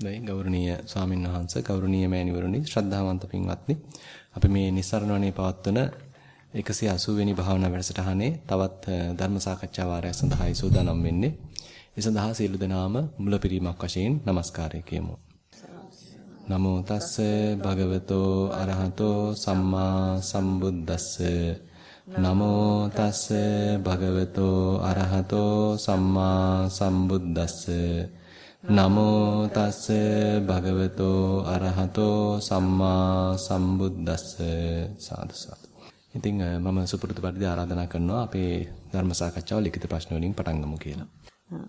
දැයි ගෞරවනීය ස්වාමීන් වහන්සේ ගෞරවනීය මෑණිවරුනි ශ්‍රද්ධාවන්ත පින්වත්නි අපි මේ නිස්සරණවනේ පවත්වන 180 වෙනි භාවනා වැඩසටහනේ තවත් ධර්ම සාකච්ඡා වාරයක් සඳහායි සූදානම් වෙන්නේ. ඒ සඳහා සියලු දෙනාම මුලපිරීමක් වශයෙන් নমස්කාරය කියමු. නමෝ තස්ස භගවතෝ අරහතෝ සම්මා සම්බුද්දස්ස නමෝ තස්ස භගවතෝ අරහතෝ සම්මා සම්බුද්දස්ස නමෝ තස්ස භගවතෝ අරහතෝ සම්මා සම්බුද්දස්ස සාදු සාදු. ඉතින් මම සුපුරුදු පරිදි ආරාධනා කරනවා අපේ ධර්ම සාකච්ඡාව ලිඛිත ප්‍රශ්න වලින් පටන් ගමු කියලා.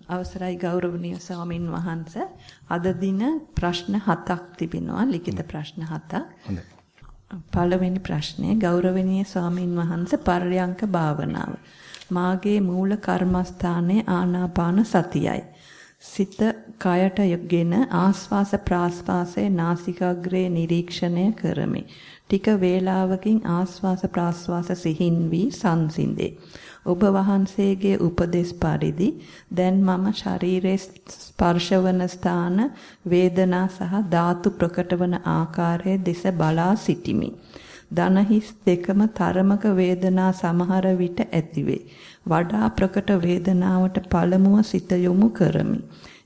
අවසරයි ගෞරවනීය ස්වාමින් වහන්සේ අද දින ප්‍රශ්න හතක් තිබෙනවා ලිඛිත ප්‍රශ්න හතක්. හොඳයි. පළවෙනි ප්‍රශ්නේ ගෞරවනීය ස්වාමින් වහන්සේ පර්යංක භාවනාව. මාගේ මූල කර්මස්ථානයේ ආනාපාන සතියයි. සිත කයට ගෙන ආස්වාස ප්‍රාස්වාසයේ නාසිකාග්‍රේ නිරීක්ෂණය කරමි. ටික වේලාවකින් ආස්වාස ප්‍රාස්වාස සිහින් වී සංසිඳේ. ඔබ වහන්සේගේ උපදෙස් පරිදි දැන් මම ශරීරයේ ස්පර්ශවන ස්ථාන වේදනා සහ ධාතු ප්‍රකටවන ආකාරයේ දෙස බලා සිටිමි. දනහිස් දෙකම තරමක වේදනා සමහර විට ඇතිවේ. වඩා ප්‍රකට වේදනාවට පළමුව සිත යොමු කරමි.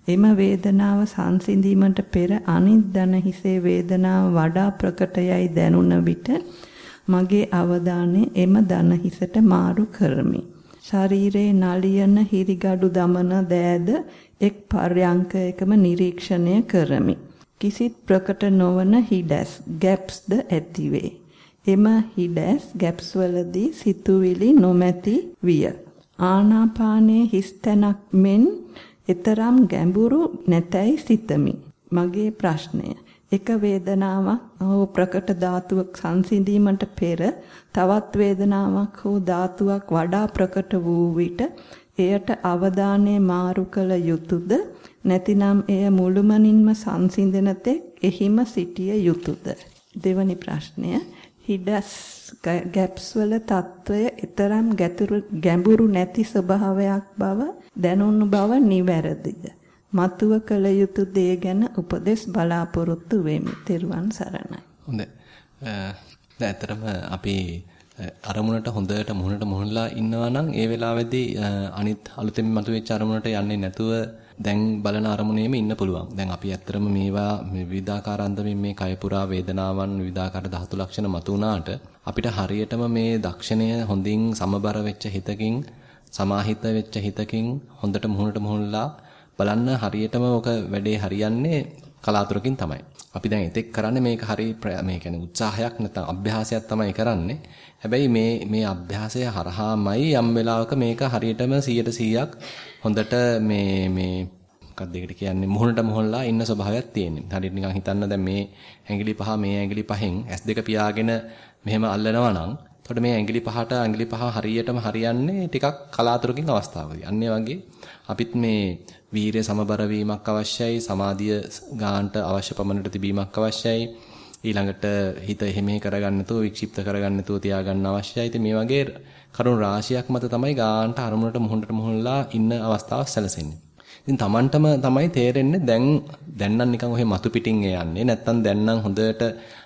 එම වේදනාව සංසිඳීමට පෙර අනිත් දන හිසේ වේදනාව වඩා ප්‍රකටයයි දැනුණ විට මගේ අවධානය එම දන හිසට මාරු කරමි. ශරීරයේ නලියන හිරිගඩු දමන දෑද එක් පර්යංකයකම නිරීක්ෂණය කරමි. කිසිත් ප්‍රකට නොවන හිඩැස් ගැප්ස්ද ඇතිවේ. එම හිඩැස් ගැප්ස් වලදී සිතුවිලි නොමැති විය. ආනාපානයේ හිස් තැනක් මෙන් එතරම් ගැඹුරු නැතයි සිතමි. මගේ ප්‍රශ්නය. එක වේදනාවක් හෝ ප්‍රකට ධාතුවක් සංසිඳීමට පෙර තවත් වේදනාවක් හෝ ධාතුවක් වඩා ප්‍රකට වූ විට එයට අවධානය මාරු කළ යුතුයද නැතිනම් එය මුළුමනින්ම සංසිඳන තෙක් එහිම සිටිය යුතුයද දෙවැනි ප්‍රශ්නය. හිඩස් ගැප්ස් වල తত্ত্বය ඊතරම් ගැඹුරු නැති ස්වභාවයක් බව දැනුණු බව නිවැරදිද? මතුව කළ යුතු දේ ගැන උපදෙස් බලාපොරොත්තු වෙමි. තෙරුවන් සරණයි. හොඳයි. දැන් ඇත්තටම අපි අරමුණට හොඳට මුහුණට මුහුණලා ඉන්නවා නම් ඒ වෙලාවේදී අනිත් අලුතෙන් මතුවෙච්ච අරමුණට යන්නේ නැතුව දැන් බලන අරමුණේම ඉන්න පුළුවන්. දැන් අපි ඇත්තටම මේවා මේ විවිධාකාර අන්දමින් මේ කය පුරා වේදනාවන් විවිධාකාර ධාතු ලක්ෂණ මතු වුණාට අපිට හරියටම මේ දක්ෂණය හොඳින් සමබර වෙච්ච හිතකින් සමාහිත වෙච්ච හිතකින් හොඳට මුහුණට මුහුණලා බලන්න හරියටම ඔක වැඩේ හරියන්නේ කලාතුරකින් තමයි. අපි දැන් එතෙක් කරන්නේ මේක හරි මේ කියන්නේ උත්සාහයක් නැත්නම් අභ්‍යාසයක් තමයි කරන්නේ. හැබැයි මේ මේ අභ්‍යාසය හරහාමයි යම් වෙලාවක මේක හරියටම 100%ක් හොඳට මේ මේ මොකක්ද ඒකට කියන්නේ මුහුණට මුහුණලා ඉන්න ස්වභාවයක් තියෙන්නේ. හරියට නිකන් හිතන්න දැන් මේ ඇඟිලි පහ මේ ඇඟිලි පහෙන් S2 පියාගෙන මෙහෙම අල්ලනවා නම් එතකොට මේ ඇඟිලි පහට ඇඟිලි පහ හරියටම හරියන්නේ ටිකක් කලාතුරකින් අවස්ථාවකදී. අන්න වගේ අපිත් මේ වීරය සමබර වීමක් අවශ්‍යයි, සමාධිය ගානට අවශ්‍ය පමණට තිබීමක් අවශ්‍යයි. ඊළඟට හිත එහෙමේ කරගන්න නැතුව වික්ෂිප්ත කරගන්න නැතුව තියාගන්න අවශ්‍යයි. ඉතින් මේ වගේ කරුණු රාශියක් මත තමයි ගානට අරමුණට මුහුණට මුහුණලා ඉන්න අවස්ථාවක් සැලසෙන්නේ. ඉතින් Tamanටම තමයි තේරෙන්නේ දැන් දැන් නම් නිකන් ඔහෙ මතු පිටින් යන්නේ නැත්තම් දැන් නම් හොඳට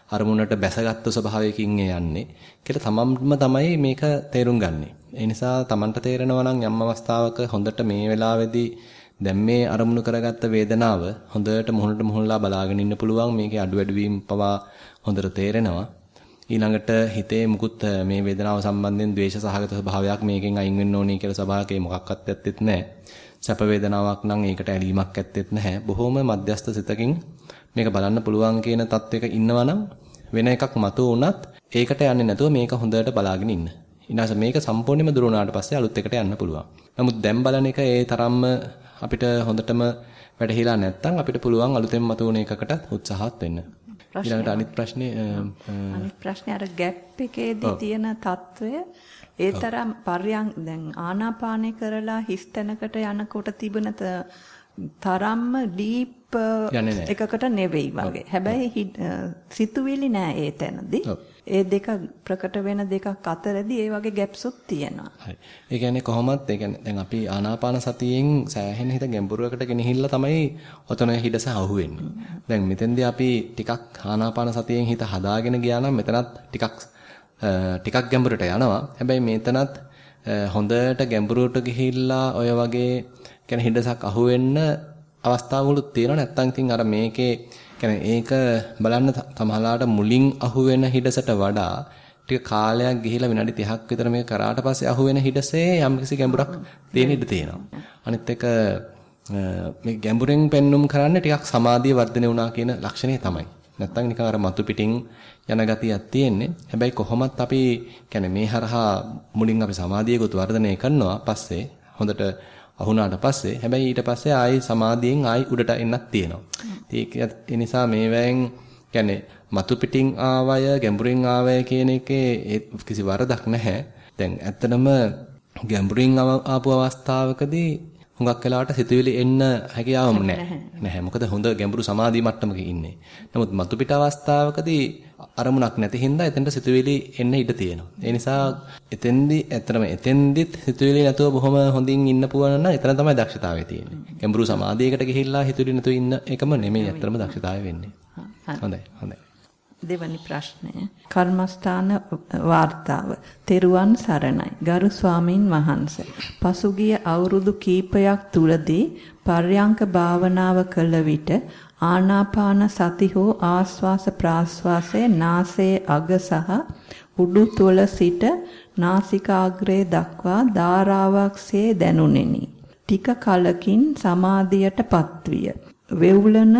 අරමුණට බැසගත්තු ස්වභාවයකින් යන්නේ කියලා තමන්ම තමයි මේක තේරුම් ගන්නෙ. ඒ නිසා තමන්ට තේරෙනවා නම් යම් අවස්ථාවක හොඳට මේ වෙලාවේදී දැන් මේ අරමුණු කරගත්ත වේදනාව හොඳට මුහුණට මුහුණලා බලාගෙන ඉන්න පුළුවන් මේකේ අඩු වැඩි වීම පවා හොඳට තේරෙනවා. ඊළඟට හිතේ මුකුත් මේ වේදනාව සම්බන්ධයෙන් ද්වේෂ සහගත ස්වභාවයක් මේකෙන් අයින් වෙන්න ඕනේ කියලා ස්වභාවකේ මොකක්වත් ඇත්තෙත් නැහැ. සැප වේදනාවක් නම් ඒකට ඇලීමක් ඇත්තෙත් නැහැ. බොහොම මධ්‍යස්ථ සිතකින් මේක බලන්න පුළුවන් කියන තත්වයක ඉන්නවනම් වෙන එකක් මතු වුණත් ඒකට යන්නේ නැතුව මේක හොඳට බලාගෙන ඉන්න. ඊනාස මේක සම්පූර්ණයෙන්ම දුර වුණාට පස්සේ අලුත් එකට යන්න පුළුවන්. නමුත් දැන් බලන එක ඒ තරම්ම අපිට හොඳටම වැටහිලා නැත්නම් අපිට පුළුවන් අලුතෙන් මතුවෙන එකකට උත්සාහත් වෙන්න. ඊළඟට අනිත් ප්‍රශ්නේ අනිත් ප්‍රශ්නේ අර ગેප් එකේදී තියෙන తত্ত্বය ඒ තරම් පර්යං දැන් ආනාපානේ කරලා හිස් තැනකට යනකොට තිබෙන තරම්ම ඩීප් එකකට නෙවෙයි වගේ. හැබැයි සිතුවිලි නෑ ඒ තැනදී. ඒ දෙක ප්‍රකට වෙන දෙකක් අතරදී ඒ වගේ ගැප්සුත් තියෙනවා. හරි. ඒ කියන්නේ කොහොමත් ඒ කියන්නේ දැන් අපි ආනාපාන සතියෙන් සෑහෙන හිත ගැඹුරකට ගෙනහිල්ලා තමයි ඔතන හිඩස අහුවෙන්නේ. දැන් මෙතෙන්දී අපි ටිකක් ආනාපාන සතියෙන් හිත හදාගෙන ගියා නම් මෙතනත් ටිකක් ටිකක් ගැඹුරට යනවා. හැබැයි මෙතනත් හොඳට ගැඹුරට ගිහිල්ලා ඔය වගේ කියන්නේ හිඩසක් අහුවෙන්න අවස්ථාවලුත් තියෙනවා. නැත්තම් ඉතින් අර මේකේ කියන්නේ ඒක බලන්න තමහලාට මුලින් අහුවෙන හිඩසට වඩා ටික කාලයක් ගිහිලා විනාඩි 30ක් විතර මේක කරාට පස්සේ අහුවෙන හිඩසේ යම්කිසි ගැඹුරක් තියෙන ඉඩ තියෙනවා. අනිත් එක මේ ගැඹුරෙන් පෙන්눔 කරන්නේ ටිකක් සමාධිය වර්ධනය වුණා කියන ලක්ෂණය තමයි. නැත්තම් නිකන් අර මතු පිටින් යන ගතියක් තියෙන්නේ. හැබැයි කොහොමත් අපි කියන්නේ මේ හරහා මුලින් අපි සමාධියකුත් වර්ධනය කරනවා පස්සේ හොඳට අහුණාට පස්සේ හැබැයි ඊට පස්සේ ආයි සමාධියෙන් ආයි උඩට එන්නත් තියෙනවා. ඒක ඒ නිසා මේවෙන් කියන්නේ මතු පිටින් ආවය ගැඹුරින් ආවය කියන එකේ කිසි වරදක් නැහැ. දැන් ඇත්තටම ගැඹුරින් ආපු අවස්ථාවකදී හුඟක් වෙලාවට සිතුවිලි එන්න හැකියාවම නැහැ. නැහැ. මොකද හොඳ ගැඹුරු සමාධි මට්ටමක ඉන්නේ. නමුත් මතු පිට අවස්ථාවකදී අරමුණක් නැති හින්දා එතෙන්ට සිතුවිලි එන්න ඉඩ තියෙනවා. ඒ නිසා එතෙන්දි ඇත්තටම එතෙන්දිත් සිතුවිලි නැතුව බොහොම හොඳින් ඉන්න පුළුවන් නම් එතන තමයි දක්ෂතාවය තියෙන්නේ. ගැඹුරු සමාධියකට ගිහිල්ලා හිතුවිලි නැතුව ඉන්න එකම නෙමෙයි ඇත්තටම දක්ෂතාවය වෙන්නේ. හොඳයි. හොඳයි. දෙවැනි ප්‍රශ්නය. කර්මස්ථාන වාර්තාව තෙරුවන් සරණයි. ගරු ස්වාමින් වහන්සේ. පසුගිය අවුරුදු කීපයක් තුලදී පර්යංක භාවනාව කළ විට ආනාපාන සති හෝ ආස්වාස ප්‍රාස්වාසයේ නාසයේ අග සහ උඩු තුල සිට නාසිකාග්‍රේ දක්වා ධාරාවක්සේ දැනුනිනි ටික කලකින් සමාධියටපත් විය වෙවුලන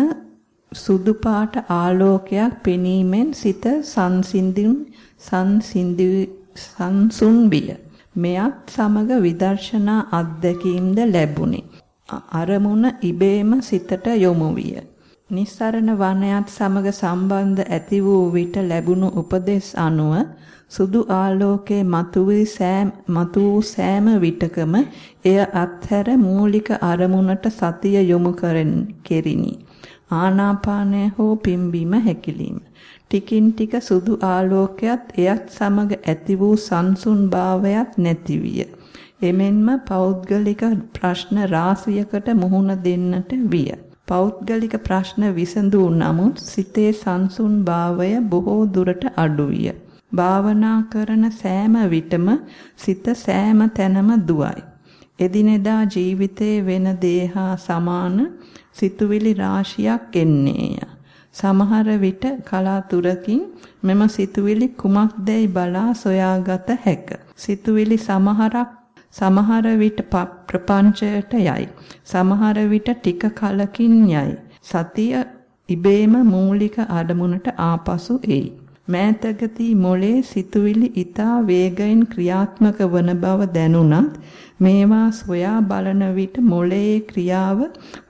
සුදු පාට ආලෝකයක් පෙනීමෙන් සිත සංසිඳින් සංසිඳි සංසුන් විය. මෙයත් සමග විදර්ශනා අත්දැකීම්ද ලැබුණි. අරමුණ ඉබේම සිතට යොමු විය. නිස්සරණ වනයත් සමග සම්බන්ධ ඇති වූ විට ලැබුණු උපදෙස් අනුව සුදු ආලෝකයේ මතුවී සෑම මතු වූ සෑම විටකම එය අත්හැර මූලික අරමුණට සතිය යොමු කෙරිනි. ආනාපානය හෝ පිම්බීම හැකිලිම. ටිකින් ටික සුදු ආලෝකයක් එයත් සමග ඇති වූ සංසුන් භාවයක් නැතිවිය. එමෙන්ම පෞද්ගලික ප්‍රශ්න රාශියකට මුහුණ දෙන්නට විය. පෞද්ගලික ප්‍රශ්න විසඳූ නමුත් සිතේ සංසුන් භාවය බොහෝ දුරට අඩුවිය. භාවනා කරන සෑම විටම සිත සෑම තැනම දුවයි. එදිනෙදා ජීවිතයේ වෙන දේ හා සමාන සිතුවිලි රාශියක් එන්නේය. සමහර විට කලාතුරකින් මෙම සිතුවිලි කුමක්දැයි බලා සොයාගත හැක. සිතුවිලි සමහරක් සමහර විට ප්‍රපංචයට යයි. සමහර විට ටික කලකින් යයි. සතිය ඉබේම මූලික අඩමුණට ආපසු එයි. මෑතකදී මොලේ සිතුවිලි ඊතා වේගයෙන් ක්‍රියාත්මක වන බව දැනුණත් මේවා සොයා බලන විට මොළයේ ක්‍රියාව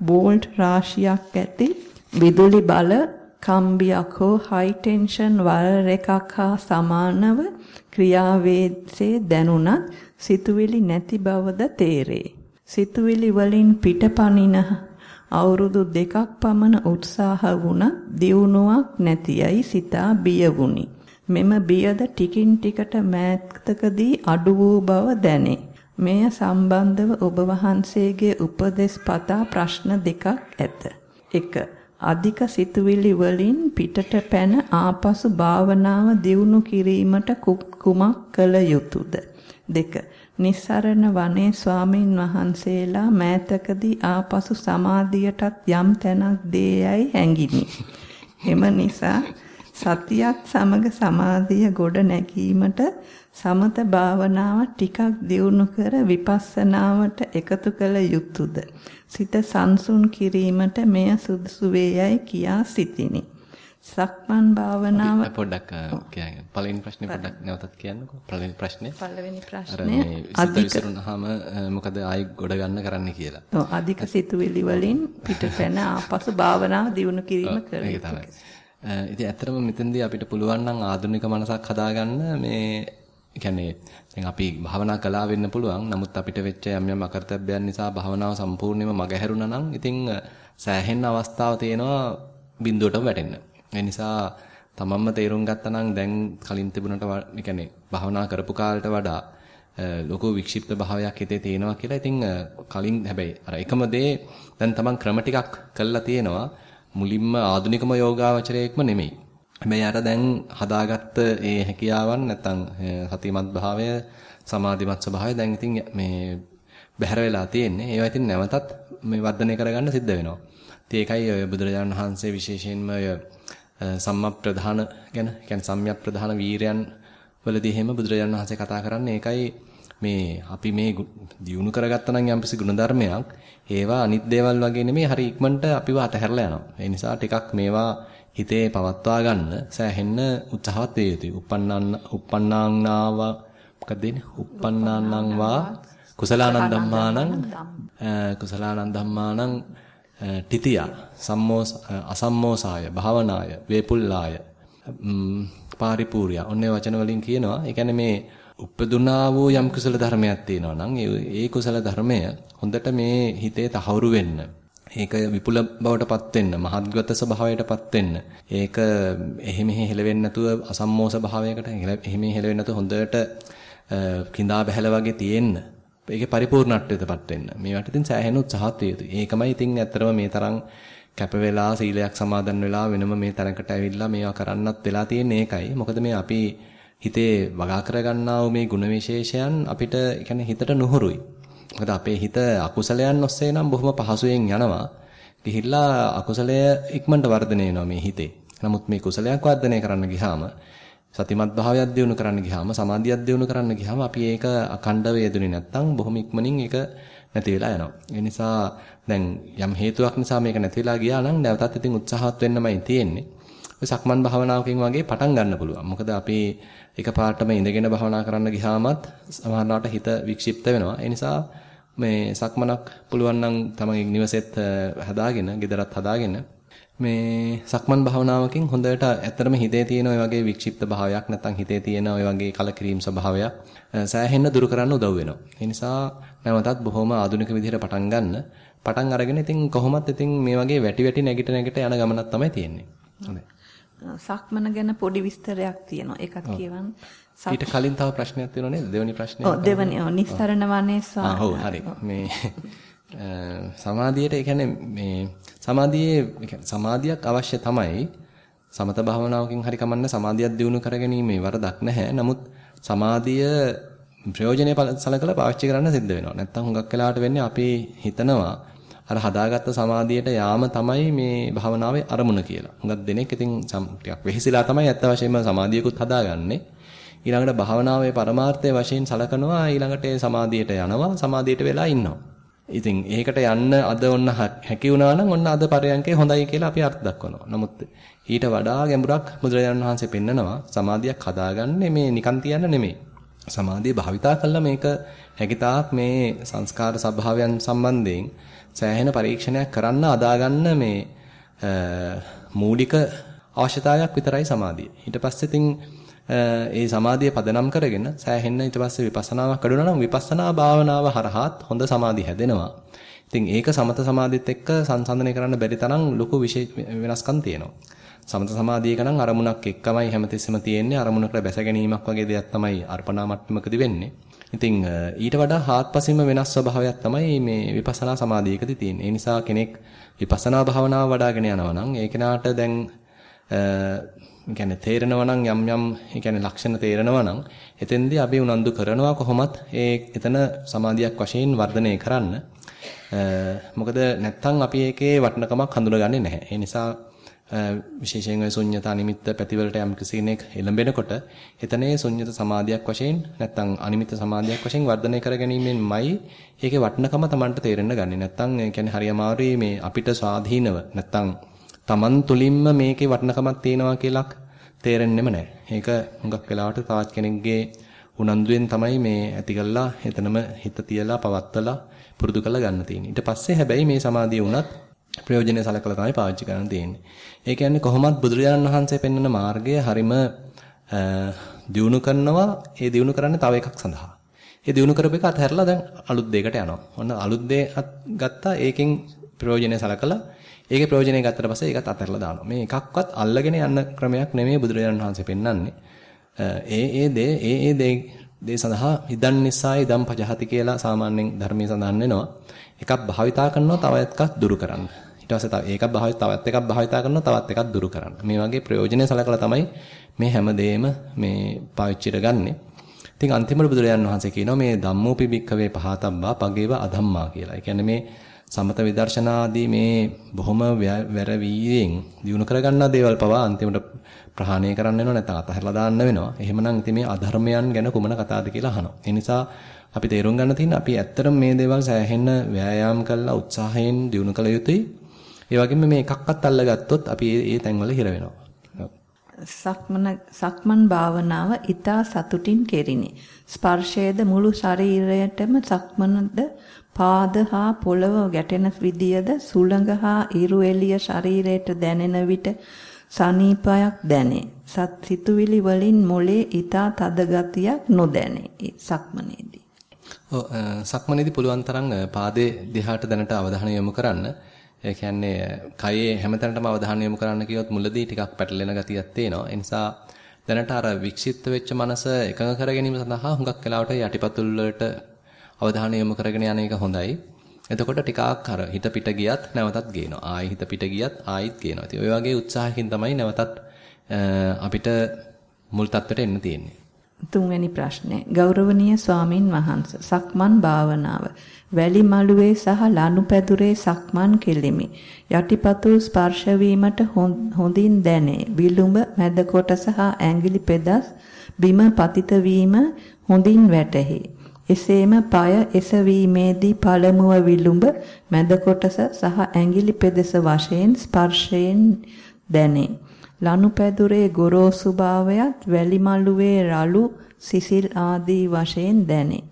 බෝල්ට් රාශියක් ඇති විදුලි බල කම්බියක් හෝ හයි ටෙන්ෂන් වයර් එකක් හා සමානව ක්‍රියාවේදසේ දැනුණත් සිතුවිලි නැති බවද තේරේ. සිතුවිලි වලින් පිටපනින අවුරුදු දෙකක් පමණ උත්සාහ වුණත් දියුණුවක් නැතියයි සිතා බිය වුනි. මෙම බියද ටිකින් ටිකට මෑතකදී අඩු වූ බව දැනේ. මෙය සම්බන්ධව ඔබ වහන්සේගේ උපදෙස් පතා ප්‍රශ්න දෙකක් ඇත. 1. අධික සිතුවිලි වලින් පිටට පැන ආපසු භාවනාව දියුණු කිරීමට කුමක් කළ යුතුද? 2. නිස්සරණ වනේ ස්වාමින් වහන්සේලා මෑතකදී ආපසු සමාධියටත් යම් තැනක් දේයයි හැඟිනි. එම නිසා සතියත් සමග සමාධිය ගොඩ නැගීමට සමත භාවනාව ටිකක් දියුණු කර විපස්සනාවට එකතු කළ යුතුයද සිත සංසුන් කිරීමට මෙය සුදුසු වේයයි කියා සිතිනි සක්මන් භාවනාව පොඩ්ඩක් කියන්නේ පළවෙනි ප්‍රශ්නේ පොඩ්ඩක් නැවතත් කියන්නකෝ පළවෙනි ප්‍රශ්නේ පළවෙනි ප්‍රශ්නේ අධික විසිරුනහම මොකද ආයි ගොඩ ගන්න කරන්න කියලා. ඔව් අධික සිතුවිලි වලින් පිටපැන ආපසු භාවනාව දියුණු කිරීම කරන්නේ. ඉතින් ඇත්තටම මෙතෙන්දී අපිට පුළුවන් නම් ආධුනික මනසක් හදාගන්න මේ කියන්නේ දැන් අපි භාවනා කළා වෙන්න පුළුවන්. නමුත් අපිට වෙච්ච යම් යම් අකර්තව්‍යයන් නිසා භාවනාව සම්පූර්ණයෙන්ම මගහැරුණා නම් ඉතින් සෑහෙන අවස්ථාව තියෙනවා බිඳුවටම වැටෙන්න. ඒ නිසා තමන්ම තේරුම් ගත්තා නම් දැන් කලින් තිබුණට ඒ කියන්නේ භාවනා කරපු කාලයට වඩා ලොකු වික්ෂිප්ත භාවයක් හිතේ තියෙනවා කියලා. ඉතින් කලින් හැබැයි අර එකම දේ දැන් තමන් ක්‍රම ටිකක් කළා තියෙනවා. මුලින්ම ආධුනිකම යෝගාවචරයෙක්ම නෙමෙයි. හැබැයි අර දැන් හදාගත්ත ඒ හැකියාවන් නැත්තම් සතිමත් භාවය සමාධිමත් ස්වභාවය දැන් ඉතින් මේ බැහැර වෙලා තියෙන්නේ. ඒවා ඉතින් නැවතත් මේ වර්ධනය කරගන්න සිද්ධ වෙනවා. ඉතින් ඒකයි ඔය බුදුරජාණන් වහන්සේ විශේෂයෙන්ම ඔය සම්මප්‍රධාන ගැන කියන්නේ සම්‍යක් ප්‍රධාන වීරයන් වලදී එහෙම බුදුරජාණන් වහන්සේ කතා කරන්නේ ඒකයි මේ අපි මේ දියුණු කරගත්තා නම් යම්කිසි ගුණධර්මයක් ඒවා අනිත් දේවල් වගේ නෙමෙයි හරි ඉක්මනට අපිව අතහැරලා යනවා. ඒ නිසා ටිකක් මේවා හිතේ පවත්වා ගන්න සෑහෙන්න උත්සාහවත් වේ යුතුයි. uppannān uppannānāva මොකද දෙන්නේ? uppannānං වා කුසලානං ධම්මානං කුසලානං ධම්මානං තිතියා සම්මෝස අසම්මෝසාය භාවනාය වේපුල්ලාය පාරිපූර්ය ඔන්නේ වචන වලින් කියනවා. ඒ කියන්නේ මේ උපදුනා වූ යම් කුසල ධර්මයක් තියෙනවා නම් ඒ කුසල ධර්මය හොඳට මේ හිතේ තහවුරු වෙන්න. ඒක විපුල බවටපත් වෙන්න මහත්ගත ස්වභාවයටපත් වෙන්න. ඒක එහෙ මෙහෙ හෙලවෙන්නේ නැතුව අසම්මෝස භාවයකට එහෙ මෙහෙ හෙලවෙන්නේ නැතුව හොඳට eh, කිඳා බහැල වගේ තියෙන්න. ඒකේ පරිපූර්ණත්වයටපත් වෙන්න. මේවට ඉතින් සෑහෙන උත්සාහත් වේතුයි. ඒකමයි ඉතින් ඇත්තටම මේ තරම් කැප වෙලා සීලයක් සමාදන් වෙලා වෙනම මේ තැනකට ඇවිල්ලා මේවා කරන්නත් වෙලා තියෙන්නේ ඒකයි. මොකද මේ අපි හිතේ වගා කරගන්නා වූ මේ ගුණ විශේෂයන් අපිට يعني හිතට නුහුරුයි. මොකද අපේ හිත අකුසලයන් ඔස්සේ නම් බොහොම පහසුවෙන් යනවා. ගිහිල්ලා අකුසලය ඉක්මනට වර්ධනය වෙනවා මේ හිතේ. නමුත් මේ කුසලයක් වර්ධනය කරන්න ගියාම සතිමත් භාවයක් දියුණු කරන්න ගියාම සමාධියක් දියුණු කරන්න ගියාම අපි ඒක අඛණ්ඩව යෙදුනේ නැත්නම් බොහොම ඉක්මනින් ඒක නැති වෙලා යනවා. ඒ නිසා දැන් යම් හේතුවක් නිසා මේක නැති වෙලා ගියා නම් නැවතත් ඉතින් උත්සාහවත් වෙන්නමයි තියෙන්නේ. ඔය සක්මන් භාවනාවකින් වගේ පටන් ගන්න පුළුවන්. මොකද අපි එකපාරටම ඉඳගෙන භාවනා කරන්න ගියාමත් සමහරවිට හිත වික්ෂිප්ත වෙනවා. ඒ නිසා මේ සක්මනක් පුළුවන් නම් තමන්ගේ නිවසෙත් හදාගෙන, ගෙදරත් හදාගෙන මේ සක්මන් භාවනාවකින් හොඳට ඇත්තටම හිතේ තියෙන ඔය වගේ වික්ෂිප්ත භාවයක් නැත්නම් හිතේ තියෙන ඔය වගේ කලකිරීම ස්වභාවයක් සෑහෙන්න දුරු කරන්න උදව් වෙනවා. ඒ නිසා නැවතත් බොහොම ආධුනික විදිහට පටන් ගන්න. පටන් අරගෙන ඉතින් කොහොමත් ඉතින් මේ වගේ වැටි වැටි නැගිට නැගිට යන ගමනක් තමයි තියෙන්නේ. හොඳයි. සක්මන ගැන පොඩි විස්තරයක් තියෙනවා. ඒකත් කියවන්න. ඊට කලින් තව ප්‍රශ්නයක් තියෙනවා නේද? දෙවෙනි ප්‍රශ්නේ. ඔව් දෙවෙනි. ඔව් නිස්සරණ වනේ ස්වාමී. ආ හරි. මේ සමාධියට ඒ කියන්නේ මේ සමාධියේ සමාධියක් අවශ්‍ය තමයි. සමත භාවනාවකින් හරි කමන්න සමාධියක් දිනු කරගැනීමේ වරදක් නැහැ. නමුත් සමාධිය ප්‍රයෝජනෙ සලකලා පාවිච්චි කරන්න සිද්ධ වෙනවා. නැත්තම් හුඟක් වෙලාවට වෙන්නේ අපි හිතනවා අර හදාගත්ත සමාධියට යාම තමයි මේ භාවනාවේ අරමුණ කියලා. හුඟක් දෙනෙක් ඉතින් ටිකක් වෙහෙසිලා තමයි ඇත්ත වශයෙන්ම සමාධියකුත් හදාගන්නේ. ඊළඟට භාවනාවේ පරමාර්ථය වශයෙන් සලකනවා ඊළඟට සමාධියට යනවා සමාධියට වෙලා ඉන්නවා. ඉතින් ඒකට යන්න අද ඔන්න හැකි වුණා නම් ඔන්න අද පරයන්කේ හොඳයි කියලා අපි අර්ථ දක්වනවා. නමුත් ඊට වඩා ගැඹුරක් බුදුරජාණන් වහන්සේ පෙන්නනවා සමාධියක් හදාගන්නේ මේ නිකන් තියන්න නෙමෙයි. සමාධිය භාවිතා කළා මේක හැකිතාක් මේ සංස්කාර ස්වභාවයන් සම්බන්ධයෙන් සෑහෙන පරීක්ෂණයක් කරන්න අදාගන්න මේ මූලික අවශ්‍යතාවයක් විතරයි සමාධිය. ඊට පස්සේ ඉතින් ඒ සමාධිය පදනම් කරගෙන සෑහෙන්න ඊට පස්සේ විපස්සනාවක් කඩුණා නම් විපස්සනා භාවනාව හරහාත් හොඳ සමාධිය හැදෙනවා. ඉතින් ඒක සමත සමාධියත් එක්ක සංසන්දනය කරන්න බැරි තරම් ලොකු වෙනස්කම් තියෙනවා. සමත සමාධියක නම් අරමුණක් එක්කමයි හැමතිස්සෙම තියෙන්නේ අරමුණකට බැස ගැනීමක් වගේ දෙයක් තමයි අර්පණා මට්ටමකදී වෙන්නේ. ඉතින් ඊට වඩා හාත්පසින්ම වෙනස් ස්වභාවයක් තමයි මේ විපස්සනා සමාධියකදී තියෙන්නේ. ඒ නිසා කෙනෙක් විපස්සනා භාවනාව වඩ아가ගෙන යනවා නම් ඒ කෙනාට දැන් කියන්නේ තේරෙනවා නම් යම් යම් කියන්නේ ලක්ෂණ තේරෙනවා නම් එතෙන්දී අපි උනන්දු කරනවා කොහොමත් ඒ එතන සමාධියක් වශයෙන් වර්ධනය කරන්න. මොකද නැත්තම් අපි ඒකේ වටිනකමක් හඳුනගන්නේ නැහැ. ඒ නිසා විශේෂයෙන් ඔය ශුන්්‍යතා නිමිත්ත පැතිවලට යම් කෙනෙක් එළඹෙනකොට එතනේ ශුන්්‍යත සමාධියක් වශයෙන් නැත්තම් අනිමිත්ත සමාධියක් වශයෙන් වර්ධනය කර ගැනීමෙන්මයි ඒකේ වටිනකම Tamanට තේරෙන්න ගන්නේ. නැත්තම් ඒ කියන්නේ හරි අමාරුයි මේ අපිට ස්වාධීනව නැත්තම් Taman තුලින්ම මේකේ වටිනකමක් තියෙනවා කියලා තේරෙන්නෙම නැහැ. ඒක හුඟක් වෙලාවට තවත් කෙනෙක්ගේ උනන්දුවෙන් තමයි මේ ඇති කළා එතනම හිත තියලා පවත්තලා පුරුදු කරලා ගන්න තියෙන්නේ. ඊට පස්සේ හැබැයි මේ සමාධිය උනත් ප්‍රයෝජනෙ සලකලා තමයි පාවිච්චි කරන්න තියෙන්නේ. ඒ කියන්නේ කොහොමත් බුදුරජාණන් වහන්සේ පෙන්වන මාර්ගය හරිම දියුණු කරනවා ඒ දියුණු කරන්නේ තව එකක් සඳහා. ඒ දියුණු කරපු එක අතහැරලා දැන් අලුත් දෙයකට යනවා. ඔන්න අලුත් දෙයක් ගත්තා ඒකෙන් ප්‍රයෝජනෙ සලකලා ඒකේ ප්‍රයෝජනෙ ගත්තට පස්සේ ඒකත් අතහැරලා දානවා. මේ එකක්වත් අල්ලගෙන යන්න ක්‍රමයක් නෙමෙයි බුදුරජාණන් වහන්සේ පෙන්වන්නේ. ඒ ඒ දේ ඒ ඒ දේ දේ සඳහා ඉදන් නිසා ඉදම් පජහති කියලා සාමාන්‍යයෙන් ධර්මයේ සඳහන් වෙනවා. එකක් භාවිතා කරනවා තව එකක් දුරු කරන්න. ඊට පස්සේ තව ඒකක් භාවිත තවත් එකක් භාවිතා කරනවා තවත් එකක් දුරු කරන්න. මේ වගේ ප්‍රයෝජනෙ සලකලා තමයි මේ හැමදේම මේ පාවිච්චිට ගන්නෙ. ඉතින් අන්තිමට බුදුරජාණන් වහන්සේ කියනවා මේ ධම්මෝපි භික්ඛවේ පහතබ්බා පගේව අධම්මා කියලා. ඒ කියන්නේ මේ සමත විදර්ශනාදී මේ බොහොම වැර වීයෙන් දිනු කරගන්නා දේවල් පවා අන්තිමට ප්‍රහාණය කරන්න වෙනවා නැත්නම් අතහැරලා දාන්න වෙනවා. එහෙමනම් ඉතින් මේ අධර්මයන් ගැන කුමන කතාවද කියලා අහනවා. ඒ නිසා අපි තේරුම් ගන්න තියෙන්නේ අපි ඇත්තටම මේ දේවල් සෑහෙන්න ව්‍යායාම් කරලා උත්සාහයෙන් දිනු කළ යුතුයි. ඒ වගේම මේ එකක්වත් අල්ලගත්තොත් අපි ඒ තැන්වල හිර වෙනවා. සක්මන සක්මන් භාවනාව ඊතා සතුටින් කෙරිනි. ස්පර්ශයේද මුළු ශරීරයටම සක්මනද පාද හා පොළව ගැටෙන විදියද සුළඟ හා ඉරු එළිය ශරීරයට දැනෙන විට සනීපයක් දැනේ. සත් සිතුවිලි වලින් මොලේ ඊතා තද ගතියක් නොදැනේ. සක්මනේදී. ඔව් සක්මනේදී පුළුවන් තරම් පාදේ දිහාට දැනට අවධානය යොමු කරන්න. ඒ කියන්නේ කයේ හැමතැනටම අවධානය යොමු කරන්න කියොත් මුලදී ටිකක් පැටලෙන ගතියක් තියෙනවා. ඒ නිසා දැනට අර වික්ෂිප්ත වෙච්ච මනස එකඟ කර ගැනීම සඳහා හුඟක් වෙලාවට යටිපතුල් වලට අවධානය යොමු කරගෙන යන එක හොඳයි. එතකොට ටිකක් අර හිත පිට ගියත් නැවතත් ගේනවා. ආයි හිත පිට ගියත් ආයිත් ගේනවා. ඉතින් ඔය වගේ උත්සාහකින් තමයි නැවතත් අපිට මුල් තත්ත්වයට එන්න තියෙන්නේ. තුන්වැනි ප්‍රශ්නේ ගෞරවනීය ස්වාමින් වහන්සේ සක්මන් භාවනාව වැලි මළුවේ සහ ලනුපැදුරේ සක්මන් කෙලිමි යටිපතුල් ස්පර්ශ වීමට හොඳින් දැනේ විලුඹ මැද කොටස හා ඇඟිලි පෙදස් බිම පතිත වීම හොඳින් වැටහි එසේම পায় එසවීමේදී පළමුව විලුඹ මැද කොටස සහ ඇඟිලි පෙදෙස වශයෙන් ස්පර්ශයෙන් දැනේ ලනුපැදුරේ ගොරෝසු භාවයත් වැලි මළුවේ රළු සිසිල් ආදී වශයෙන් දැනේ.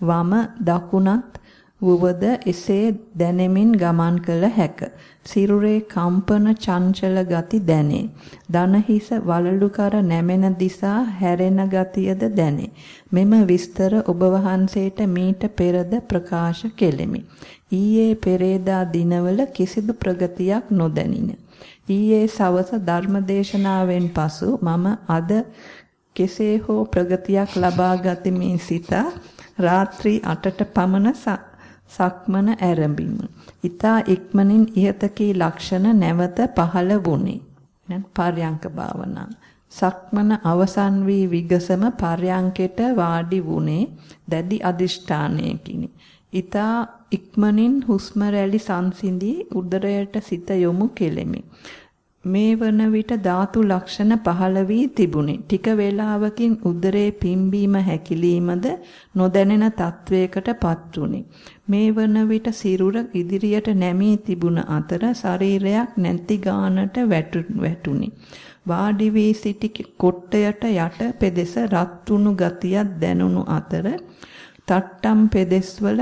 වම දකුණත් වුවද එසේ දැනෙමින් ගමන් කළ හැක. සිරුරේ කම්පන චංචල ගති දැනේ. දන හිස වලලු කර නැමෙන දිසා හැරෙන ගතියද දැනේ. මෙම විස්තර ඔබ වහන්සේට මීට පෙරද ප්‍රකාශ කෙලෙමි. ඊයේ පෙරේදා දිනවල කිසිදු ප්‍රගතියක් නොදැනින. ඊයේ සවස ධර්මදේශනාවෙන් පසු මම අද කෙසේ හෝ ප්‍රගතියක් ලබා ගතිමින් සිතා රාත්‍රී 8ට පමණ සක්මන ආරම්භිමු. ඊතා ඉක්මනින් ඉහතකී ලක්ෂණ නැවත පහළ වුණේ. දැන් පර්යංක භාවනා. සක්මන අවසන් වී විගසම පර්යංකෙට වාඩි වුණේ දැඩි අදිෂ්ඨානයකිනි. ඊතා ඉක්මනින් හුස්ම රැලි සංසිඳී උදරයට සිත යොමු කෙලෙමි. මේ වන විට ධාතු ලක්ෂණ පහළ වී තිබුණි. ටික වේලාවකින් උදරේ පිම්බීම හැකිලීමද නොදැනෙන තත්වයකටපත් වුනි. මේ වන විට සිරුර ඉදිරියට නැමී තිබුණ අතර ශරීරයක් නැති ගානට වැටුනි. වාඩි වී සිටි කොට්ටයට යට පෙදෙස රත් වුණු ගතියක් දැනුණු අතර තට්ටම් පෙදෙස්වල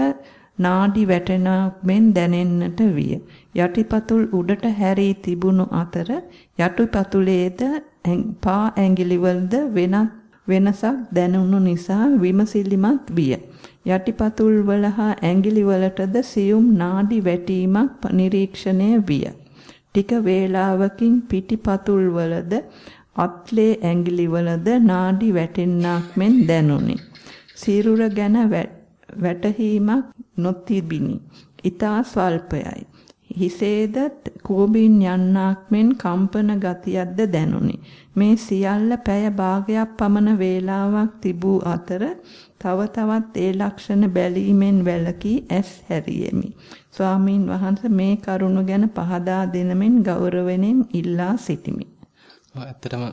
නාඩි වැටෙනක් මෙන් දැනෙන්නට විය. යටිපතුල් උඩට හැරී තිබුණු අතර යටිපතුලේද පා ඇඟිලිවලද වෙනත් වෙනසක් දැනුණු නිසා විමසිලිමත් විය. යටිපතුල් වල හා ඇඟිලි වලටද සියුම් නාඩි වැටීමක් නිරීක්ෂණය විය. ටික වේලාවකින් පිටිපතුල් වලද අත්ලේ ඇඟිලි වලද නාඩි වැටෙන්නක් මෙන් දැනුනි. සිරුර ගැන වැටහීමක් නොතිබිනි. ඊතා ස්වල්පයයි. හිසේද කෝබින් යන්නක් මෙන් කම්පන ගතියක්ද දැනුනි. මේ සියල්ල පැය භාගයක් පමණ වේලාවක් තිබූ අතර තව තවත් ඒ ලක්ෂණ බැලීමෙන් වැළකී ඇස් හැරියෙමි. ස්වාමීන් වහන්සේ මේ කරුණ ගැන පහදා දෙනමින් ගෞරවණෙන් ඉල්ලා සිටිමි. ඇත්තටම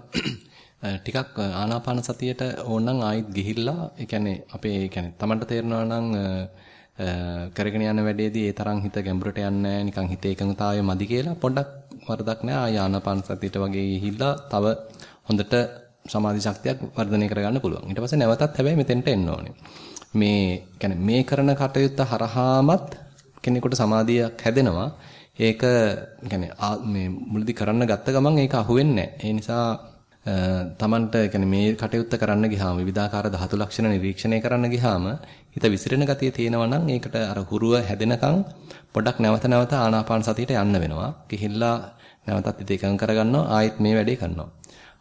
ටිකක් ආනාපාන සතියට ඕනනම් ආයිත් ගිහිල්ලා ඒ කියන්නේ අපේ ඒ කියන්නේ Tamanට තේරෙනවා නම් කරගෙන යන වැඩේදී ඒ තරම් හිත ගැඹුරට යන්නේ නිකන් හිතේ එකඟතාවය මදි කියලා පොඩ්ඩක් වරදක් නෑ ආය ආනාපාන සතියට වගේ ගිහිල්ලා තව හොඳට සමාධි ශක්තියක් වර්ධනය කරගන්න පුළුවන්. ඊට පස්සේ නැවතත් හැබැයි මෙතෙන්ට එන්න ඕනේ. මේ කියන්නේ මේ කරන කටයුත්ත හරහාමත් කෙනෙකුට සමාධියක් හැදෙනවා. ඒක කියන්නේ මේ මුලදී කරන්න ගත්ත ගමන් ඒක අහුවෙන්නේ නැහැ. ඒ නිසා තමන්ට කියන්නේ මේ කටයුත්ත කරන්න ගියාම විවිධාකාර ධාතු ලක්ෂණ නිරීක්ෂණය කරන්න ගියාම හිත විසිරෙන ගතිය තියෙනවා නම් ඒකට අර හුරුව හැදෙනකන් පොඩක් නැවත නැවත ආනාපාන සතියට යන්න වෙනවා. ගිහිල්ලා නැවතත් හිත එකඟ කරගන්නවා ආයෙත් මේ වැඩේ කරනවා.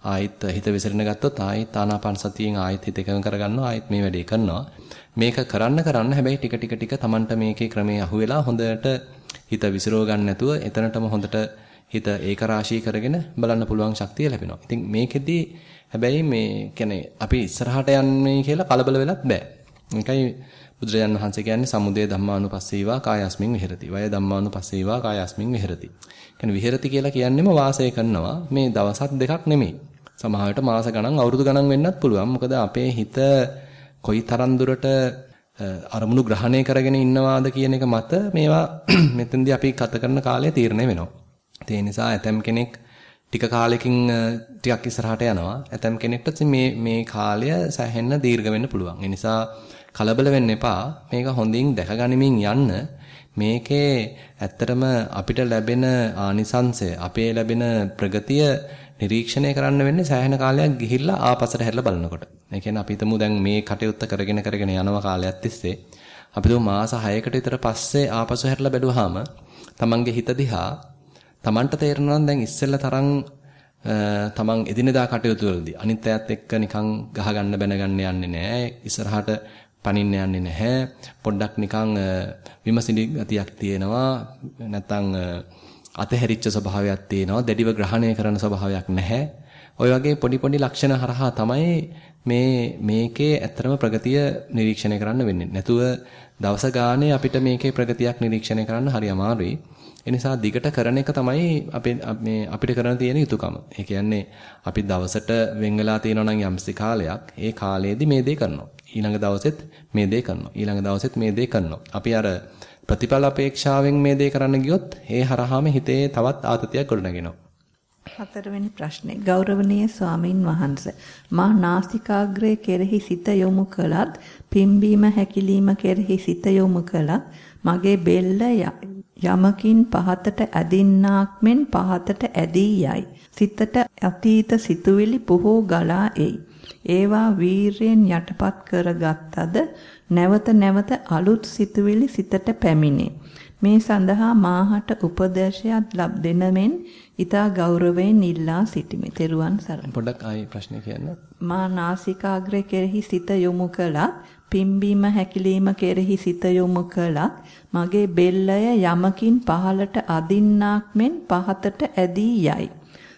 ආයෙත් හිත විසිරෙන ගත්තොත් ආයෙත් ආනාපාන සතියෙන් ආයෙත් හිත එකඟ කරගන්නවා ආයෙත් මේ වැඩේ කරනවා. මේක කරන්න කරන්න හැබැයි ටික ටික ටික Tamanට මේකේ ක්‍රමයේ අහුවෙලා හොඳට හිත විසිරව ගන්න නැතුව එතනටම හොඳට හිත ඒක රාශී කරගෙන බලන්න පුළුවන් ශක්තිය ලැබෙනවා. ඉතින් මේකෙදි හැබැයි මේ කියන්නේ අපි ඉස්සරහට යන්නේ කියලා කලබල වෙලත් බෑ. ඒකයි බුදුරජාන් වහන්සේ කියන්නේ සමුදය ධම්මානුපස්සීවා කායස්මින් විහෙරති. වය ධම්මානුපස්සීවා කායස්මින් විහෙරති. කියන්නේ විහෙරති කියලා කියන්නේම වාසය කරනවා. මේ දවසක් දෙකක් නෙමෙයි. සමහරවිට මාස ගණන් අවුරුදු ගණන් වෙන්නත් පුළුවන්. මොකද අපේ හිත කොයි තරම් දුරට අරමුණු ග්‍රහණය කරගෙන ඉන්නවාද කියන එක මත මේවා මෙතෙන්දී අපි ගත කරන කාලය තීරණය වෙනවා. ඒ නිසා ඇතම් කෙනෙක් ටික කාලෙකින් ටිකක් ඉස්සරහට යනවා. ඇතම් කෙනෙක්ට මේ මේ කාලය සැහෙන්න දීර්ඝ වෙන්න පුළුවන්. ඒ නිසා කලබල වෙන්න එපා. මේක හොඳින් දැකගනිමින් යන්න. මේකේ ඇත්තටම අපිට ලැබෙන ආනිසංශය, අපේ ලැබෙන ප්‍රගතිය නිරීක්ෂණය කරන්න වෙන්නේ සෑහෙන කාලයක් ගිහිල්ලා ආපසට හැරිලා බලනකොට. ඒ කියන්නේ අපි හිතමු දැන් මේ කටයුත්ත කරගෙන කරගෙන යනවා කාලයක් තිස්සේ අපි තුමු මාස 6කට විතර පස්සේ ආපසු හැරිලා බැලුවාම තමන්ගේ හිත දිහා තමන්ට තේරෙනවා දැන් ඉස්සෙල්ලා තරම් තමන් එදිනෙදා කටයුතු වලදී අනිත් අයත් එක්ක නිකන් ගහ ගන්න බැන ගන්න යන්නේ නැහැ. ඉස්සරහට පනින්න යන්නේ නැහැ. පොඩ්ඩක් නිකන් විමසිලි ගතියක් තියෙනවා. නැත්තම් අතහැරිච්ච ස්වභාවයක් තියෙනවා. දැඩිව ග්‍රහණය කරන ස්වභාවයක් නැහැ. ওই වගේ පොඩි පොඩි ලක්ෂණ හරහා තමයි මේ මේකේ ඇත්තම ප්‍රගතිය නිරීක්ෂණය කරන්න වෙන්නේ. නැතුව දවස ගානේ අපිට මේකේ ප්‍රගතියක් නිරීක්ෂණය කරන්න හරි අමාරුයි. ඒ නිසා දිගට කරන එක තමයි අපේ මේ අපිට කරන්න තියෙන යුතුයකම. ඒ කියන්නේ අපි දවසට වෙන් වෙලා තියෙනවා නම් යම්සි කාලයක් ඒ කාලයේදී මේ දේ කරනවා. ඊළඟ දවසෙත් මේ දේ කරනවා. ඊළඟ දවසෙත් මේ දේ කරනවා. අපි අර ප්‍රතිඵල අපේක්ෂාවෙන් මේ දේ කරන්න ගියොත් ඒ හරහාම හිතේ තවත් ආතතියක් ගොඩනගෙනවා. හතරවෙනි ප්‍රශ්නේ ගෞරවනීය ස්වාමින් වහන්සේ මා නාසිකාග්‍රේ කෙරෙහි සිත යොමු කළත් පිම්බීම හැකිලිම කෙරෙහි සිත යොමු කළත් මගේ බෙල්ල යමකින් පහතට ඇදින්නාක් මෙන් පහතට ඇදී යයි. සිතට අතීත සිතුවිලි බොහෝ ගලා එයි. ඒවා වීරයෙන් යටපත් කරගත්තද නැවත නැවත අලුත් සිතුවිලි සිතට පැමිණේ. මේ සඳහා මාහට උපදේශයක් ලබ දෙන මෙන් ඊතා ගෞරවයෙන් ඉල්ලා සිටිමි. තෙරුවන් සරණයි. පොඩ්ඩක් ආයි ප්‍රශ්නේ කියන්න. මා නාසිකාග්‍රේ කෙරෙහි සිත යොමු කළත් පිම්බීම හැකිලිම කෙරෙහි සිත යොමු කළත් මගේ බෙල්ලය යමකින් පහලට අදින්නාක් මෙන් පහතට ඇදී යයි.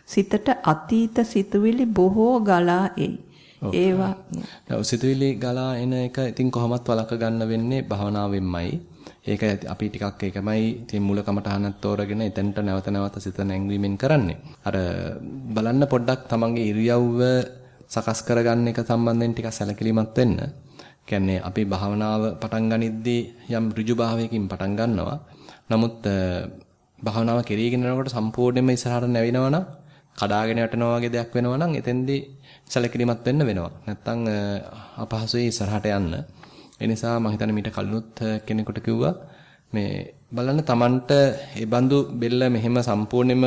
සිතට අතීත සිතුවිලි බොහෝ ගලා එයි. ඒවා සිතුවිලි ගලා එන එක ඉතින් කොහොමත් වළක්ව ගන්න වෙන්නේ භවනාවෙන්මයි. ඒක අපි ටිකක් ඒකමයි ඉතින් මූල කමටහනක් තෝරගෙන එතනට නැවත නැවත සිත නැංවීමෙන් කරන්නේ. අර බලන්න පොඩ්ඩක් තමන්ගේ ඉරියව්ව සකස් කරගන්න එක සම්බන්ධයෙන් ටිකක් සැලකිලිමත් වෙන්න. කියන්නේ අපි භාවනාව පටන් ගනිද්දී යම් ඍජු භාවයකින් පටන් ගන්නවා. නමුත් භාවනාව කෙරීගෙන යනකොට සම්පූර්ණයෙන්ම ඉස්සරහට නැවෙනවා නම් කඩාගෙන යටනවා වගේ දෙයක් වෙනවා නම් එතෙන්දී සැලකිලිමත් වෙන්න වෙනවා. නැත්තම් අපහසුයි ඉස්සරහට යන්න. ඒ නිසා මම හිතන්නේ මීට කලිනුත් කෙනෙකුට කිව්වා මේ බලන්න Tamanට ඒ බඳු බෙල්ල මෙහෙම සම්පූර්ණයෙන්ම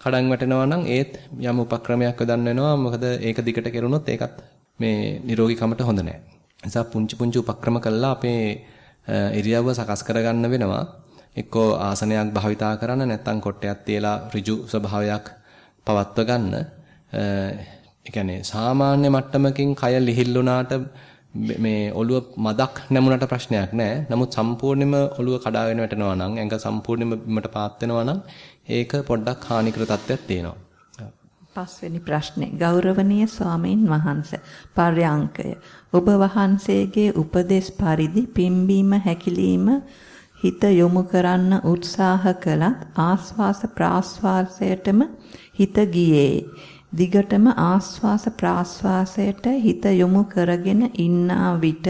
කඩන් වැටෙනවා නම් ඒත් යම් උපක්‍රමයක් යොදන්න වෙනවා. මොකද ඒක දිගට කෙරුණොත් ඒකත් මේ නිරෝගීකමට හොඳ නැහැ. නිසා පුංචි පුංචි උපක්‍රම කළා අපේ ඉරියව්ව සකස් කරගන්න වෙනවා. එක්කෝ ආසනයක් භාවිතා කරන්න නැත්නම් කොට්ටයක් තියලා ඍජු ස්වභාවයක් පවත්ව ගන්න. ඒ කියන්නේ සාමාන්‍ය මට්ටමකින් කය ලිහිල්ුණාට මේ ඔළුව මදක් නැමුණට ප්‍රශ්නයක් නැහැ. නමුත් සම්පූර්ණයෙන්ම ඔළුව කඩාගෙන වැටෙනවා නම් ඇඟ සම්පූර්ණයෙන්ම බිමට පාත් වෙනවා නම් ඒක පොඩ්ඩක් හානිකර තත්ත්වයක් තියෙනවා. පස්වෙනි ප්‍රශ්නේ ගෞරවනීය ස්වාමීන් වහන්සේ පර්යාංකය ඔබ වහන්සේගේ උපදේශ පරිදි පිම්බීම හැකිලිම හිත යොමු කරන්න උත්සාහ කළත් ආස්වාස ප්‍රාස්වාසයටම හිත ගියේ දිගටම ආස්වාස ප්‍රාස්වාසයට හිත යොමු කරගෙන ඉන්නා විට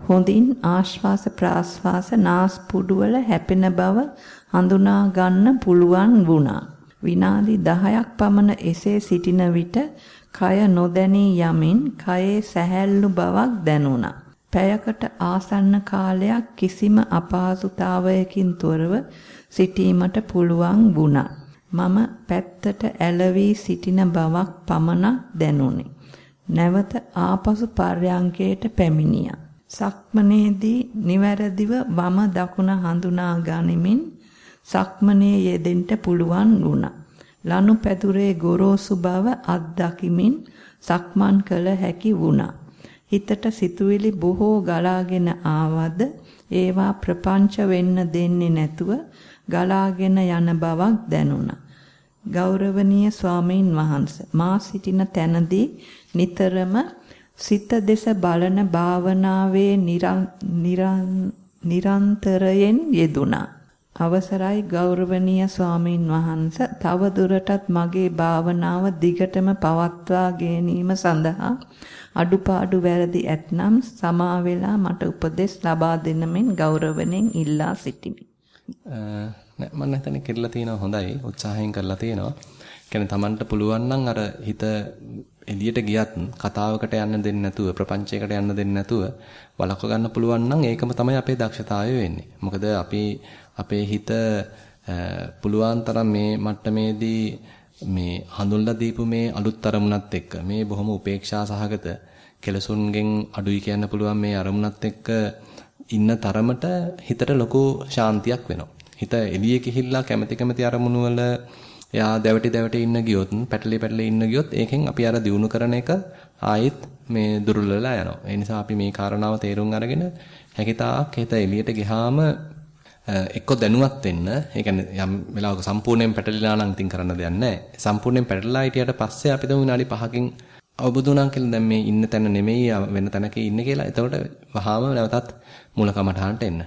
හොඳින් ආශ්වාස ප්‍රාශ්වාස නාස්පුඩු වල හැපෙන බව හඳුනා ගන්න පුළුවන් වුණා. විනාඩි 10ක් පමණ එසේ සිටින විට කය නොදැනී යමින් කයේ සැහැල්ලු බවක් දැනුණා. පැයකට ආසන්න කාලයක් කිසිම අපහසුතාවයකින් තොරව සිටීමට පුළුවන් වුණා. මම පැත්තට ඇලවි සිටින බවක් පමණක් දැනුනි. නැවත ආපසු පර්යංකයට පැමිණියා. සක්මනේදී නිවැරදිව වම දකුණ හඳුනා ගනිමින් සක්මනේ යෙදෙන්න පුළුවන් වුණා. ලනු පැදුරේ ගොරෝසු බව අත්දකිමින් සක්මන් කළ හැකි වුණා. හිතට සිතුවිලි බොහෝ ගලාගෙන ආවද ඒවා ප්‍රපංච වෙන්න දෙන්නේ නැතුව ගලාගෙන යන බවක් දැනුණා. ගෞරවනීය ස්වාමීන් වහන්සේ මා සිටින තැනදී නිතරම සිත දෙස බලන භාවනාවේ නිරන්තරයෙන් යෙදුණා. අවසරයි ගෞරවනීය ස්වාමින් වහන්ස තව දුරටත් මගේ භාවනාව දිගටම පවත්වා ගැනීම සඳහා අඩුපාඩු වැරදි ඇතනම් සමා වෙලා මට උපදෙස් ලබා දෙන මෙන් ගෞරවණෙන් ඉල්ලා සිටිමි. නෑ මම හිතන්නේ කෙරලා තියෙනවා හොඳයි උත්සාහයෙන් කරලා තියෙනවා. කියන්නේ Tamanට පුළුවන් නම් අර හිත එළියට ගියත් කතාවකට යන්න දෙන්නේ නැතුව ප්‍රපංචයකට යන්න දෙන්නේ නැතුව වළක්ව ගන්න පුළුවන් නම් ඒකම තමයි අපේ දක්ෂතාවය වෙන්නේ. මොකද අපි අපේ හිත පුළුවන් තරම් මේ මට්ටමේදී මේ හඳුන්ලා දීපු මේ අලුත් අරමුණත් එක්ක මේ බොහොම උපේක්ෂා සහගත කෙලසුන්ගෙන් අඩුයි කියන්න පුළුවන් මේ අරමුණත් එක්ක ඉන්න තරමට හිතට ලොකු ශාන්තියක් වෙනවා. හිත එළියේ ගිහිල්ලා කැමැති කැමැති අරමුණු වල එයා දැවටි දැවටි ඉන්න ගියොත් පැටලි පැටලි ඉන්න ගියොත් ඒකෙන් අපි අර දිනු කරන එක ආයෙත් මේ දුර්වලලා යනවා. ඒ නිසා අපි මේ කාරණාව තේරුම් අරගෙන හැකිතාක් හිත එළියට ගියාම එක්ක දැනුවත් වෙන්න. ඒ කියන්නේ යම් වෙලාවක සම්පූර්ණයෙන් පැටලිලා නම් ඉතින් කරන්න දෙයක් නැහැ. සම්පූර්ණයෙන් පැටලලා හිටියට පස්සේ අපි තුන් විනාඩි 5කින් අවබෝධ වුණා කියලා දැන් මේ ඉන්න තැන නෙමෙයි වෙන තැනක ඉන්නේ කියලා. එතකොට වහාම නැවතත් මූල කමඨාන්ට එන්න.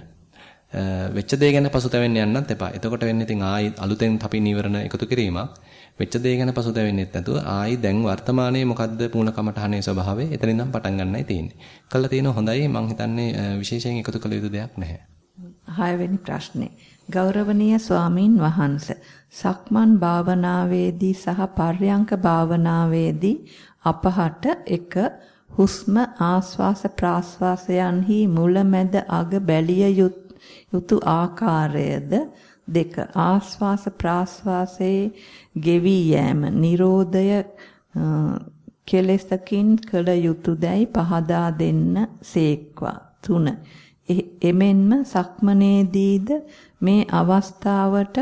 වෙච්ච දේ ගැන පසුතැවෙන්න යන්නත් එපා. එතකොට වෙන්නේ ඉතින් ආයි අලුතෙන් අපි නිවරණ එකතු කිරීමක්. වෙච්ච දේ ගැන පසුතැවෙන්නෙත් නැතුව ආයි දැන් වර්තමානයේ මොකද්ද මූල කමඨහනේ ස්වභාවය එතනින් නම් පටන් ගන්නයි තියෙන්නේ. කළා තියෙන හොඳයි මං හිතන්නේ විශේෂයෙන් එකතු කළ යුතු දෙයක් නැහැ. හයවෙනි ප්‍රශ්නේ. ගෞරවනීය ස්වාමින් වහන්සේ සක්මන් භාවනාවේදී සහ පර්යංක භාවනාවේදී අපහට එක හුස්ම ආස්වාස ප්‍රාස්වාසයන්හි මුලැමැද අග බැලිය යුත් යුතු ආකාරයද දෙක. ආස්වාස ප්‍රාස්වාසයේ ගෙවි යෑම නිරෝධය කෙලෙසකින් කළ යුතුයදයි පහදා දෙන්න සේක්වා. තුන. එමෙන්ම සක්මනේදීද මේ අවස්ථාවට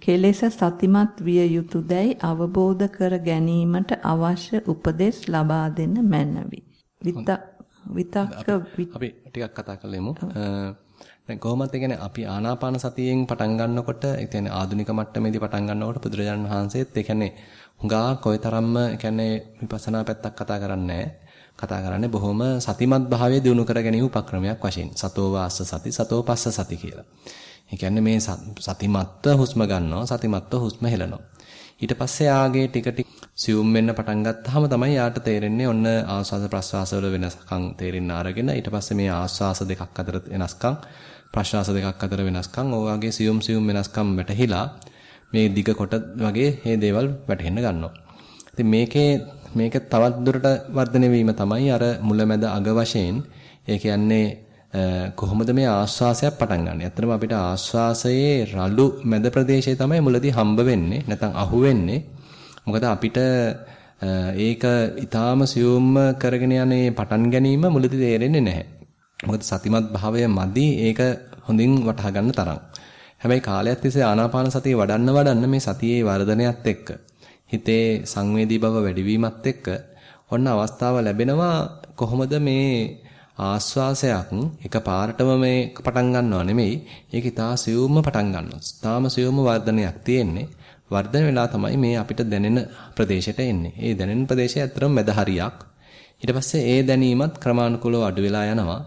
කෙලෙස සතිමත් විය යුතුයදයි අවබෝධ කර ගැනීමට අවශ්‍ය උපදෙස් ලබා දෙන්න මැනවි. විතක්ක අපි ටිකක් කතා කරලෙමු. දැන් කොහොමද කියන්නේ අපි ආනාපාන සතියෙන් පටන් ගන්නකොට ඒ කියන්නේ ආධුනික මට්ටමේදී පටන් ගන්නකොට බුදුරජාණන් වහන්සේත් ඒ කියන්නේ හුඟා කොයිතරම්ම ඒ කියන්නේ විපස්සනා පැත්තක් කතා කරන්නේ කතා කරන්නේ බොහොම සතිමත් භාවය දිනු කර ගැනීම උපක්‍රමයක් වශයෙන් සතෝ වාස්ස සති සතෝ පස්ස සති කියලා. ඒ කියන්නේ මේ සතිමත්ව හුස්ම ගන්නවා සතිමත්ව හුස්ම හෙලනවා. ඊට පස්සේ ආගේ ටික ටික සියුම් වෙන්න පටන් ගත්තාම තමයි යාට තේරෙන්නේ ඔන්න ආස්වාද ප්‍රස්වාස වල වෙනස්කම් තේරෙන්න අරගෙන ඊට පස්සේ මේ ආස්වාස දෙකක් අතර වෙනස්කම් ප්‍රශ්වාස දෙකක් අතර වෙනස්කම් ඔය වගේ සියුම් සියුම් වෙනස්කම් වැටහිලා මේ දිග කොට වගේ මේ දේවල් වැටහෙන්න ගන්නවා. ඉතින් මේකේ මේක තවත් දුරට වර්ධනය වීම තමයි අර මුලැමැද අග වශයෙන් ඒ කියන්නේ කොහොමද මේ ආස්වාසයක් පටන් ගන්න. ඇත්තටම අපිට ආස්වාසයේ රළු මැද ප්‍රදේශය තමයි මුලදී හම්බ වෙන්නේ නැත්නම් අහු වෙන්නේ. මොකද අපිට ඒක ඊටාම සියුම්ම කරගෙන යන්නේ පටන් ගැනීම මුලදී තේරෙන්නේ නැහැ. මොකද සතිමත් භාවය මදි ඒක හොඳින් වටහා ගන්න තරම්. හැබැයි කාලයක් තිස්සේ ආනාපාන සතිය වඩන්න වඩන්න මේ සතියේ වර්ධනයත් එක්ක හිතේ සංවේදී බව වැඩිවීමත් එක්ක ඔන්න අවස්ථාව ලැබෙනවා කොහොමද මේ ආස්වාසයක් එක පාරටම මේ පටන් ගන්නව නෙමෙයි ඒක තා සියුම්ම පටන් ගන්නවා. තාම සියුම්ම වර්ධනයක් තියෙන්නේ. වර්ධන වෙලා තමයි මේ අපිට දැනෙන ප්‍රදේශයට එන්නේ. ඒ දැනෙන ප්‍රදේශය ඇත්තටම මැද හරියක්. ඊට පස්සේ ඒ දැනීමත් ක්‍රමානුකූලව අඩු වෙලා යනවා.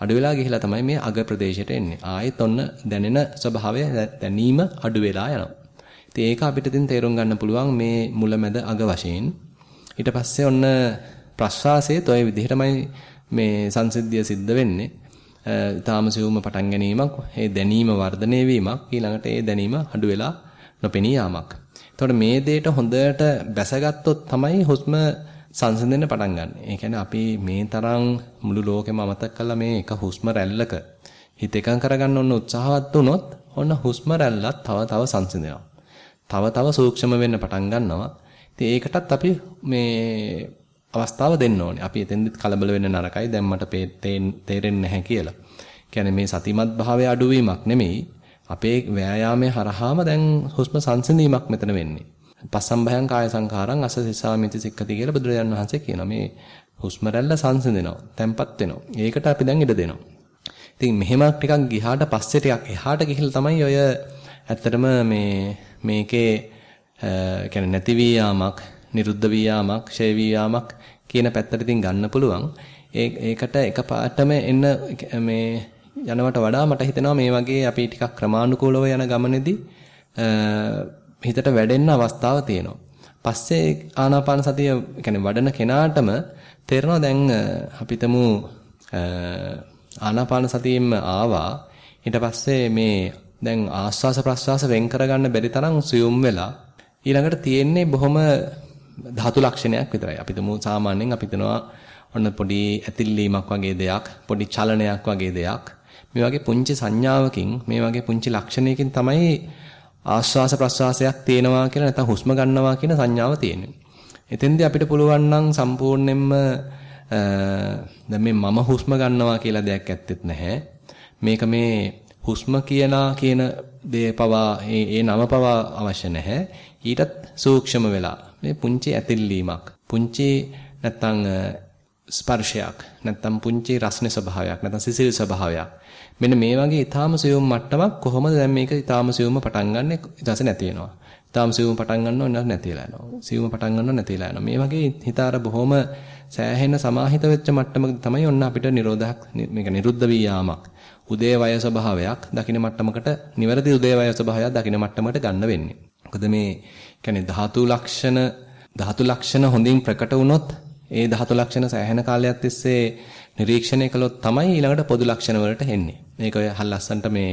අඩු වෙලා ගිහිලා තමයි මේ අග ප්‍රදේශයට එන්නේ. ආයෙත් ඔන්න දැනෙන ස්වභාවය දැනීම අඩු වෙලා යනවා. ඉතින් ඒක අපිට ඉතින් තේරුම් ගන්න පුළුවන් මේ මුලැමැද අග වශයෙන්. ඊට පස්සේ ඔන්න ප්‍රස්වාසයේ toy විදිහටමයි මේ සංසිද්ධිය සිද්ධ වෙන්නේ. ඊටාම සිවුම පටන් ගැනීමක්, ඒ දැනීම වර්ධනය වීමක්, ඊළඟට ඒ දැනීම අඩු වෙලා නොපෙනී යාමක්. එතකොට මේ දෙයට හොඳට බැසගත්තොත් තමයි හුස්ම සංසිඳෙන්න පටන් ගන්න. ඒ කියන්නේ අපි මේ තරම් මුළු ලෝකෙම අමතක කළා මේ එක හුස්ම රැල්ලක හිත එකඟ කරගන්න ඕන උත්සාහවත් වුණොත් ඔන්න හුස්ම රැල්ලත් තව තව සංසිඳෙනවා. තව තව සූක්ෂම වෙන්න පටන් ගන්නවා. ඉතින් ඒකටත් අපි මේ අවස්ථාව දෙන්න ඕනේ. අපි එතෙන්දිත් කලබල වෙන්න නරකයි. දැන් මට තේරෙන්නේ නැහැ කියලා. කියන්නේ මේ සතිමත් භාවයේ අඩුවීමක් නෙමෙයි. අපේ ව්‍යායාමයේ හරහාම දැන් හුස්ම සංසිඳීමක් මෙතන වෙන්නේ. පස්සම්භයං කාය සංඛාරං අස සිසාමිති සික්කති කියලා බුදුරජාණන් වහන්සේ කියනවා. මේ හුස්ම රැල්ල සංසිඳෙනවා, තැම්පත් වෙනවා. ඒකට අපි දැන් ඉඩ දෙනවා. ඉතින් මෙහෙම ටිකක් ගිහාට පස්සේ ටිකක් එහාට ගිහිල්ලා තමයි ඔය ඇත්තටම මේ මේකේ කියන්නේ නැති වී යාමක්, නිරුද්ධ වී යාමක්, ෂේ වී යාමක් කියන පැත්තට ඉතින් ගන්න පුළුවන්. ඒ ඒකට එකපාරටම එන්න මේ යනවට වඩා මට හිතෙනවා මේ වගේ අපි ටිකක් ක්‍රමානුකූලව යන ගමනේදී හිතට වැඩෙන්න අවස්ථාව තියෙනවා. පස්සේ ආනාපාන සතිය කියන්නේ වඩන කෙනාටම තේරෙනවා දැන් අපිටම ආනාපාන සතියෙම ආවා. ඊට පස්සේ මේ දැන් ආස්වාස ප්‍රස්වාස වෙන් කරගන්න බැරි තරම් සියුම් වෙලා ඊළඟට තියෙන්නේ බොහොම ධාතු ලක්ෂණයක් විතරයි. අපි තුමු සාමාන්‍යයෙන් අපි හිතනවා ඔන්න පොඩි ඇතිල්ලීමක් වගේ දෙයක්, පොඩි චලනයක් වගේ දෙයක්. මේ වගේ පුංචි සංඥාවකින්, මේ වගේ පුංචි ලක්ෂණයකින් තමයි ආශ්වාස ප්‍රශ්වාසයක් තේනවා කියලා නැත්නම් හුස්ම ගන්නවා කියන සංඥාව තියෙන්නේ. එතෙන්දී අපිට පුළුවන් නම් සම්පූර්ණයෙන්ම දැන් මේ මම හුස්ම ගන්නවා කියලා දෙයක් ඇත්තෙත් නැහැ. මේක මේ හුස්ම කියනා කියන දේ පවා ඒ ඒ නම පවා අවශ්‍ය නැහැ. ඊටත් සූක්ෂම වෙලා මේ පුංචි ඇතිල්ලීමක් පුංචි නැත්තම් ස්පර්ශයක් නැත්තම් පුංචි රස්නේ ස්වභාවයක් නැත්තම් සිසිල් ස්වභාවයක් මෙන්න මේ වගේ ඊටාම සියුම් මට්ටමක් කොහොමද දැන් මේක ඊටාම සියුම්ම පටන් ගන්න ඊටසේ නැති වෙනවා. ඊටාම සියුම් පටන් ගන්නව නැතිලා යනවා. සියුම් පටන් ගන්නව නැතිලා යනවා. මේ වගේ හිත අර බොහොම සෑහෙන සමාහිත වෙච්ච මට්ටමක තමයි ඔන්න අපිට නිරෝධයක් මේක නිරුද්ධ වී යාමක් උදේ වය ස්වභාවයක් දකින්න මට්ටමකට නිවැරදි උදේ වය ස්වභාවයක් දකින්න මට්ටමකට ගන්න වෙන්නේ. මොකද මේ කියන්නේ ධාතු ලක්ෂණ ධාතු ලක්ෂණ හොඳින් ප්‍රකට වුණොත් ඒ ධාතු ලක්ෂණ සෑහෙන කාලයක් තිස්සේ නිරීක්ෂණය කළොත් තමයි ඊළඟට පොදු ලක්ෂණ වලට එන්නේ. මේක ඔය හල්ලස්සන්ට මේ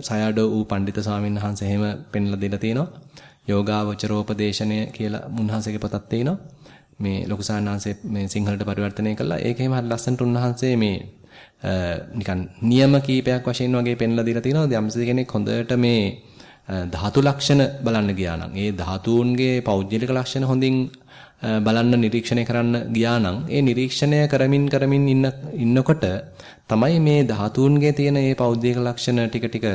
සයඩෝ වූ පඬිත ස්වාමීන් වහන්සේ එහෙම පෙන්ලා දෙලා තියෙනවා. යෝගාවචරෝපදේශනය කියලා මුන්වහන්සේගේ පොතක් තියෙනවා. මේ ලොකු සාන්නාංශේ මේ සිංහලට පරිවර්තනය කළා. ඒකේම හරි ලස්සනට උන්වහන්සේ මේ නිකන් නියම කීපයක් වශයෙන් වගේ පෙන්ලා දීලා තියෙනවා. යම්සි කෙනෙක් හොඳට මේ ධාතු ලක්ෂණ බලන්න ගියා නම් ඒ ධාතුන්ගේ පෞද්ගලික ලක්ෂණ හොඳින් බලන්න නිරීක්ෂණය කරන්න ගියා නම් ඒ නිරීක්ෂණය කරමින් කරමින් ඉන්න ඉන්නකොට තමයි මේ ධාතුන්ගේ තියෙන මේ පෞද්ගලික ලක්ෂණ ටික ටික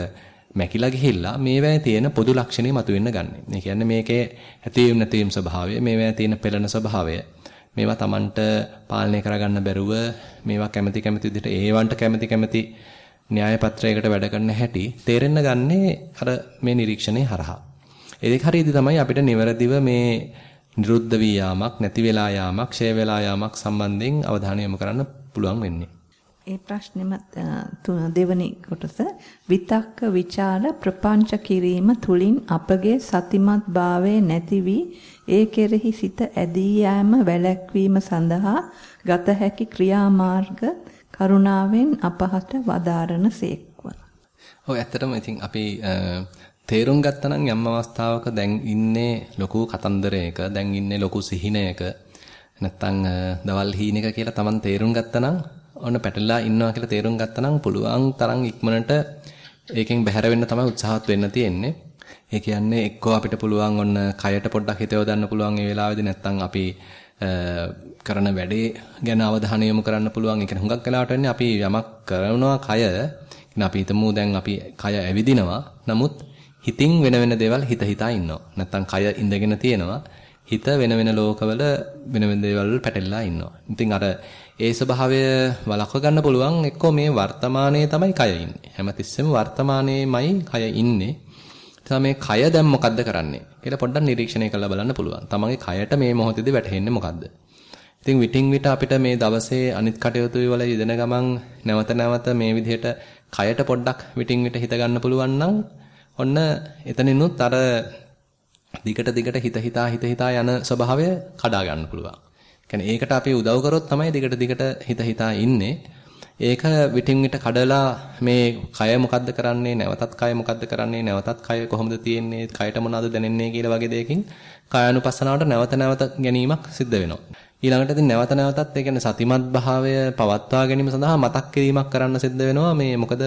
මැකිලා ගිහිල්ලා මේවැය තියෙන පොදු ලක්ෂණේ මතුවෙන්න ගන්න. ඒ කියන්නේ මේකේ ඇතිවීම නැතිවීම ස්වභාවය, මේවැය තියෙන පෙළෙන ස්වභාවය, මේවා Tamanට පාලනය කරගන්න බැරුව මේවා කැමැති කැමැති විදිහට ඒවන්ට කැමැති කැමැති න්‍යාය පත්‍රයකට වැඩ කරන හැටි තේරෙන්න ගන්නේ අර මේ නිරීක්ෂණේ හරහා. ඒ දෙක හරියදී තමයි අපිට නිවැරදිව මේ නිරුද්ධ වී යාමක්, නැති වෙලා යාමක්, ෂය වෙලා යාමක් සම්බන්ධයෙන් අවධානය යොමු කරන්න පුළුවන් වෙන්නේ. ඒ ප්‍රශ්නෙම දෙවනි කොටස විතක්ක ਵਿਚාර ප්‍රපංච කිරීම තුලින් අපගේ සතිමත් භාවයේ නැති වී ඒ කෙරෙහි සිත ඇදී යෑම වැළැක්වීම සඳහා ගත හැකි ක්‍රියාමාර්ග කරුණාවෙන් අපහට වදාරන සේක්ව. ඔව් ඇත්තටම ඉතින් අපි තේරුම් ගත්තා නම් යම් අවස්ථාවක දැන් ඉන්නේ ලොකු කතන්දරයක දැන් ඉන්නේ ලොකු සිහිනයක නැත්තම් දවල් හීනෙක කියලා Taman තේරුම් ගත්තා නම් ඔන්න පැටලලා ඉන්නවා කියලා තේරුම් ගත්තා නම් පුළුවන් තරම් ඉක්මනට ඒකෙන් බැහැර වෙන්න තමයි උත්සාහත් වෙන්න තියෙන්නේ. ඒ කියන්නේ එක්කෝ අපිට පුළුවන් ඔන්න කයට පොඩ්ඩක් හිත යොදන්න පුළුවන් ඒ වෙලාවේදී නැත්තම් අපි කරන වැඩේ ගැන අවධානය යොමු කරන්න පුළුවන්. ඒ කියන්නේ හුඟක් වෙලාවට වෙන්නේ අපි යමක් කරනවා කය කියන අපි හිතමු දැන් අපි කය ඇවිදිනවා. නමුත් හිතින් වෙන වෙන දේවල් හිත හිතා ඉන්නවා. නැත්තම් කය ඉඳගෙන තියෙනවා. හිත වෙන වෙන ලෝකවල වෙන වෙන දේවල් පැටලලා ඉන්නවා. ඉතින් අර ඒ ස්වභාවය වළක්ව ගන්න පුළුවන් එක්කෝ මේ වර්තමානයේ තමයි කය ඉන්නේ. හැමතිස්සෙම වර්තමානයේමයි කය ඉන්නේ. එතන මේ කය දැන් මොකද්ද කරන්නේ කියලා පොඩ්ඩක් නිරීක්ෂණය කරලා බලන්න පුළුවන්. තමන්ගේ කයට මේ මොහොතේදී වැටහෙන්නේ මොකද්ද? ඉතින් විටින් විට අපිට මේ දවසේ අනිත් කටයුතු වල යෙදෙන ගමන් නැවත නැවත මේ විදිහට කයට පොඩ්ඩක් විටින් විට හිත ගන්න පුළුවන් නම් ඔන්න එතනිනුත් අර දිගට දිගට හිත හිතා හිත හිතා යන ස්වභාවය කඩා ගන්න පුළුවන්. කියන්නේ ඒකට අපි උදව් කරොත් තමයි දිගට දිගට හිත හිතා ඉන්නේ. ඒක විටින් විට කඩලා මේ කය මොකද්ද කරන්නේ නැවතත් කය මොකද්ද කරන්නේ නැවතත් කය කොහොමද තියෙන්නේ කයට මොනවද දැනෙන්නේ කියලා වගේ දෙයකින් කායानुපස්සනාවට නැවත නැවත ගැනීමක් සිද්ධ වෙනවා. ඊළඟට ඉතින් නැවත නැවතත් ඒ කියන්නේ සතිමත් භාවය පවත්වා ගැනීම සඳහා මතක් කිරීමක් කරන්න සිද්ධ වෙනවා. මේ මොකද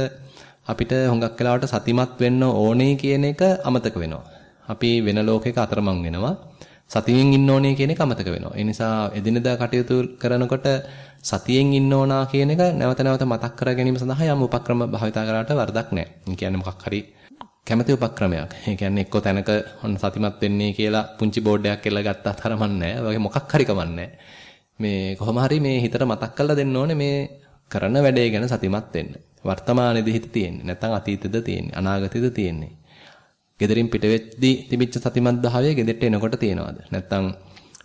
අපිට හුඟක් වෙලාවට සතිමත් වෙන්න ඕනේ කියන එක අමතක වෙනවා. අපි වෙන ලෝකයක අතරමං වෙනවා. සතියෙන් ඉන්න ඕනේ කියන එක අමතක වෙනවා. ඒ නිසා එදිනදා කටයුතු කරනකොට සතියෙන් ඉන්න ඕනා කියන එක නැවත නැවත මතක් කර ගැනීම සඳහා යම් උපක්‍රම භාවිතා කරාට වරදක් නැහැ. ඒ කියන්නේ මොකක් හරි කැමැති උපක්‍රමයක්. ඒ කියන්නේ එක්ක තැනක ඔන්න සතිමත් වෙන්නේ කියලා පුංචි බෝඩ් එකක් කියලා ගත්තා තරමක් නැහැ. වගේ මොකක් හරි කමන්නේ මේ කොහොම හරි මේ හිතට මතක් කරලා දෙන්න ඕනේ මේ කරන වැඩේ ගැන සතිමත් වෙන්න. වර්තමානයේදී හිත තියෙන්නේ. නැත්නම් අතීතෙද තියෙන්නේ. අනාගතෙද තියෙන්නේ. gederin පිට වෙද්දී තිබිච්ච සතිමත් භාවය ගෙදෙට්ට එනකොට තියෙනවද? නැත්නම්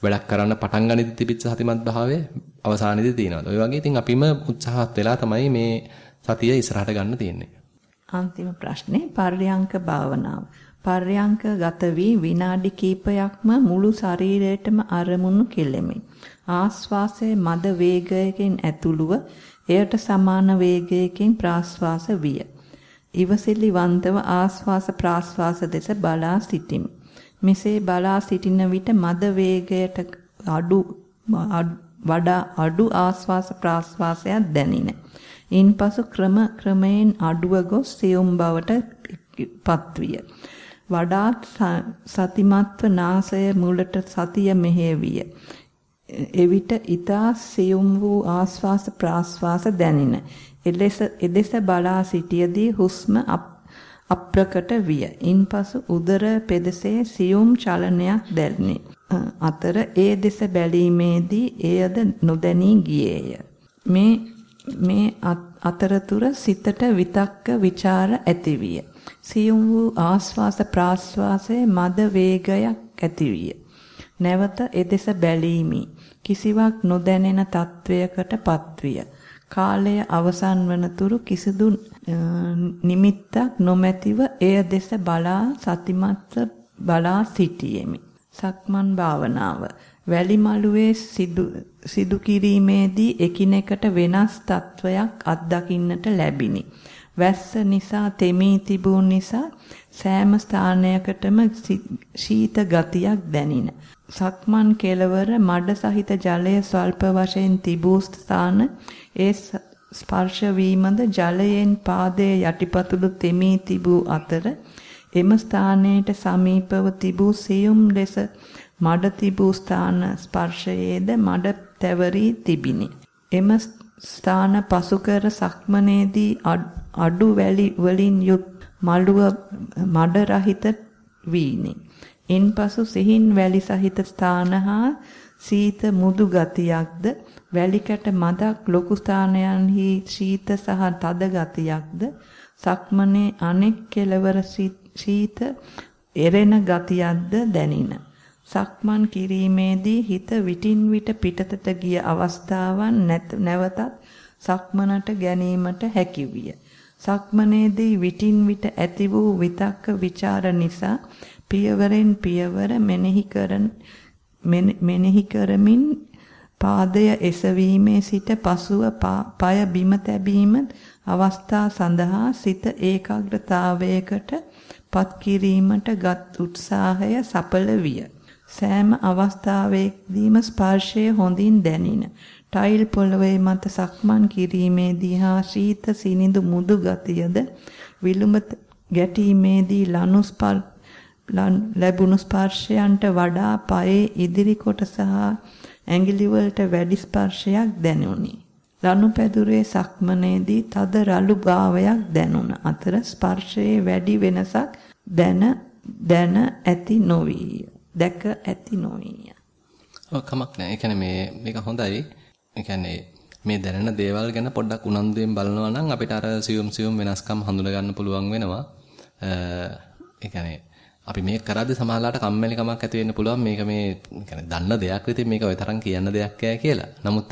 වැඩක් කරන්න පටන් ගනිද්දි තිබිච්ච සතිමත් භාවය අවසානයේදී තියෙනවද? ඔය වගේ ඉතින් අපිම උත්සාහත් වෙලා තමයි මේ සතිය ඉස්සරහට ගන්න තියෙන්නේ. අන්තිම ප්‍රශ්නේ පර්යංක භාවනාව. පර්යංක ගත වී විනාඩි කිහිපයක්ම මුළු ශරීරයටම අරමුණු කෙලෙමි. ආස්වාසයේ මද වේගයකින් ඇතුළුව එයට සමාන වේගයකින් ප්‍රාස්වාස විය. ඉවසිලිවන්තව ආස්වාස ප්‍රාස්වාස දෙස බලා සිටිමි. මෙසේ බලා සිටින විට මද වේගයට අඩු වඩා අඩු ආස්වාස ප්‍රාස්වාසයක් දැනින. ඉන්පසු ක්‍රම ක්‍රමයෙන් අඩුව ගොස් සියුම් බවට පත්විය. වඩාත් සතිමත්ව නාසය මුලට සතිය මෙහෙවිය. එවිට ඊතා සියුම් වූ ආස්වාස ප්‍රාස්වාස දැනින. එලෙස එදෙස බලා සිටියදී හුස්ම අප්‍රකට විය. ඉන්පසු උදර පෙදෙසේ සියුම් චලනයක් දැනිනි. අතර ඒ දෙස බැලීමේදී එයද නොදැනී ගියේය. මේ මේ අතරතුර සිතට විතක්ක ਵਿਚාර ඇතිවිය. සියුම් වූ ආස්වාස ප්‍රාස්වාසයේ මද වේගයක් ඇතිවිය. නැවත එදෙස බැලීමි. කිසිවක් නොදැනෙන තත්වයකට පත්විය. කාලය අවසන් වනතුරු කිසිදු නිමිත්තක් නොමැතිව එය දෙස බලා සතිමත්ව බලා සිටියෙමි. සක්මන් භාවනාව වැලි මළුවේ සිදු සිදු කිරීමේදී එකිනෙකට වෙනස් තත්වයක් අත්දකින්නට ලැබිනි. වැස්ස නිසා තෙමී තිබූ නිසා සෑම ස්ථානයකටම ශීත ගතියක් දැනින. සක්මන් කෙලවර මඩ සහිත ජලය ස්වල්ප වශයෙන් තිබූ ස්ථාන ඒ ස්පර්ශ වීමද ජලයෙන් පාදයේ යටිපතුල තෙමී තිබූ අතර එම ස්ථානයට සමීපව තිබූ සියුම් ලෙස මඩ තිබූ ස්ථාන ස්පර්ශයේද මඩ තැවරී තිබිනි. එම ස්ථාන පසු කර සක්මනේදී අඩු වැලි වලින් යුත් මළුව මඩ රහිත වීනි. ඉන්පසු සිහින් වැලි සහිත ස්ථාන හා සීත මුදු ගතියක්ද වැලි කැට මදක් ලොකු ස්ථානයන්හි ශීත සහ තද ගතියක්ද සක්මනේ අනෙක් කෙලවර ශීත එරෙන ගතියක්ද දැනින සක්මන් කිරීමේදී හිත විටින් විට පිටතට ගිය අවස්ථාවන් නැවතත් සක්මනට ගැනීමට හැකිවිය. සක්මනේදී විටින් විට ඇති වූ විතක්ක ਵਿਚාර නිසා පියවරෙන් පියවර මෙනෙහි කරන මෙනෙහි කරමින් පාදය එසවීමේ සිට පසුව পায় බිම තැබීම අවස්ථා සඳහා සිත ඒකාග්‍රතාවයකට පත් කිරීමට ගත් උත්සාහය සඵල විය. සෑම අවස්ථාවකදීම ස්පර්ශය හොඳින් දැනින. ටයිල් පොළවේ මත සක්මන් කිරීමේදී හා ශීත සිනිඳු මුදු ගතියද විලුඹ ගැටීමේදී ලනු ලැබුණු ස්පර්ශයන්ට වඩා පයේ ඉදිරි කොටස හා ඇඟිලි වලට වැඩි ස්පර්ශයක් දැනුනි. ලනුපැදුරේ සක්මනේදී තද රළු භාවයක් දැනුණ අතර ස්පර්ශයේ වැඩි වෙනසක් දැන දැන ඇති නොවිය. දැක ඇති නොවිය. ඔව් කමක් නැහැ. ඒ කියන්නේ මේ මේක හොඳයි. ඒ කියන්නේ මේ දැනෙන දේවල් ගැන පොඩ්ඩක් උනන්දුවෙන් බලනවා නම් අපිට අර සියුම් සියුම් වෙනස්කම් හඳුනා ගන්න පුළුවන් වෙනවා. ඒ කියන්නේ අපි මේක කරද්දී සමහරලාට කම්මැලිකමක් ඇති වෙන්න පුළුවන් මේක මේ يعني දන්න දෙයක් ඉතින් මේක ඔය තරම් කියන්න දෙයක් ඈ කියලා. නමුත්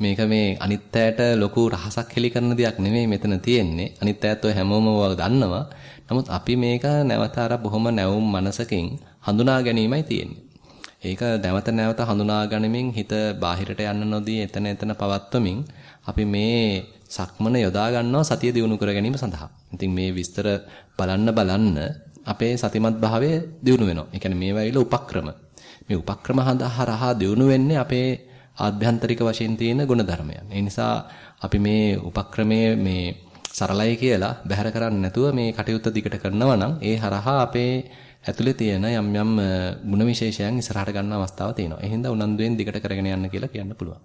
මේක මේ අනිත් අයට ලොකු රහසක් හෙලි කරන දෙයක් නෙමෙයි මෙතන තියෙන්නේ. අනිත් අයත් ඔය හැමෝම දන්නවා. නමුත් අපි මේක නැවත අර බොහොම නැවුම් මනසකින් හඳුනා ගැනීමයි තියෙන්නේ. ඒක නැවත නැවත හඳුනා ගනිමින් හිත බාහිරට යන්න නොදී එතන එතන පවත්වමින් අපි මේ සක්මන යොදා ගන්නවා සතිය දිනු කර ගැනීම සඳහා. ඉතින් මේ විස්තර බලන්න බලන්න අපේ සතිමත් භාවය දියුණු වෙනවා. ඒ කියන්නේ මේවා විල උපක්‍රම. මේ උපක්‍රම හරහා දියුණු වෙන්නේ අපේ ආභ්‍යන්තරික වශයෙන් තියෙන ගුණධර්මයන්. ඒ නිසා අපි මේ උපක්‍රමයේ මේ සරලයි කියලා බැහැර කරන්නේ නැතුව මේ කටයුත්ත දිගට කරනවා නම් ඒ හරහා අපේ ඇතුලේ තියෙන යම් යම් ಗುಣ විශේෂයන් ඉස්සරහට ගන්න අවස්ථාව තියෙනවා. ඒ හින්දා උනන්දුවෙන් දිගට කරගෙන යන්න කියලා කියන්න පුළුවන්.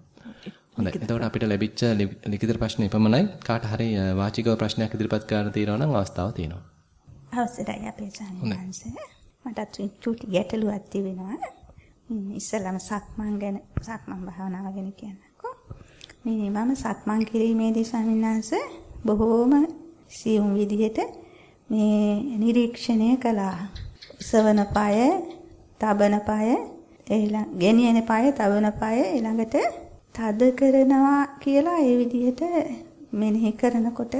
හොඳයි. එතකොට අපිට ලැබිච්ච ලිඛිත ප්‍රශ්න ඉපමණයි. කාට හරි වාචිකව ප්‍රශ්නයක් ඉදිරිපත් කරන්න තියෙනවා නම් අවස්ථාව තියෙනවා. අවසරයි අපේ සාමිනාංශ. මටත් චුටි ගැටලුවක් තිබෙනවා. ඉස්සෙල්ලාම සක්මන් ගැන සක්මන් භාවනාව ගැන කියන්නකෝ. මේ මම සක්මන් කිරීමේදී ස්වාමීන් බොහෝම සියුම් විදිහට මේ නිරීක්ෂණය කළා. උසවන පාය, තබන පාය, ඊළඟ ගෙනියන පාය, තබන පාය ඊළඟට තද කරනවා කියලා ඒ විදිහට මෙනෙහි කරනකොට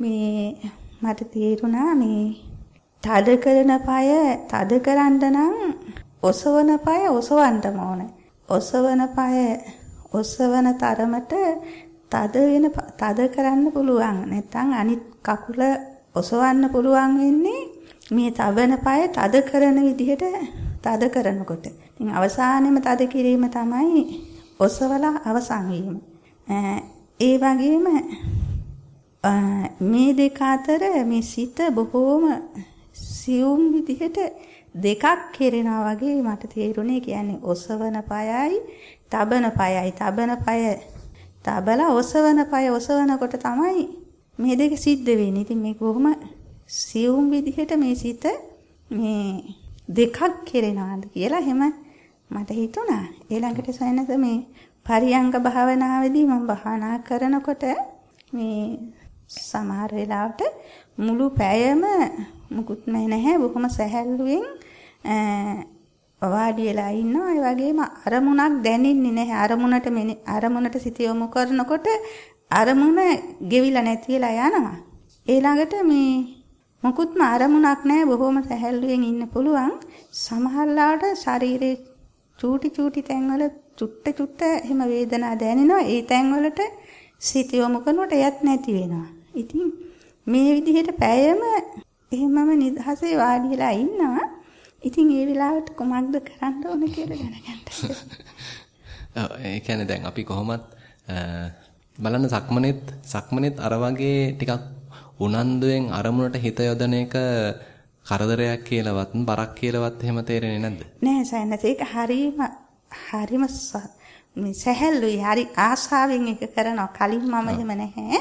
මේ මට තේරුණා මේ තද කරන පාය තද කරන්න නම් ඔසවන පාය ඔසවන්න ඕනේ. ඔසවන පාය ඔසවන තරමට තද වෙන තද කරන්න පුළුවන්. නැත්නම් අනිත් කකුල ඔසවන්න පුළුවන් වෙන්නේ මේ තබන පාය තද කරන විදිහට තද කරනකොට. ඉතින් අවසානයේම තද කිරීම තමයි ඔසවලා අවසන් වීම. ඒ වගේම මේ දෙක අතර මේ සිත බොහෝම සියුම් විදිහට දෙකක් කෙරෙනවා වගේ මට තේරුණේ කියන්නේ ඔසවන පයයි තබන පයයි තබන පය තබලා ඔසවන පය ඔසවනකොට තමයි මේ දෙක සිද්ධ වෙන්නේ. ඉතින් මේක බොහොම සියුම් විදිහට මේ සිත මේ දෙකක් කෙරෙනවාද කියලා එහෙම මට හිතුණා. ඊළඟට සයනස මේ පරියංග භාවනාවේදී මම භාවනා කරනකොට මේ සමහර වෙලාවට මුළු පැයම මුකුත්ම නැහැ. බොහොම සැහැල්ලුවෙන් වාඩි වෙලා ඉන්නවා. ඒ වගේම අරමුණක් දැනෙන්නේ නැහැ. අරමුණට අරමුණට සිත යොමු කරනකොට අරමුණ ගෙවිලා නැති වෙලා යනවා. ඊළඟට මේ මොකුත්ම අරමුණක් නැහැ. බොහොම සැහැල්ලුවෙන් ඉන්න පුළුවන්. සමහරලාට ශරීරේ චූටි චූටි තැන්වල චුට්ට චුට්ට එහෙම වේදනා දැනෙනවා. ඒ තැන්වලට සිත යොමු කරනකොට එයත් නැති වෙනවා. ඉතින් මේ විදිහට පැයම එහෙමම නිදහසේ වාඩි වෙලා ඉන්නවා ඉතින් ඒ වෙලාවට කොමක්ද කරන්න ඕන කියලා දැනගන්න. ඔව් ඒ කියන්නේ දැන් අපි කොහොමත් බලන්න සක්මනේත් සක්මනේත් අර වගේ ටිකක් උනන්දුවෙන් අරමුණට හිත යොදන එක කරදරයක් කියලාවත් බරක් කියලාවත් එහෙම තේරෙන්නේ නැද්ද? නෑ සයන්ස් ඒක හරීම හරීම මේ සැහැල්ලුයි. හරි ආසාවෙන් එක කරනවා. කලින් මම එහෙම නැහැ.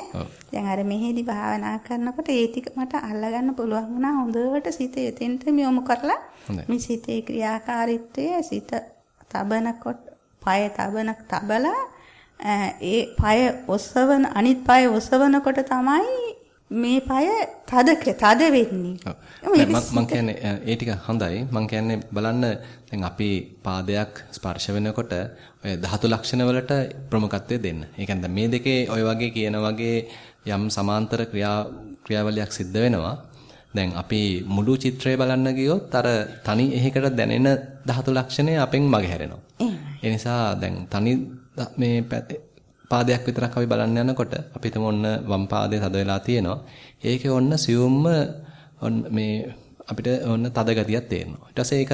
දැන් අර මෙහෙදි භාවනා කරනකොට ඒ ටික මට අල්ලගන්න පුළුවන් වුණා. හොඳට සිත එතෙන්ට යොමු කරලා මේ සිතේ ක්‍රියාකාරීත්වය සිත තබනකොට පය තබන තබලා ඒ පය ඔසවන අනිත් පය ඔසවනකොට තමයි මේ පය තද තද වෙන්නේ. මම කියන්නේ ඒ ටික හොඳයි. මම කියන්නේ බලන්න දැන් අපි පාදයක් ස්පර්ශ වෙනකොට ධාතු ලක්ෂණ වලට ප්‍රමුඛත්වය දෙන්න. ඒ කියන්නේ මේ දෙකේ ඔය වගේ කියන වගේ යම් සමාන්තර ක්‍රියා ක්‍රියාවලියක් සිද්ධ වෙනවා. දැන් අපි මුළු චිත්‍රය බලන්න ගියොත් අර තනි එහෙකට දැනෙන ධාතු ලක්ෂණය අපෙන් මගහැරෙනවා. ඒ නිසා දැන් තනි මේ පාදයක් විතරක් අපි බලන්න යනකොට අපි හිතමු ඔන්න වම් පාදේ තද වෙලා තියෙනවා. ඒකේ ඔන්න සියුම්ම මේ අපිට ඔන්න තද ගතියක් තේරෙනවා. ඊට පස්සේ ඒක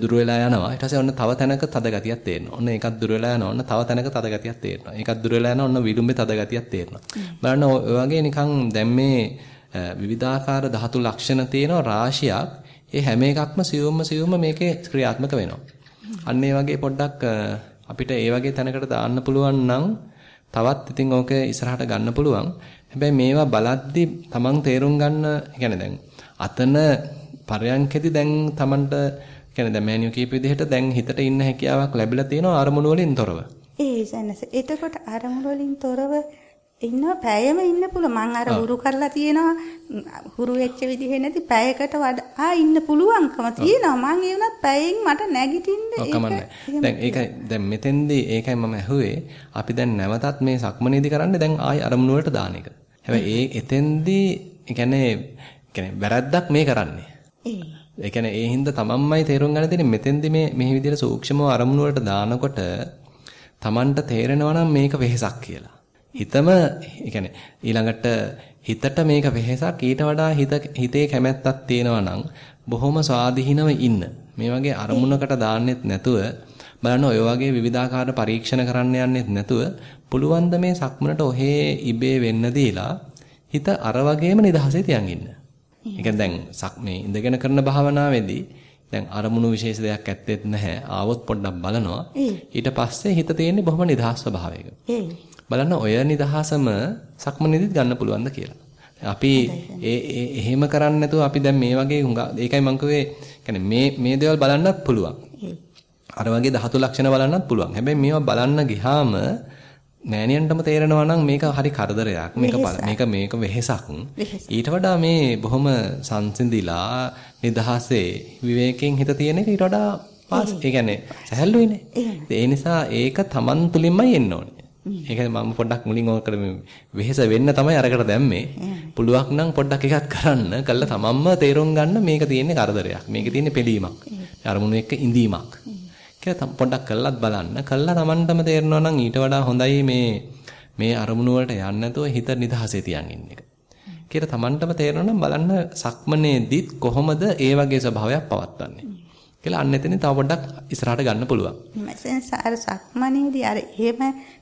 දුර වෙලා යනවා. ඊට පස්සේ ඔන්න තව තැනක තද ගතියක් තේරෙනවා. ඔන්න ඒකත් දුර වෙලා යනවා. ඔන්න තව තැනක තද ගතියක් තේරෙනවා. ඒකත් දුර වෙලා යනවා. ඔන්න විලුඹේ තද ගතියක් තේරෙනවා. බලන්න ඔය වගේ නිකන් දැන් මේ විවිධාකාර ධාතු ලක්ෂණ තියෙන රාශියක් ඒ හැම එකක්ම සියුම්ම සියුම්ම මේකේ ක්‍රියාත්මක වෙනවා. අන්න ඒ වගේ පොඩ්ඩක් අපිට ඒ වගේ තැනකට දාන්න පුළුවන් නම් තවත් ඉතින් ඕක ඉස්සරහට ගන්න පුළුවන්. හැබැයි මේවා බලද්දි තමන් තේරුම් ගන්න يعني දැන් අතන පරයන්කෙදි දැන් තමන්ට කියන්නේ දැන් මෑනියෝ කියපු විදිහට දැන් හිතට ඉන්න හැකියාවක් ලැබිලා තියෙනවා අරමුණු වලින් තොරව. ඒ සනස. එතකොට අරමුණු වලින් තොරව ඉන්නවා පැයම ඉන්න පුළුවන්. මං අර හුරු කරලා තියෙනවා හුරු වෙච්ච විදිහේ නැති පැයකට වඩා ඉන්න පුළුවන්කම තියෙනවා. මං ඒ වුණත් පැයෙන් මට නැගිටින්න ඒක දැන් ඒකයි දැන් මෙතෙන්දී ඒකයි මම ඇහුවේ අපි දැන් නැවතත් මේ සක්මනේදී කරන්නේ දැන් ආයි අරමුණු වලට දාන එක. හැබැයි ඒ එතෙන්දී කියන්නේ කියන්නේ වැරද්දක් මේ කරන්නේ. ඒ කියන්නේ ඒ හින්දා තමන්මයි තේරුම් ගන්න තියෙන්නේ මෙතෙන්දී මේ මේ විදිහට සූක්ෂමව අරමුණු වලට දානකොට තමන්ට තේරෙනවා නම් මේක වෙහෙසක් කියලා. හිතම ඒ ඊළඟට හිතට මේක වෙහෙසක් ඊට වඩා හිත හිතේ කැමැත්තක් තියෙනවා නම් බොහොම ස්වාධීනව ඉන්න. මේ වගේ අරමුණකට දාන්නෙත් නැතුව බලන්න ඔය වගේ විවිධාකාර පරීක්ෂණ කරන්න යන්නෙත් නැතුව පුළුවන් ද මේ සක්මනට ඔහේ ඉබේ වෙන්න දීලා හිත අර වගේම නිදහසේ තියන් ඉන්න. ඒ කියන්නේ දැන් සක් මේ ඉඳගෙන කරන භාවනාවේදී දැන් අරමුණු විශේෂ දෙයක් ඇත්තෙත් නැහැ. ආවොත් පොඩ්ඩක් බලනවා. ඊට පස්සේ හිත තියෙන්නේ බොහොම නිදහස් ස්වභාවයක. බලන්න ඔය නිදහසම සක්මනේදීත් ගන්න පුළුවන්ද කියලා. අපි ඒ එහෙම කරන්නේ නැතුව අපි දැන් මේ වගේ ඒකයි මම කිව්වේ මේ මේ දේවල් බලන්නත් පුළුවන්. අර වගේ ධාතු ලක්ෂණ බලන්නත් පුළුවන්. හැබැයි මේවා බලන්න ගියාම නෑනියන්ටම තේරෙනවා නම් මේක හරි කරදරයක්. මේක මේක මේක වෙහෙසක්. ඊට වඩා මේ බොහොම සංසිඳිලා නිදහසේ විවේකයෙන් හිත තියෙන එක ඊට වඩා පාස් ඒ කියන්නේ සැහැල්ලුයිනේ. ඒ නිසා ඒක Taman තුලින්මයි එන්න ඕනේ. ඒකයි මම පොඩ්ඩක් මුලින් ඕකට වෙහෙස වෙන්න තමයි අරකට දැම්මේ. පුළුවන් නම් පොඩ්ඩක් එකක් කරන්න. කළා තමන්ම තේරුම් ගන්න මේක තියෙන්නේ කරදරයක්. මේක තියෙන්නේ පිළීමක්. අරමුණු එක්ක ඉඳීමක්. කියලා පොඩ්ඩක් කළත් බලන්න. කළා තමන්ටම තේරෙනවා නම් ඊට වඩා හොඳයි මේ මේ අරමුණු වලට යන්නේ නැතුව හිත නිදහසේ තියන් ඉන්න එක. කියලා තමන්ටම තේරෙනවා නම් බලන්න සක්මනේදිත් කොහොමද ඒ වගේ ස්වභාවයක් පවත්වන්නේ. කියලා අන්න එතනින් තව පොඩ්ඩක් ඉස්සරහට ගන්න පුළුවන්. මම අර සක්මනේදී අර එහෙම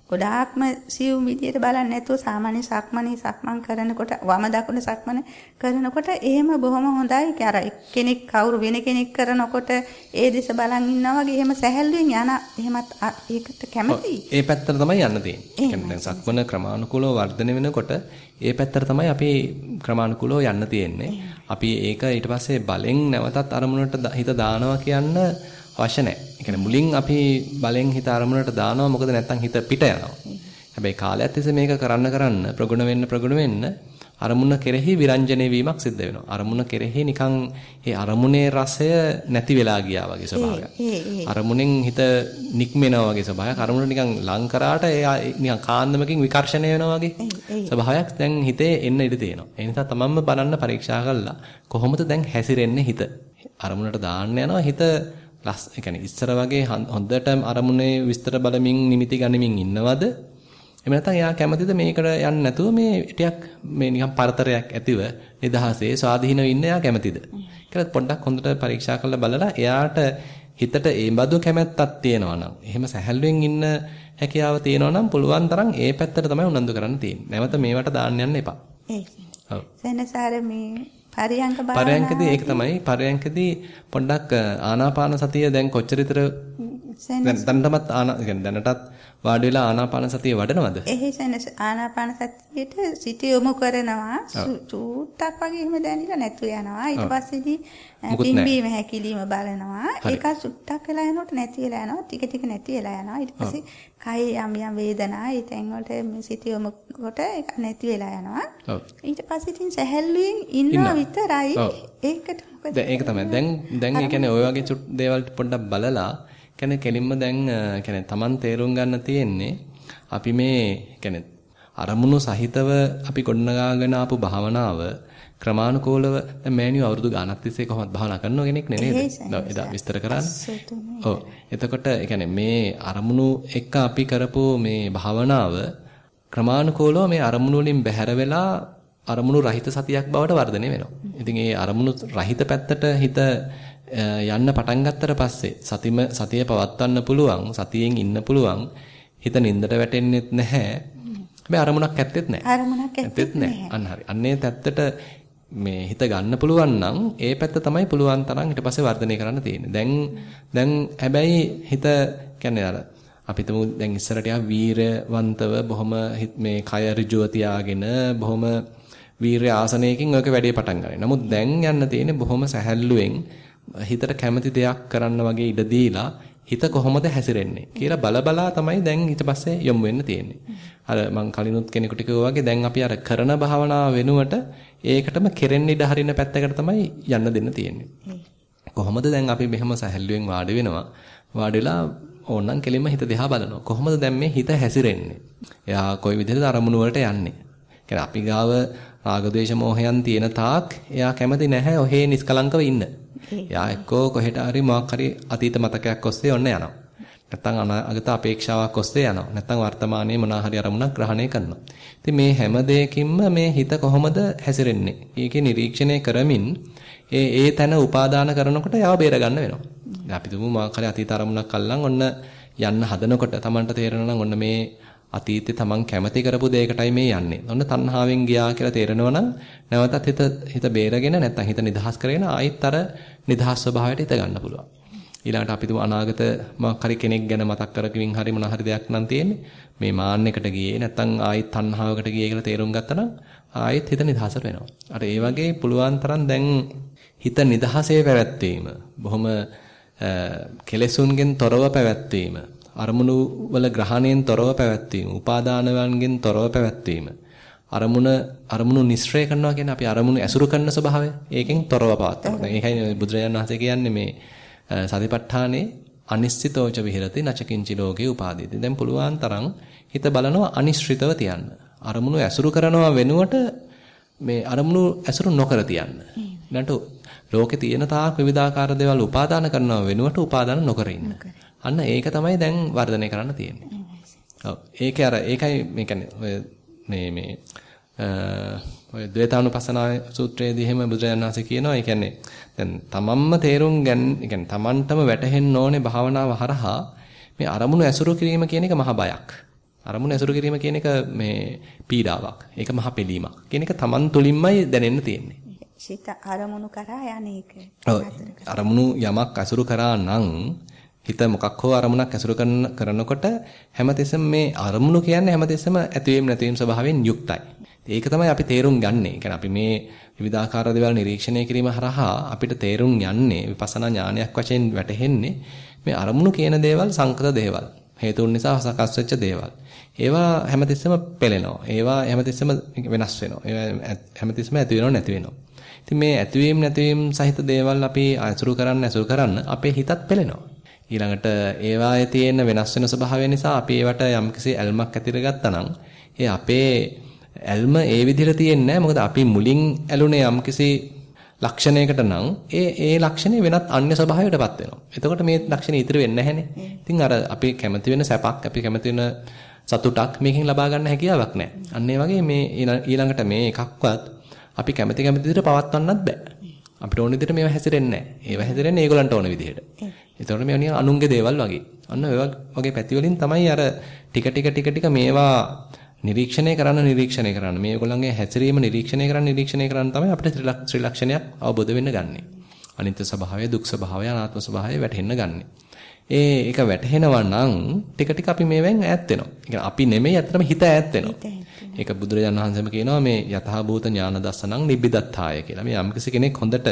ගොඩාක්ම සියුම් විදියට බලන්නේ නැතුව සාමාන්‍ය සක්මනේ සක්මන් කරනකොට වම දකුණ සක්මන කරනකොට එහෙම බොහොම හොඳයි. අර කෙනෙක් කවුරු වෙන කෙනෙක් කරනකොට ඒ දිස බලන් ඉන්නවා වගේ එහෙම සැහැල්ලුවෙන් යන එහෙමත් ඒකට කැමතියි. ඒ පැත්තට තමයි යන්න තියෙන්නේ. සක්මන ක්‍රමානුකූලව වර්ධනය වෙනකොට ඒ පැත්තට තමයි අපි ක්‍රමානුකූලව යන්න තියෙන්නේ. අපි ඒක ඊට පස්සේ බලෙන් නැවතත් අරමුණට හිත දානවා කියන්න අවශ්‍ය නැහැ. ඒ කියන්නේ මුලින් අපි බලෙන් හිත අරමුණට දානවා මොකද නැත්තම් හිත පිට යනවා. හැබැයි කාලයක් තිස්සේ මේක කරන්න කරන්න ප්‍රගුණ වෙන්න ප්‍රගුණ වෙන්න අරමුණ කෙරෙහි විරංජනේ වීමක් සිද්ධ වෙනවා. අරමුණ කෙරෙහි නිකන් ඒ අරමුණේ රසය නැති වෙලා ගියා වගේ ස්වභාවයක්. අරමුණෙන් හිත නික්මෙනවා වගේ ස්වභාවයක්. අරමුණ නිකන් ලං කරාට ඒ නිකන් කාන්දමකින් විකර්ෂණය වෙනවා වගේ ස්වභාවයක් දැන් හිතේ එන්න ඉඩ තියෙනවා. ඒ නිසා තමන්ම බලන්න පරීක්ෂා කළා කොහොමද දැන් හැසිරෙන්නේ හිත. අරමුණට දාන්න යනවා හිත ලස් ඒ කියන්නේ ඉස්සර වගේ හොඳට අරමුණේ විස්තර බලමින් නිමිති ගනිමින් ඉන්නවද? එහෙම නැත්නම් එයා කැමතිද මේකට යන්න නැතුව මේ ටිකක් මේ නිකන් පරතරයක් ඇතිව නිදහසේ ස්වාධීනව ඉන්න එයා කැමතිද? කියලා පොඩ්ඩක් හොඳට පරීක්ෂා කරලා බලලා එයාට හිතට ඒ බඳු කැමැත්තක් තියෙනවා නම් එහෙම සැහැල්ලුවෙන් ඉන්න හැකියාව තියෙනවා නම් පුළුවන් තරම් ඒ පැත්තට තමයි උනන්දු කරන්න තියෙන්නේ. නැවත මේවට දාන්න යන්න එපා. ඒක. ඔව්. සෙනසාර මේ පරියංක භාවනාව පරියංකදී ඒක තමයි. පරියංකදී පොඩ්ඩක් ආනාපාන සතිය දැන් කොච්චර විතර දැන් දැනටමත් ආනා දැනටත් වාඩි වෙලා ආනාපාන සතිය වඩනවද? එහෙසන ආනාපාන සතියට සිත යොමු කරනවා චූට්ටක් වගේ එහෙම දැනෙලා නැතු යනවා. ඊට පස්සේදී පිම්බීම හැකිලිම බලනවා. ඒක සුට්ටක් වෙලා යනකොට නැති වෙලා යනවා. ටික ටික නැති වෙලා යනවා. ඊට පස්සේ කයේ යම් යම් වේදනා ඒ තැන් වලට මේ සිත යොමු කොට ඒක නැති වෙලා යනවා. ඊට පස්සේ ඉතින් සැහැල්ලුවෙන් ඉන්නවා විතරයි. ඒකට මොකද? ඒක තමයි. දැන් දැන් ඒ කියන්නේ ওই වගේ දේවල් පොඩ්ඩක් බලලා කියන්නේ කෙලින්ම දැන් කියන්නේ Taman තේරුම් ගන්න තියෙන්නේ අපි මේ කියන්නේ අරමුණු සහිතව අපි ගොඩනගාගෙන ආපු භාවනාව ක්‍රමානුකූලව දැන් මෑණියෝ අවුරුදු ගාණක් තිස්සේ කොහොමද භාවනා කරනව කෙනෙක් නේ නේද? එදා විස්තර කරන්නේ. ඔව්. එතකොට කියන්නේ මේ අරමුණු එක්ක අපි කරපු මේ භාවනාව ක්‍රමානුකූලව මේ අරමුණු වලින් බැහැර වෙලා අරමුණු රහිත සතියක් බවට වර්ධනය වෙනවා. ඉතින් ඒ අරමුණු රහිත පැත්තට හිත යන්න පටන් ගත්තට පස්සේ සතිම සතිය පවත්වන්න පුළුවන් සතියෙන් ඉන්න පුළුවන් හිත නින්දට වැටෙන්නෙත් නැහැ. හැබැයි අරමුණක් ඇත්තෙත් නැහැ. අරමුණක් ඇත්තෙත් නැහැ. අන්න හරි. අන්නේ පැත්තට මේ හිත ගන්න පුළුවන් නම් ඒ පැත්ත තමයි පුළුවන් තරම් ඊට පස්සේ වර්ධනය කරන්න තියෙන්නේ. දැන් දැන් හැබැයි හිත කියන්නේ අර අපි තුමු දැන් ඉස්සරට යා වීරවන්තව බොහොම මේ කය ඍජුව තියාගෙන බොහොම වීරය ආසනයකින් ඔයක වැඩේ පටන් ගන්නවා. නමුත් දැන් යන්න තියෙන්නේ බොහොම සැහැල්ලුවෙන් හිතට කැමති දෙයක් කරන්න වගේ ඉඩ දීලා හිත කොහොමද හැසිරෙන්නේ කියලා බලබලා තමයි දැන් ඊට පස්සේ යොමු වෙන්න තියෙන්නේ. අර මං කලිනුත් කෙනෙකුට කිව්වා වගේ දැන් අපි අර කරන භාවනාව වෙනුවට ඒකටම කෙරෙන්න ඉඩ හරින පැත්තකට තමයි යන්න දෙන්න තියෙන්නේ. කොහොමද දැන් අපි මෙහෙම සැහැල්ලුවෙන් වාඩි වෙනවා. වාඩි වෙලා ඕනනම් කෙලින්ම හිත දිහා බලනවා. කොහොමද දැන් මේ හිත හැසිරෙන්නේ? එයා කොයි විදිහටද අරමුණු වලට යන්නේ? කියන්නේ අපි ගාව රාග ද්වේෂ මෝහයන් තියෙන තාක් එයා කැමති නැහැ ඔහේ නිස්කලංකව ඉන්න. එයා එක්කෝ කොහෙට හරි මොකක් හරි අතීත මතකයක් ඔස්සේ ඔන්න යනවා. නැත්තම් අනාගත අපේක්ෂාවක් ඔස්සේ යනවා. නැත්තම් වර්තමානයේ මොනවා හරි අරමුණක් ග්‍රහණය කරනවා. ඉතින් මේ හැම දෙයකින්ම මේ හිත කොහොමද හැසිරෙන්නේ? ඒකේ නිරීක්ෂණය කරමින් ඒ ඒ තැන උපාදාන කරනකොට යව බේර ගන්න වෙනවා. අපි තුමු මොකක් හරි අතීත අරමුණක් අල්ලන් ඔන්න යන්න හදනකොට Tamanට තේරෙනවා නම් ඔන්න මේ අතීතේ තමන් කැමති කරපු දෙයකටයි මේ යන්නේ. ඔන්න තණ්හාවෙන් ගියා කියලා තේරෙනවා නම් නැවතත් හිත හිත බේරගෙන නැත්නම් හිත නිදහස් කරගෙන ආයෙත් අර නිදහස් ස්වභාවයට හිත ගන්න පුළුවන්. ඊළඟට අපි තුමු අනාගත මොකක් හරි කෙනෙක් ගැන මතක් කරගමින් හරි මොන හරි දෙයක් නම් තියෙන්නේ. මේ මාන්නයකට ගියේ නැත්නම් ආයෙත් තණ්හාවකට ගියේ කියලා තේරුම් ගත්තා නම් ආයෙත් හිත නිදහසට වෙනවා. අර ඒ වගේ පුළුවන් තරම් දැන් හිත නිදහසේ පැවැත්වීම බොහොම කෙලෙසුන්ගෙන් තොරව පැවැත්වීම අරමුණු වල ග්‍රහණයෙන් තොරව පැවැත්වීම, උපාදානයන්ගෙන් තොරව පැවැත්වීම. අරමුණ අරමුණු නිස්සරය කරනවා කියන්නේ අපි අරමුණු ඇසුරු කරන ස්වභාවය. ඒකෙන් තොරව පවත්වනවා. දැන් ඒකයි බුදුරජාණන් වහන්සේ කියන්නේ මේ සතිපට්ඨානේ අනිශ්චිතෝච විහෙරති නචකින්චි ලෝකේ උපාදීති. දැන් පුළුවන් තරම් හිත බලනවා අනිශ්චිතව තියන්න. අරමුණු ඇසුරු කරනවා වෙනුවට මේ අරමුණු ඇසුරු නොකර තියන්න. ඊළඟට ලෝකේ තියෙන තාක් විවිධාකාර දේවල් උපාදාන කරනවා වෙනුවට උපාදාන නොකර ඉන්න. අන්න ඒක තමයි දැන් වර්ධනය කරන්න තියෙන්නේ. ඔව්. ඒකේ අර ඒකයි මේ කියන්නේ ඔය මේ මේ ඔය ද්වේතානුපස්සනා සූත්‍රයේදී එහෙම බුදුරජාණන් වහන්සේ කියනවා ඒ කියන්නේ දැන් තමන්ම තේරුම් ගන්න ඒ කියන්නේ තමන්ටම වැටහෙන්න ඕනේ භාවනාව හරහා මේ අරමුණු ඇසුරු කිරීම කියන එක මහ බයක්. අරමුණු ඇසුරු කිරීම කියන එක මේ පීඩාවක්. ඒක මහ පිළීමක්. කියන එක තමන් තුලින්මයි දැනෙන්න තියෙන්නේ. සිත අරමුණු කරා යන්නේ ඒක. ඔව්. අරමුණු යමක් ඇසුරු කරා නම් හිත මොකක් හෝ අරමුණක් ඇසුරු කරන කරනකොට හැමතිස්සෙම මේ අරමුණු කියන්නේ හැමතිස්සෙම ඇතිවීම නැතිවීම ස්වභාවයෙන් යුක්තයි. ඒක තමයි අපි තේරුම් ගන්නෙ. ඒ අපි මේ විවිධාකාර දේවල් නිරීක්ෂණය කිරීම හරහා අපිට තේරුම් යන්නේ විපස්සනා ඥානයක් වශයෙන් වැටහෙන්නේ මේ අරමුණු කියන දේවල් සංකත දේවල්. හේතුන් නිසා සකස් වෙච්ච දේවල්. ඒවා හැමතිස්සෙම පෙළෙනවා. ඒවා හැමතිස්සෙම වෙනස් වෙනවා. ඒවා හැමතිස්සෙම ඇති වෙනව නැති වෙනවා. ඉතින් මේ ඇතිවීම නැතිවීම සහිත දේවල් අපි අසුරු කරන්න අසුරු කරන්න අපේ හිතත් පෙළෙනවා. ඊළඟට ඒවායේ තියෙන වෙනස් වෙන ස්වභාවය නිසා අපි ඒවට යම්කිසි ඇල්මක් ඇතිර ගත්තා නම් ඒ අපේ ඇල්ම ඒ විදිහට තියෙන්නේ මොකද අපි මුලින් ඇලුනේ යම්කිසි ලක්ෂණයකට නම් ඒ ඒ ලක්ෂණේ වෙනත් අන්‍ය ස්වභාවයකටපත් වෙනවා. එතකොට මේ ලක්ෂණේ ඉතිරි වෙන්නේ නැහනේ. ඉතින් අර අපි කැමති වෙන සැපක් අපි කැමති වෙන සතුටක් මේකෙන් ලබා ගන්න හැකියාවක් නැහැ. අන්න ඒ වගේ මේ ඊළඟට මේ එකක්වත් අපි කැමති කැමති විදිහට පවත්වන්නත් බෑ. අපිට ඕන විදිහට මේවා හැසිරෙන්නේ නැහැ. ඒවා හැසිරෙන්නේ ඒගොල්ලන්ට ඕන විදිහට. එතකොට මේවා නිකන් අනුන්ගේ දේවල් වගේ. අන්න ඔය වගේ පැති වලින් තමයි අර ටික ටික ටික ටික මේවා නිරීක්ෂණය කරන්න නිරීක්ෂණය කරන්න මේගොල්ලන්ගේ හැසිරීම නිරීක්ෂණය කරන්න නිරීක්ෂණය කරන්න තමයි අපිට ත්‍රිලක්ෂණයක් අවබෝධ වෙන්න ගන්නෙ. අනිත්‍ය ස්වභාවය, දුක් ස්වභාවය, අනාත්ම ස්වභාවය වැටහෙන්න ගන්නෙ. ඒ එක වැටහෙනවා නම් ටික ටික අපි මේවෙන් ඈත් වෙනවා. අපි නෙමෙයි අතරම හිත ඈත් වෙනවා. ඒක බුදුරජාණන් වහන්සේම කියනවා මේ යථා භූත ඥාන දස්සනං නිබ්බිදත්තාය කියලා. මේ යම්කිසි කෙනෙක් හොඳට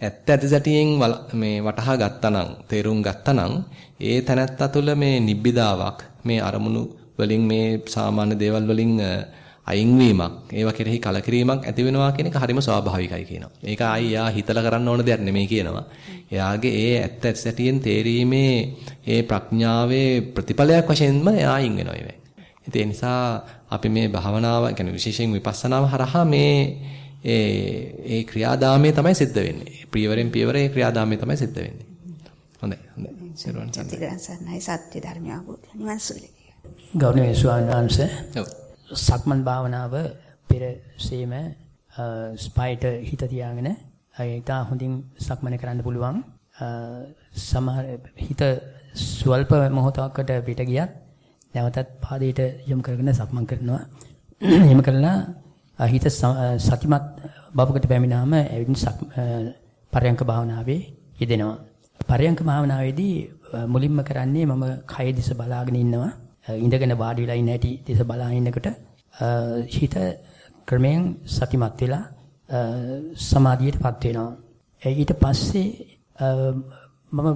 ඇත්ත ඇති සැටියෙන් මේ වටහා ගත්තනම් තේරුම් ගත්තනම් ඒ තැනත්තා තුළ මේ නිබ්බිදාවක් මේ අරමුණු වලින් මේ සාමාන්‍ය දේවල් වලින් අයින් වීමක් ඒවා කෙරෙහි කලකිරීමක් ඇති වෙනවා කියන එක හරිම ස්වාභාවිකයි කියනවා. ඒක ආයි යා හිතලා කරන්න ඕන දෙයක් නෙමෙයි කියනවා. එයාගේ ඒ ඇත්ත ඇති සැටියෙන් තේරීමේ ඒ ප්‍රඥාවේ ප්‍රතිඵලයක් වශයෙන්ම එයා අයින් වෙනවා ඒවෙන්. ඒ නිසා අපි මේ භාවනාව කියන්නේ විශේෂයෙන් විපස්සනාව හරහා මේ ඒ ඒ ක්‍රියාදාමයේ තමයි සිද්ධ වෙන්නේ. ප්‍රියවරෙන් පියවර ඒ ක්‍රියාදාමයේ තමයි සිද්ධ වෙන්නේ. හොඳයි හොඳයි. සර්වන් සර්ණයි සත්‍ය ධර්ම අවබෝධය නිවන් සුවය. ගෞරවනීය ස්වාමීන් වහන්සේ. සක්මන් භාවනාව පෙර සීම ස්පයිට හිත තියාගෙන ඒක හොඳින් සක්මන කරන්න පුළුවන්. සමහර හිත ස්වල්ප මොහොතකට පිට ගියත් නැවතත් පාදයට යොමු කරගෙන සක්මන් කරනවා. එහෙම කළා හිත සතිමත් බබකට පැමිණාම එවින් පරයන්ක භාවනාවේ යෙදෙනවා. පරයන්ක භාවනාවේදී මුලින්ම කරන්නේ මම කය දිස බලාගෙන ඉන්නවා. ඉඳගෙන වාඩි වෙලා ඉන්න හැටි දිස බලා ඉන්නකොට හිත ක්‍රමයෙන් සතිමත් වෙලා සමාධියටපත් වෙනවා. ඊට පස්සේ මම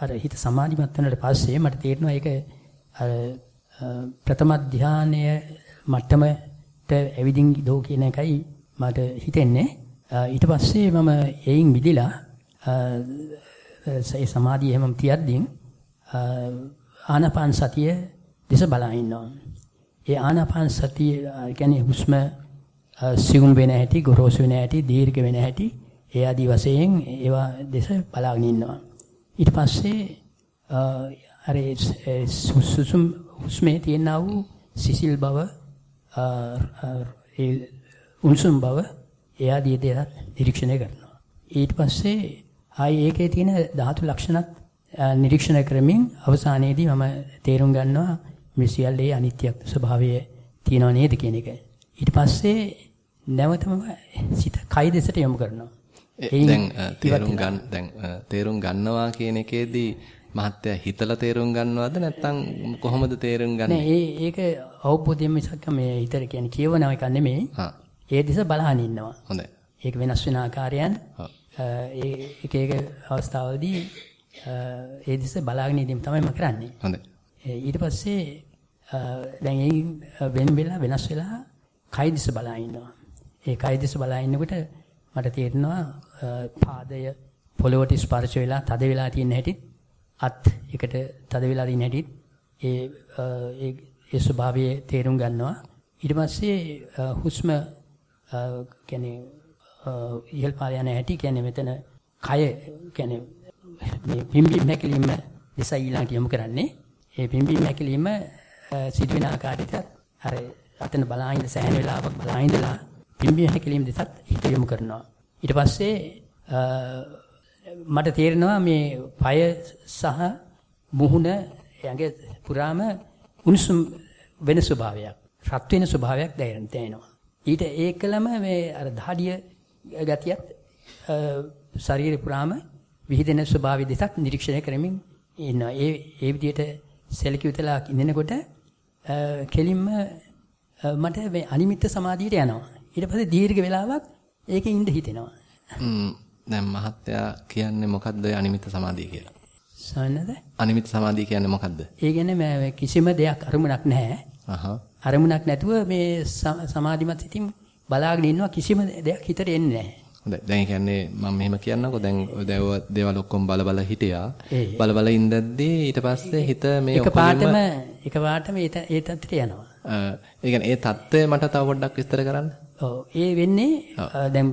අර හිත සමාධිමත් වෙනාට පස්සේ මට තේරෙනවා ඒක අර ප්‍රථම ධානය මට්ටම ඇවිදින් දෝ කියන එකයි මට හිතෙන්නේ. ඊට පස්සේ මම එයින් මිදිලා ඒ සමාධිය එහෙමම තියද්දී ආනාපාන සතිය දෙස බලා ඉන්නවා. ඒ ආනාපාන සතිය කියන්නේ හුස්ම සිගුම් වෙන හැටි, ගොරෝසු වෙන හැටි, දීර්ඝ වෙන හැටි ඒ ආදි වශයෙන් ඒවා දෙස බලාගෙන ඉන්නවා. ඊට පස්සේ අර සුසුම් හුස්මේ තියෙනා වූ සිසිල් බව ඒ උණුසුම් බව එයා දී දෙයක් නිරීක්ෂණය කරනවා. ඊට පස්සේ ආයි ඒකේ තියෙන ධාතු ලක්ෂණත් නිරීක්ෂණය කරමින් අවසානයේදී මම තේරුම් ගන්නවා මේ සියල්ලේ අනිත්‍ය ස්වභාවය තියනව නේද කියන එක. ඊට පස්සේ නැවතම සිත කයි දෙසට යොමු කරනවා. දැන් තේරුම් ගන්න දැන් තේරුම් ගන්නවා කියන එකේදී මහත්තයා හිතලා තේරුම් ගන්නවද නැත්නම් කොහොමද තේරුම් ගන්නේ? නෑ ඒක අවබෝධයෙන් මිසක් මේ හිතට කියන්නේ කියවන එක නෙමෙයි. ඒ දිස බලහන් ඉන්නවා. හොඳයි. ඒක වෙනස් වෙන ආකාරයන් ඒ එක එක අවස්ථාවලදී ඒ දිස බලාගෙන ඉඳීම තමයි මම කරන්නේ. හොඳයි. ඊට පස්සේ දැන් ඒ වෙන වෙලා වෙනස් වෙලා කයි දිස බලා ඉන්නවා. ඒ කයි දිස බලා ඉන්නකොට මට තේරෙනවා පාදය පොළොවට ස්පර්ශ වෙලා තද වෙලා තියෙන හැටිත් අත් එකට තද වෙලා තියෙන හැටිත් ඒ ඒ ඒ ස්වභාවයේ තේරුම් ගන්නවා. ඊට පස්සේ හුස්ම කියන්නේ ඉහළ පාර යන හැටි කියන්නේ මෙතන කය කියන්නේ මේ පිම්බි නැකලින්ම දෙසයි ඊළඟට යොමු කරන්නේ. ඒ පිම්බි නැකලින්ම සිදුවෙන ආකාරයට අර අතන බලාහින්ද සෑහෙන වෙලාවක් බලාහින්දලා පිම්බි නැකලින්ම දෙසත් හිත යොමු කරනවා. ඊට පස්සේ මට තේරෙනවා මේ পায় සහ මුහුණ ඇඟ පුරාම උණුසුම් වෙන ස්වභාවයක් රත් වෙන ස්වභාවයක් දැනෙනවා. ඊට ඒකලම මේ අර දහඩිය ගතියත් ශරීරේ පුරාම විහිදෙන ස්වභාවය දෙසක් නිරීක්ෂණය කරමින් ඉන්නවා. ඒ ඒ විදිහට සෙලකියුතලා ඉඳනකොට කෙලින්ම මට මේ අනිමිත්ත සමාධියට යනවා. ඊට පස්සේ දීර්ඝ වෙලාවක් ඒකේ ඉඳ හිතෙනවා. දැන් මහත්තයා කියන්නේ මොකද්ද අනිමිත්ත සමාධිය කියලා? සන්නද? අනිමිත්ත සමාධිය කියන්නේ මොකද්ද? ඒ කියන්නේ කිසිම දෙයක් අරමුණක් නැහැ. අහහ. අරමුණක් නැතුව මේ සමාධිමත් සිතින් බලාගෙන ඉන්නවා කිසිම දෙයක් හිතට එන්නේ නැහැ. හොඳයි. දැන් ඒ කියන්නේ මම මෙහෙම කියන්නකෝ. දැන් ඔය දේවල් ඔක්කොම බල බල හිටියා. බල බල ඉඳද්දී ඊට පස්සේ හිත මේ එක පාටම එක පාටම ඒ තත්ත්වයට යනවා. ඒ කියන්නේ ඒ தත්ත්වය මට තව පොඩ්ඩක් විස්තර කරන්න. ඔව්. ඒ වෙන්නේ දැන්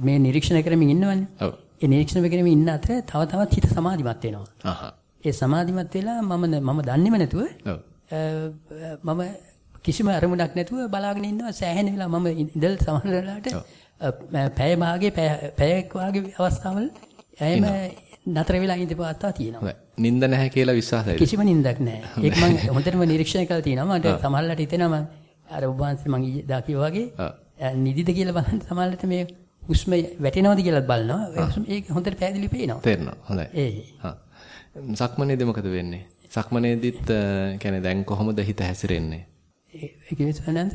මේ නිරීක්ෂණය කරමින් ඉන්නවනේ. ඔව්. ඒ නිරීක්ෂණය කරමින් ඉන්න අතර තව තවත් හිත සමාධිමත් වෙනවා. අහහ. ඒ සමාධිමත් වෙලා මම මම දන්නේම නැතුව. මම කිසිම අරමුණක් නැතුව බලාගෙන ඉන්නවා සෑහෙන වෙලා මම ඉඳල් සමහර වෙලාවට පැය භාගේ පැයක් වාගේ අවස්ථාවල එයම නතර වෙලා ඉඳපුවාත්තා තියෙනවා. නිින්ද නැහැ කියලා විශ්වාසයි. කිසිම නිින්දක් නැහැ. ඒක මම හොඳටම නිරීක්ෂණය කරලා තියෙනවා. මට සමහරවිට හිතෙනවා අර ඔබ වහන්සේ මම ඊයේ දා කිව්වා වගේ නිදිද කියලා බලන්න සමහරවිට මේ හුස්ම වැටෙනවද කියලා බලනවා. ඒක හොඳට පැහැදිලි පේනවා. තේරෙනවා. හොඳයි. ඒ. හා. සක්මනේදී මොකද වෙන්නේ? සක්මනේදීත් කියන්නේ දැන් කොහොමද හිත හැසිරෙන්නේ? ඒ කියන්නේ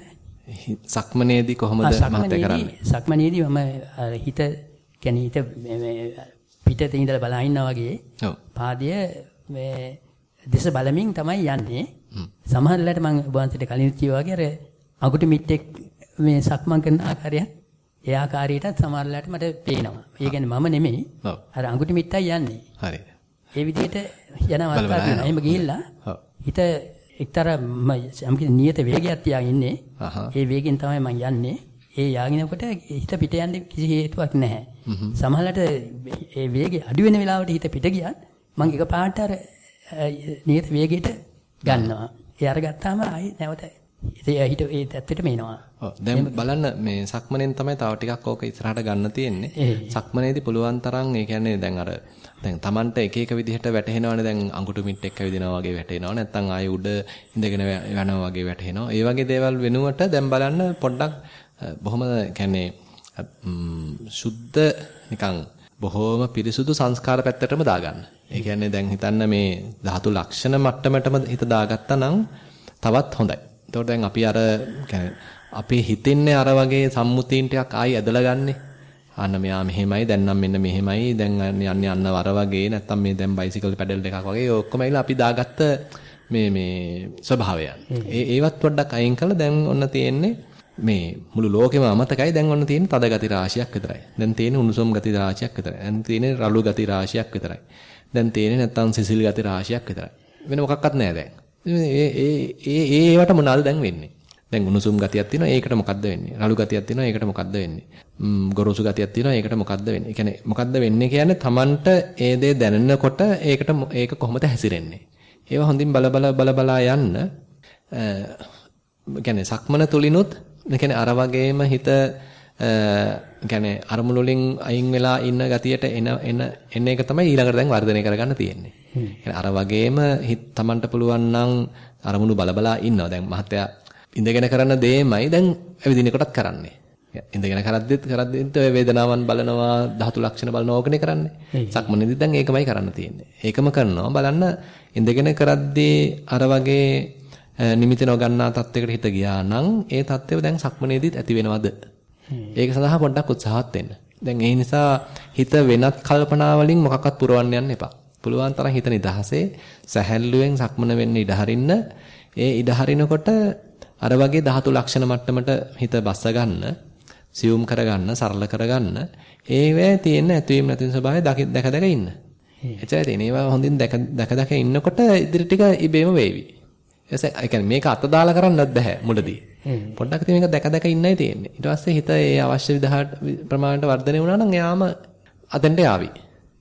සක්මනේදී කොහොමද මහත්ය කරන්නේ? සක්මනේදී මම හිත කියන්නේ හිත පිටේ ඉඳලා බලා ඉන්නා වගේ පාදය මේ දෙස බලමින් තමයි යන්නේ. සමහර වෙලාවට මම වහන්සේට කලින් කිව්වා වගේ අර අඟුටි මිට්ටෙක් මේ සක්මන් කරන ආකාරයත් ඒ ආකාරයටත් සමහර වෙලාවට මට පේනවා. ඒ කියන්නේ මම නෙමෙයි. අර අඟුටි මිට්ටයි යන්නේ. හරි. ඒ විදිහට යන අවස්ථාවක් තියෙනවා. එහෙම ගිහිල්ලා හිත එක්තරා මම නියත වේගයක් තියාගෙන ඉන්නේ. ඒ වේගෙන් තමයි මම යන්නේ. ඒ යාගිනකොට හිත පිට යන්න කිසි හේතුවක් නැහැ. සමහරවිට ඒ වේගය අඩු වෙන වෙලාවට හිත පිට ගියත් මම එකපාරට අර නියත වේගයට ගන්නවා. ඒ අරගත්තාම ආයි නැවත හිත ඒ තත්ත්වෙට මේනවා. ඔව් දැන් බලන්න මේ සක්මණෙන් තමයි තව ටිකක් ඕක ඉස්සරහට ගන්න තියෙන්නේ. සක්මණේදී පුළුවන් තරම් ඒ කියන්නේ දැන් අර දැන් Tamanට එක එක විදිහට වැටෙනවනේ දැන් අඟුටු මිට් එක්ක ඇවිදිනවා වගේ වැටෙනවා නැත්නම් ආයේ උඩ ඉඳගෙන යනවා වගේ වැටෙනවා. ඒ වගේ දේවල් වෙනුවට දැන් බලන්න පොඩ්ඩක් බොහොම කියන්නේ සුද්ධ නිකන් බොහොම පිරිසුදු සංස්කාර පැත්තටම දාගන්න. ඒ කියන්නේ දැන් හිතන්න මේ ධාතු ලක්ෂණ මට්ටමටම හිත දාගත්තා නම් තවත් හොඳයි. එතකොට දැන් අපි අර අපේ හිතෙන්නේ අර වගේ සම්මුතීන් ටිකක් ආයි ඇදලා ගන්නේ. අන්න මෙයා මෙහෙමයි දැන් නම් මෙන්න මෙහෙමයි දැන් යන්නේ යන්න වර වගේ නැත්තම් මේ දැන් බයිසිකල් පැඩල් එකක් වගේ ඔක්කොම ඇවිල්ලා අපි දාගත්ත මේ මේ ස්වභාවයන්. ඒ ඒවත් පොඩ්ඩක් අයින් කළා දැන් ඔන්න තියෙන්නේ මේ මුළු ලෝකෙම අමතකයි දැන් ඔන්න තියෙන තද ගති රාශියක් විතරයි. දැන් තියෙන උණුසුම් ගති රාශියක් විතරයි. දැන් තියෙන රළු ගති රාශියක් විතරයි. දැන් තියෙන නැත්තම් සිසිල් ගති රාශියක් විතරයි. වෙන මොකක්වත් නැහැ දැන්. ඒ ඒ ඒ ඒවට මොනවාද දැන් වෙන්නේ? දැන් උණුසුම් ගතියක් තියෙනවා ඒකට මොකද්ද වෙන්නේ? රළු ගතියක් තියෙනවා ඒකට මොකද්ද වෙන්නේ? ගොරෝසු ගතියක් තියෙනවා ඒකට මොකද්ද වෙන්නේ? ඒ කියන්නේ මොකද්ද වෙන්නේ කියන්නේ Tamanට ඒ දේ දැනෙනකොට ඒකට ඒක කොහොමද හැසිරෙන්නේ? ඒවා හොඳින් බල බල බල බලා යන්න කියන්නේ සක්මන තුලිනුත් කියන්නේ අර වගේම හිත කියන්නේ අරමුණු වලින් අයින් වෙලා ඉන්න ගතියට එන එන එන එක තමයි ඊළඟට දැන් වර්ධනය කරගන්න තියෙන්නේ. අර වගේම හිත Tamanට පුළුවන් නම් අරමුණු බලබලා ඉන්නවා. දැන් මහත්තයා ඉඳගෙන කරන දෙයමයි දැන් ඇවිදින කොටත් කරන්නේ. ඉඳගෙන කරද්දිත් කරද්දිත් ඔය වේදනාවන් බලනවා ධාතු ලක්ෂණ බලනවා ඕකනේ කරන්නේ. සක්මනේදී දැන් ඒකමයි කරන්න තියෙන්නේ. ඒකම කරනවා බලන්න ඉඳගෙන කරද්දී අර වගේ නිමිති නොගන්නා තත්යකට හිත ගියා නම් ඒ තත්යව දැන් සක්මනේදීත් ඇති වෙනවද? ඒක සඳහා පොඩ්ඩක් උත්සාහත් වෙන්න. දැන් ඒ නිසා හිත වෙනත් කල්පනා වලින් මොකක්වත් පුරවන්න යන්න එපා. පුළුවන් තරම් හිත නිදහසේ සැහැල්ලුවෙන් සක්මන වෙන්න ඉඩ හරින්න. ඒ ඉඩ හරිනකොට අර වගේ ධාතු ලක්ෂණ මට්ටමට හිත බස්ස ගන්න, සියුම් කරගන්න, සරල කරගන්න. ඒවැ තියෙන ඇතුවීම නැතින ස්වභාවය දැක දැක ඉන්න. එච්චරයි තියෙන්නේ. ඒවා හොඳින් දැක දැක ඉන්නකොට ඉදිරි ටික ඉබේම වේවි. ඒ කියන්නේ මේක අත දාලා කරන්නත් බෑ මුලදී. පොඩ්ඩක් ඉතින් මේක දැක දැක ඉන්නයි තියෙන්නේ. ඊට පස්සේ හිත ඒ අවශ්‍ය විදිහට ප්‍රමාණයට වර්ධනය වුණා නම් එයාම අතෙන්ට යාවි.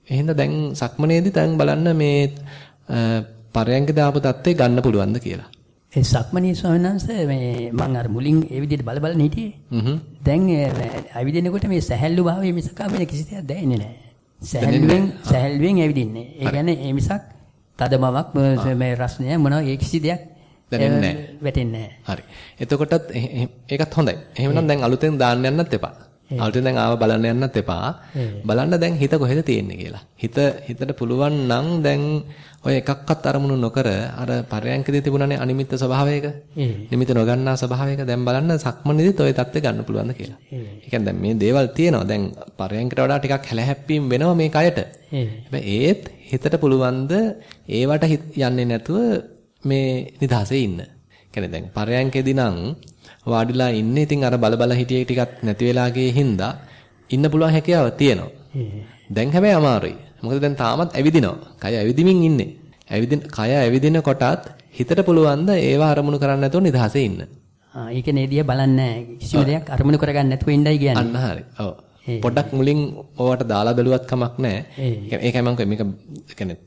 එහෙනම් දැන් සක්මනේදී දැන් බලන්න මේ පරයන්ක දාපු தත්ත්වේ ගන්න පුළුවන්ද කියලා. ඒ සක්මනී ස්වාමීන් වහන්සේ මේ මම අර මුලින් ඒ විදිහට බල බල හිටියේ. දැන් ඇවිදිනකොට මේ සැහැල්ලු භාවයේ මිසක අපිට කිසි දෙයක් දැනෙන්නේ නැහැ. සැහැල්ලුවෙන් සැහැල්ලුවෙන් ඇවිදින්නේ. ඒ කියන්නේ ඒ මිසක් තදමවක් මේ රස්නය මොනවා ඒ කිසි දෙයක් දැනෙන්නේ නැහැ. වැටෙන්නේ නැහැ. හරි. එතකොටත් ඒකත් හොඳයි. එහෙමනම් දැන් අලුතෙන් දාන්න යන්නත් එපා. අලුතෙන් දැන් ආව බලන්න යන්නත් එපා. බලන්න දැන් හිත කොහෙද තියෙන්නේ කියලා. හිත හිතට පුළුවන් නම් දැන් ඔය එකක්වත් අරමුණු නොකර අර පරයන්කදී තිබුණනේ අනිමිත්ත ස්වභාවයක. නිමිත නොගන්නා ස්වභාවයක දැන් බලන්න සක්මනේදීත් ඔය தත්ත්වය ගන්න පුළුවන්ද කියලා. ඒ කියන්නේ දැන් මේ දේවල් තියෙනවා. දැන් පරයන්කට වඩා ටිකක් හැලහැප්පීම් වෙනවා මේ කයට. හැබැයි ඒත් හිතට පුළුවන්ද ඒවට යන්නේ නැතුව මේ නිදහසේ ඉන්න. කියන්නේ දැන් පරයන්කේදී නම් වාඩිලා ඉන්නේ ඉතින් අර බල බල හිටියේ ටිකක් නැති වෙලා ගියේ හින්දා ඉන්න පුළුවන් හැකියාව තියෙනවා. දැන් හැබැයි අමාරුයි. මොකද දැන් තාමත් ඇවිදිනවා. කය ඇවිදිමින් ඉන්නේ. ඇවිදින කය ඇවිදින කොටත් හිතට පුළුවන් ද ඒවා අරමුණු කරන්නේ නැතුව නිදහසේ ඉන්න. ආ ඒක නේදිය බලන්නේ කිසිම දෙයක් අරමුණු කරගන්න නැතුව ඉන්නයි කියන්නේ. අන්න හරි. ඔව්. පොඩ්ඩක් මුලින් ඕවට දාලා බැලුවත් කමක් නැහැ. ඒකයි මම මේක කියන්නේ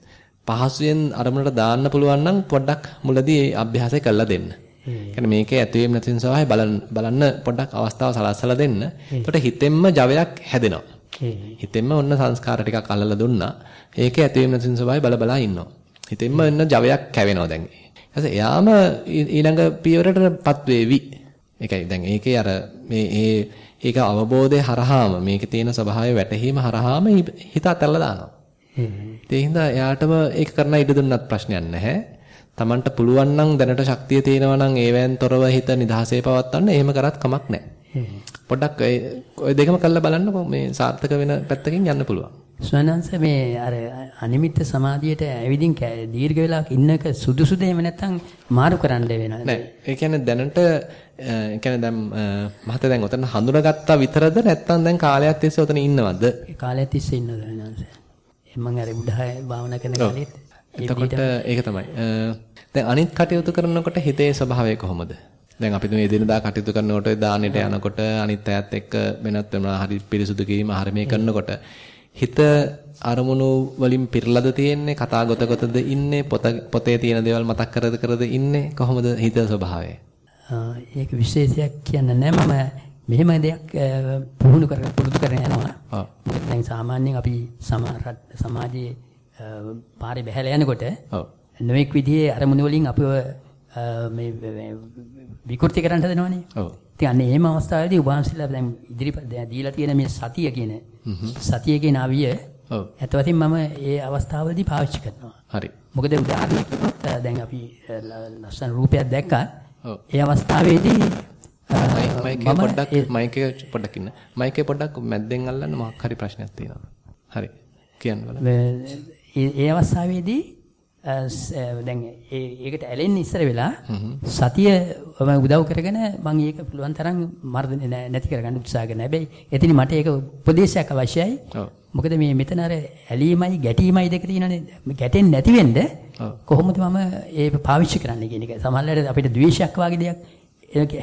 පහසුවෙන් අරමුණට දාන්න පුළුවන් නම් පොඩ්ඩක් මුලදී ඒ අභ්‍යාසය කරලා දෙන්න. කියන්නේ මේකේ ඇතුවීම නැතින ස්වභාවය බලන්න බලන්න පොඩ්ඩක් අවස්ථාව සලස්සලා දෙන්න. එතකොට හිතෙන්ම ජවයක් හැදෙනවා. හිතෙන්ම ඔන්න සංස්කාර ටිකක් අල්ලලා දුන්නා. ඒකේ ඇතුවීම නැතින ස්වභාවය බල බලා ඉන්නවා. හිතෙන්ම ඔන්න ජවයක් කැවෙනවා දැන්. ඊට එයාම ඊළඟ පියවරටපත් වේවි. ඒකයි දැන් ඒකේ අර මේ ඒ ඒක අවබෝධය හරහාම මේකේ තියෙන ස්වභාවය වැටහීම හරහාම හිත අතල්ලා දානවා. ඒ හින්දා එයාටම ඒක කරන්න ඉඩ දුන්නත් ප්‍රශ්නයක් නැහැ. Tamanට පුළුවන් නම් දැනට ශක්තිය තියෙනවා නම් ඒවෙන් තොරව හිත නිදහසේ පවත්වන්න එහෙම කරත් කමක් නැහැ. පොඩ්ඩක් ඔය දෙකම කරලා බලන්නකො මේ සාර්ථක වෙන පැත්තකින් යන්න පුළුවන්. ස්වනංශ මේ අර අනිමිත්ත සමාධියට ඇවිදින් දීර්ඝ වෙලාවක් ඉන්නක සුදුසුද එහෙම නැත්නම් මාරු කරන්න වෙනවද? නෑ. ඒ කියන්නේ දැනට ඒ කියන්නේ දැන් මහත දැන් ඔතන හඳුනාගත්තා විතරද නැත්නම් දැන් කාලයක් තිස්සේ ඔතන ඉන්නවද? කාලයක් තිස්සේ ඉන්නවද ස්වනංශ? මම අර උඩහය භාවනා කරන කාලෙත් එතකොට ඒක තමයි. දැන් අනිත් කටයුතු කරනකොට හිතේ ස්වභාවය කොහොමද? දැන් අපි මේ දිනදා කටයුතු කරනකොට දානෙට යනකොට අනිත් අයත් එක්ක වෙනත් වෙනවා හරි පිරිසුදු කිරීම හරි මේ කරනකොට හිත අරමුණු වලින් පිරලද තියෙන්නේ කතා ගොත ගොතද ඉන්නේ පොත පොතේ තියෙන දේවල් මතක් කරද කරද ඉන්නේ කොහොමද හිත ස්වභාවය? ඒක විශේෂයක් කියන්න නෑ මම මෙහෙම දෙයක් පුහුණු කරගෙන පුරුදු කරගෙන යනවා. ඔව්. දැන් සාමාන්‍යයෙන් අපි සමාජයේ පාරේ බහැලා යනකොට ඔව් නොඑක් විදිහේ අරමුණු වලින් අපිව මේ විකෘති කරන්න හදනවනේ. ඔව්. ඉතින් අන්න එහෙම අවස්ථාවේදී උභාන්සිලා දැන් ඉදිරිපත් දීලා තියෙන මේ සතිය කියන සතිය කියන අවිය ඔව්. ඇත්තවතින් මම ඒ අවස්ථාවවලදී පාවිච්චි කරනවා. හරි. මොකද උදාහරණයක් දැන් අපි ලස්සන රූපයක් දැක්කා. ඔව්. ඒ අවස්ථාවේදී මයික් එක පොඩ්ඩක් මයික් එක පොඩ්ඩක් ඉන්න. මයික් එක පොඩ්ඩක් මැද්දෙන් අල්ලන්න මොකක් හරි ප්‍රශ්නයක් තියෙනවා. හරි. කියන්න බලන්න. ඒ අවස්ථාවේදී දැන් ඒකට ඇලෙන්න ඉස්සර වෙලා සතිය උදව් කරගෙන මම ඒක පුළුවන් තරම් මර්ධන නැති කරගන්න උත්සාහ කරනවා. හැබැයි එතන මට ඒක උපදේශයක් අවශ්‍යයි. මොකද මේ මෙතන අර ඇලීමයි ගැටීමයි දෙක තියෙනනේ. ගැටෙන්නේ නැති වෙන්න කොහොමද මම ඒක පාවිච්චි කරන්නේ කියන එක. සමහරවිට අපිට ද්වේෂයක් වගේ දෙයක්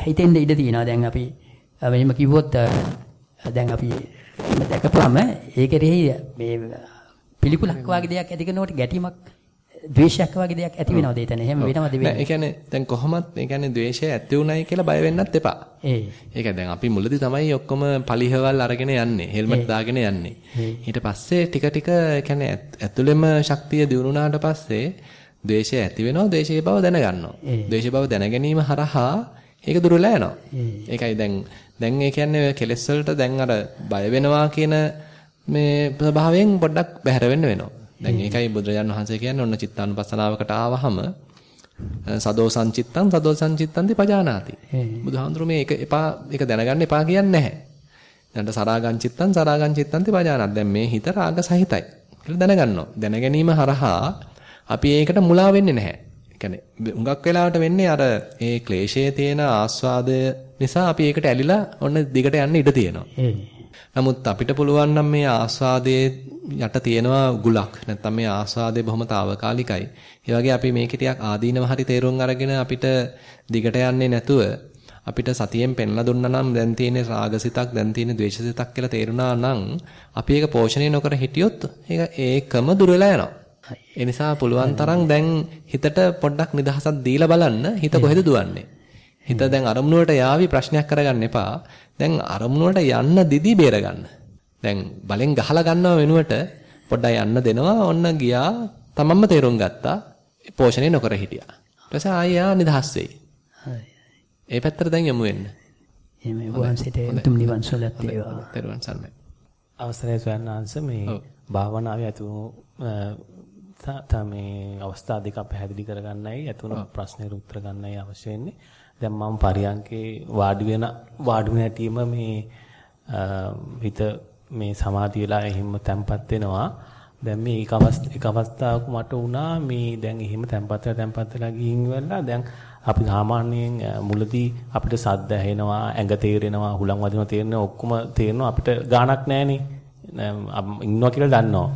හිතෙන්න ඉඩ තියෙනවා. දැන් අපි මෙහෙම කිව්වොත් දැන් අපි දැකපුවම ඒකේ මේ පිළිකුලක් වගේ දෙයක් ඇති කරනකොට ගැටීමක් ද්වේෂයක් වගේ දෙයක් ඇති වෙනවද එතන? එහෙම වෙනවද වෙන්නේ? ඒ කියන්නේ දැන් කොහොමත් ඒ කියන්නේ ද්වේෂය ඇති උනායි කියලා බය වෙන්නත් එපා. ඒ. ඒක දැන් අපි මුලදී තමයි ඔක්කොම පලිහවල් අරගෙන යන්නේ. හෙල්මට් දාගෙන යන්නේ. ඊට පස්සේ ටික ටික ඒ කියන්නේ ඇතුළෙම ශක්තිය දිනුනාට පස්සේ ද්වේෂය ඇති වෙනවා. ද්වේෂයේ බව දැනගන්නවා. ද්වේෂ බව දැන හරහා ඒක දුර වෙලා යනවා. ඒකයි දැන් දැන් ඒ කියන්නේ කෙලෙස් වලට දැන් අර බය වෙනවා කියන මේ ස්වභාවයෙන් පොඩ්ඩක් බැහැර වෙන්න වෙනවා. දැන් ඒකයි බුදුරජාන් වහන්සේ කියන්නේ ඔන්න චිත්තානුපස්සනාවකට ආවහම සදෝ සංචිත්තං සදෝ සංචිත්තන්ති පජානාති. බුදුහාඳුරු මේ ඒක එපා ඒක දැනගන්න එපා කියන්නේ නැහැ. දැන් සරාගං චිත්තං සරාගං චිත්තන්ති පජානාති. දැන් මේ හිත රාග සහිතයි කියලා දැනගන්නවා. දැන ගැනීම හරහා අපි ඒකට මුලා වෙන්නේ නැහැ. කියන්නේ හුඟක් වෙලාවට වෙන්නේ අර ඒ ක්ලේශයේ තියෙන ආස්වාදය නිසා අපි ඒකට ඇලිලා ඔන්න දිගට යන්න ඉඩ තියෙනවා. නමුත් අපිට පුළුවන් නම් මේ ආස්වාදයේ යට තියෙනවා ගුලක්. නැත්නම් මේ ආස්වාදයේ බොහොම తాවකාලිකයි. ඒ වගේ අපි මේක ටිකක් ආදීනව හරි තේරුම් අරගෙන අපිට දිගට යන්නේ නැතුව අපිට සතියෙන් පෙන්ලා දුන්නා නම් දැන් තියෙන රාගසිතක් දැන් තියෙන ද්වේෂසිතක් කියලා තේරුණා නම් අපි ඒක පෝෂණය නොකර හිටියොත් ඒක ඒකම දුර වෙලා යනවා. ඒ නිසා පුළුවන් තරම් දැන් හිතට පොඩ්ඩක් නිදහසක් දීලා බලන්න හිත කොහෙද දුවන්නේ. හිත දැන් අරමුණ වලට යාවි ප්‍රශ්නයක් කරගන්න එපා. දැන් අරමුණ වලට යන්න දිදී බේර ගන්න. දැන් බලෙන් ගහලා ගන්නව වෙනුවට පොඩ්ඩක් යන්න දෙනවා. ඔන්න ගියා. තමන්ම තේරුම් ගත්තා. පෝෂණය නොකර හිටියා. ඊට පස්සේ ආයෙ නිදහස් වෙයි. ඒ පැත්තට දැන් යමු වෙන්න. එහෙම වහන්සේට උතුම් නිවන් සුවලත් වේවා. අවසරයි ස්වයන්වංශ මේ භාවනාවේ ඇතුණු මේ අවස්ථා දෙක පැහැදිලි කරගන්නයි ඇතුණු ප්‍රශ්නෙට උත්තර ගන්නයි අවශ්‍ය වෙන්නේ. දැන් මම පරියන්කේ වාඩි වෙන වාඩි වෙන හැටිම මේ හිත මේ සමාධිය වෙලා එහෙම තැම්පත් වෙනවා. දැන් මේ එක අවස්ථාවක මට වුණා මේ දැන් එහෙම තැම්පත් වෙලා තැම්පත් වෙලා ගිහින් වෙලා දැන් අපි සාමාන්‍යයෙන් මුලදී අපිට සද්ද ඇහෙනවා ඇඟ තේරෙනවා හුලං වදිනවා තේරෙනවා ඔක්කොම තේරෙනවා අපිට ගාණක් නැහනේ ඉන්නවා කියලා දන්නවා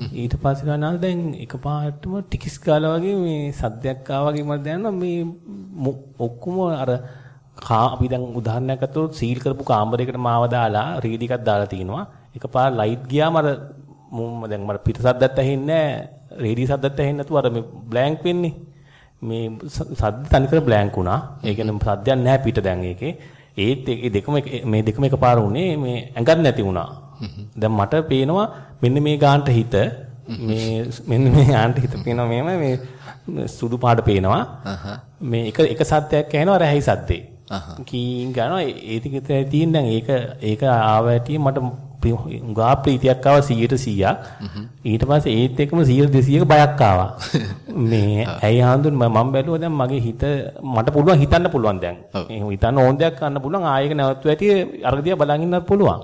ඊට පස්සේ ගන්නවා දැන් එකපාරටම ටිකිස් ගාලා වගේ මේ සද්දයක් ආවා වගේ මට දැනෙනවා. මේ ඔක්කොම අර අපි දැන් උදාහරණයක් ගත්තොත් සීල් කරපු කාමරයකට මාව දාලා රීඩි එකක් දාලා තිනවා. එකපාර ලයිට් ගියාම අර මම දැන් මට පිට සද්දත් ඇහෙන්නේ නැහැ. රේඩිය සද්දත් ඇහෙන්නේ නැතුව අර මේ බ්ලැන්ක් වෙන්නේ. මේ සද්ද තනිකර බ්ලැන්ක් වුණා. ඒ කියන්නේ සද්දයක් නැහැ පිට දැන් ඒකේ. ඒත් ඒ දෙකම මේ දෙකම එකපාර උනේ මේ ඇඟක් නැති වුණා. දැන් මට පේනවා මෙන්න මේ ගානට හිත මේ මෙන්න මේ ගානට හිත පේනවා මෙහෙම මේ සුදු පාට පේනවා. මේ එක එක සද්දයක් ඇහෙනවා රැහි සද්දේ. කීන් ගන්නවා ඒ ටික තියෙන දැන් ඒක ඒක ආවැටි මට උගා ප්‍රීතියක් ආවා 100ට 100ක් ඊට පස්සේ ඒත් එක්කම 100 200ක බයක් ආවා. මේ ඇයි හඳුන් මම බැලුවා දැන් මගේ හිත මට පුළුවන් හිතන්න පුළුවන් දැන්. හිතන්න ඕන දෙයක් කරන්න පුළුවන්. ආයෙක නැවතු ඇටි අරගදියා බලන් ඉන්නත් පුළුවන්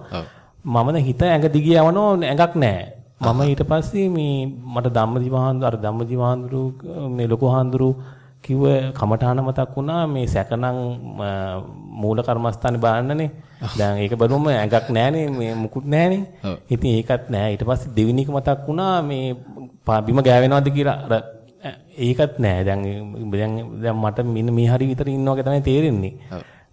මම දැන් හිත ඇඟ දිගේ යවනෝ ඇඟක් නැහැ මම ඊට පස්සේ මේ මට ධම්මදිවහඳුරු අර ධම්මදිවහඳුරු මේ ලොකු හඳුරු කිව්ව කමඨාන මතක් වුණා මේ සැකනම් මූල කර්මස්ථානේ බලන්නනේ. දැන් ඒක බලුවම ඇඟක් නැහනේ මේ මුකුත් නැහනේ. ඉතින් ඒකත් නැහැ. ඊට පස්සේ දෙවෙනි එක මතක් වුණා මේ බිම ගෑවෙනවද කියලා අර ඒකත් නැහැ. දැන් දැන් දැන් මට මෙන්න මේ හරි විතර ඉන්නවා වගේ තමයි තේරෙන්නේ.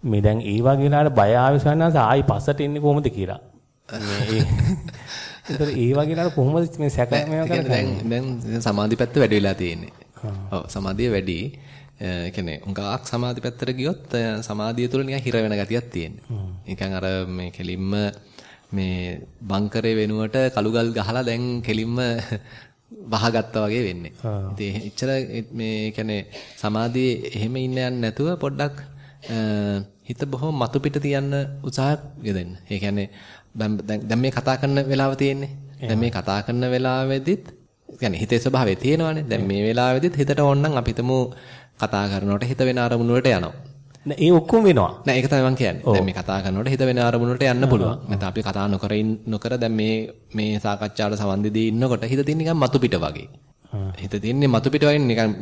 මේ දැන් ඒ වගේ වෙලාවට බය ආවිසන්නස ආයි පස්සට එන්නේ කොහොමද කියලා. ඒතර ඒ වගේ වෙලාවට කොහොමද මේ සැක මේවා කරන්නේ? දැන් දැන් සමාධි පැත්ත වැඩි වෙලා තියෙන්නේ. ඔව් සමාධිය වැඩි. ඒ කියන්නේ උඟාක් සමාධි පැත්තට ගියොත් සමාධිය තුළ නිකන් හිර වෙන ගතියක් තියෙනවා. නිකන් අර මේ කෙලින්ම මේ බංකරේ වෙනුවට කළුගල් ගහලා දැන් කෙලින්ම වහගත්තා වගේ වෙන්නේ. ඉතින් එච්චර මේ කියන්නේ සමාධියේ එහෙම ඉන්න යන්නේ නැතුව පොඩ්ඩක් හිත බොහොම මතු පිට තියන්න උත්සාහ යොදන්න. ඒ කියන්නේ දැන් මේ කතා කරන වෙලාව තියෙන්නේ. දැන් මේ කතා කරන වෙලාවෙදිත් يعني හිතේ ස්වභාවය තියෙනවානේ. දැන් මේ වෙලාවෙදිත් හිතට ඕනනම් අපි හිතමු කතා කරනකොට හිත වෙන අරමුණු වලට යනවා. නෑ ඒ ඔක්කොම වෙනවා. නෑ ඒක තමයි මම කියන්නේ. දැන් මේ කතා කරනකොට හිත වෙන අරමුණු වලට යන්න පුළුවන්. නැත්නම් අපි කතා නොකර නොකර දැන් මේ මේ සාකච්ඡාවට සවන් දෙදී ඉන්නකොට හිත තියෙන නිකන් මතු පිට වගේ. හිත තියෙන්නේ මතු පිට වගේ නිකන්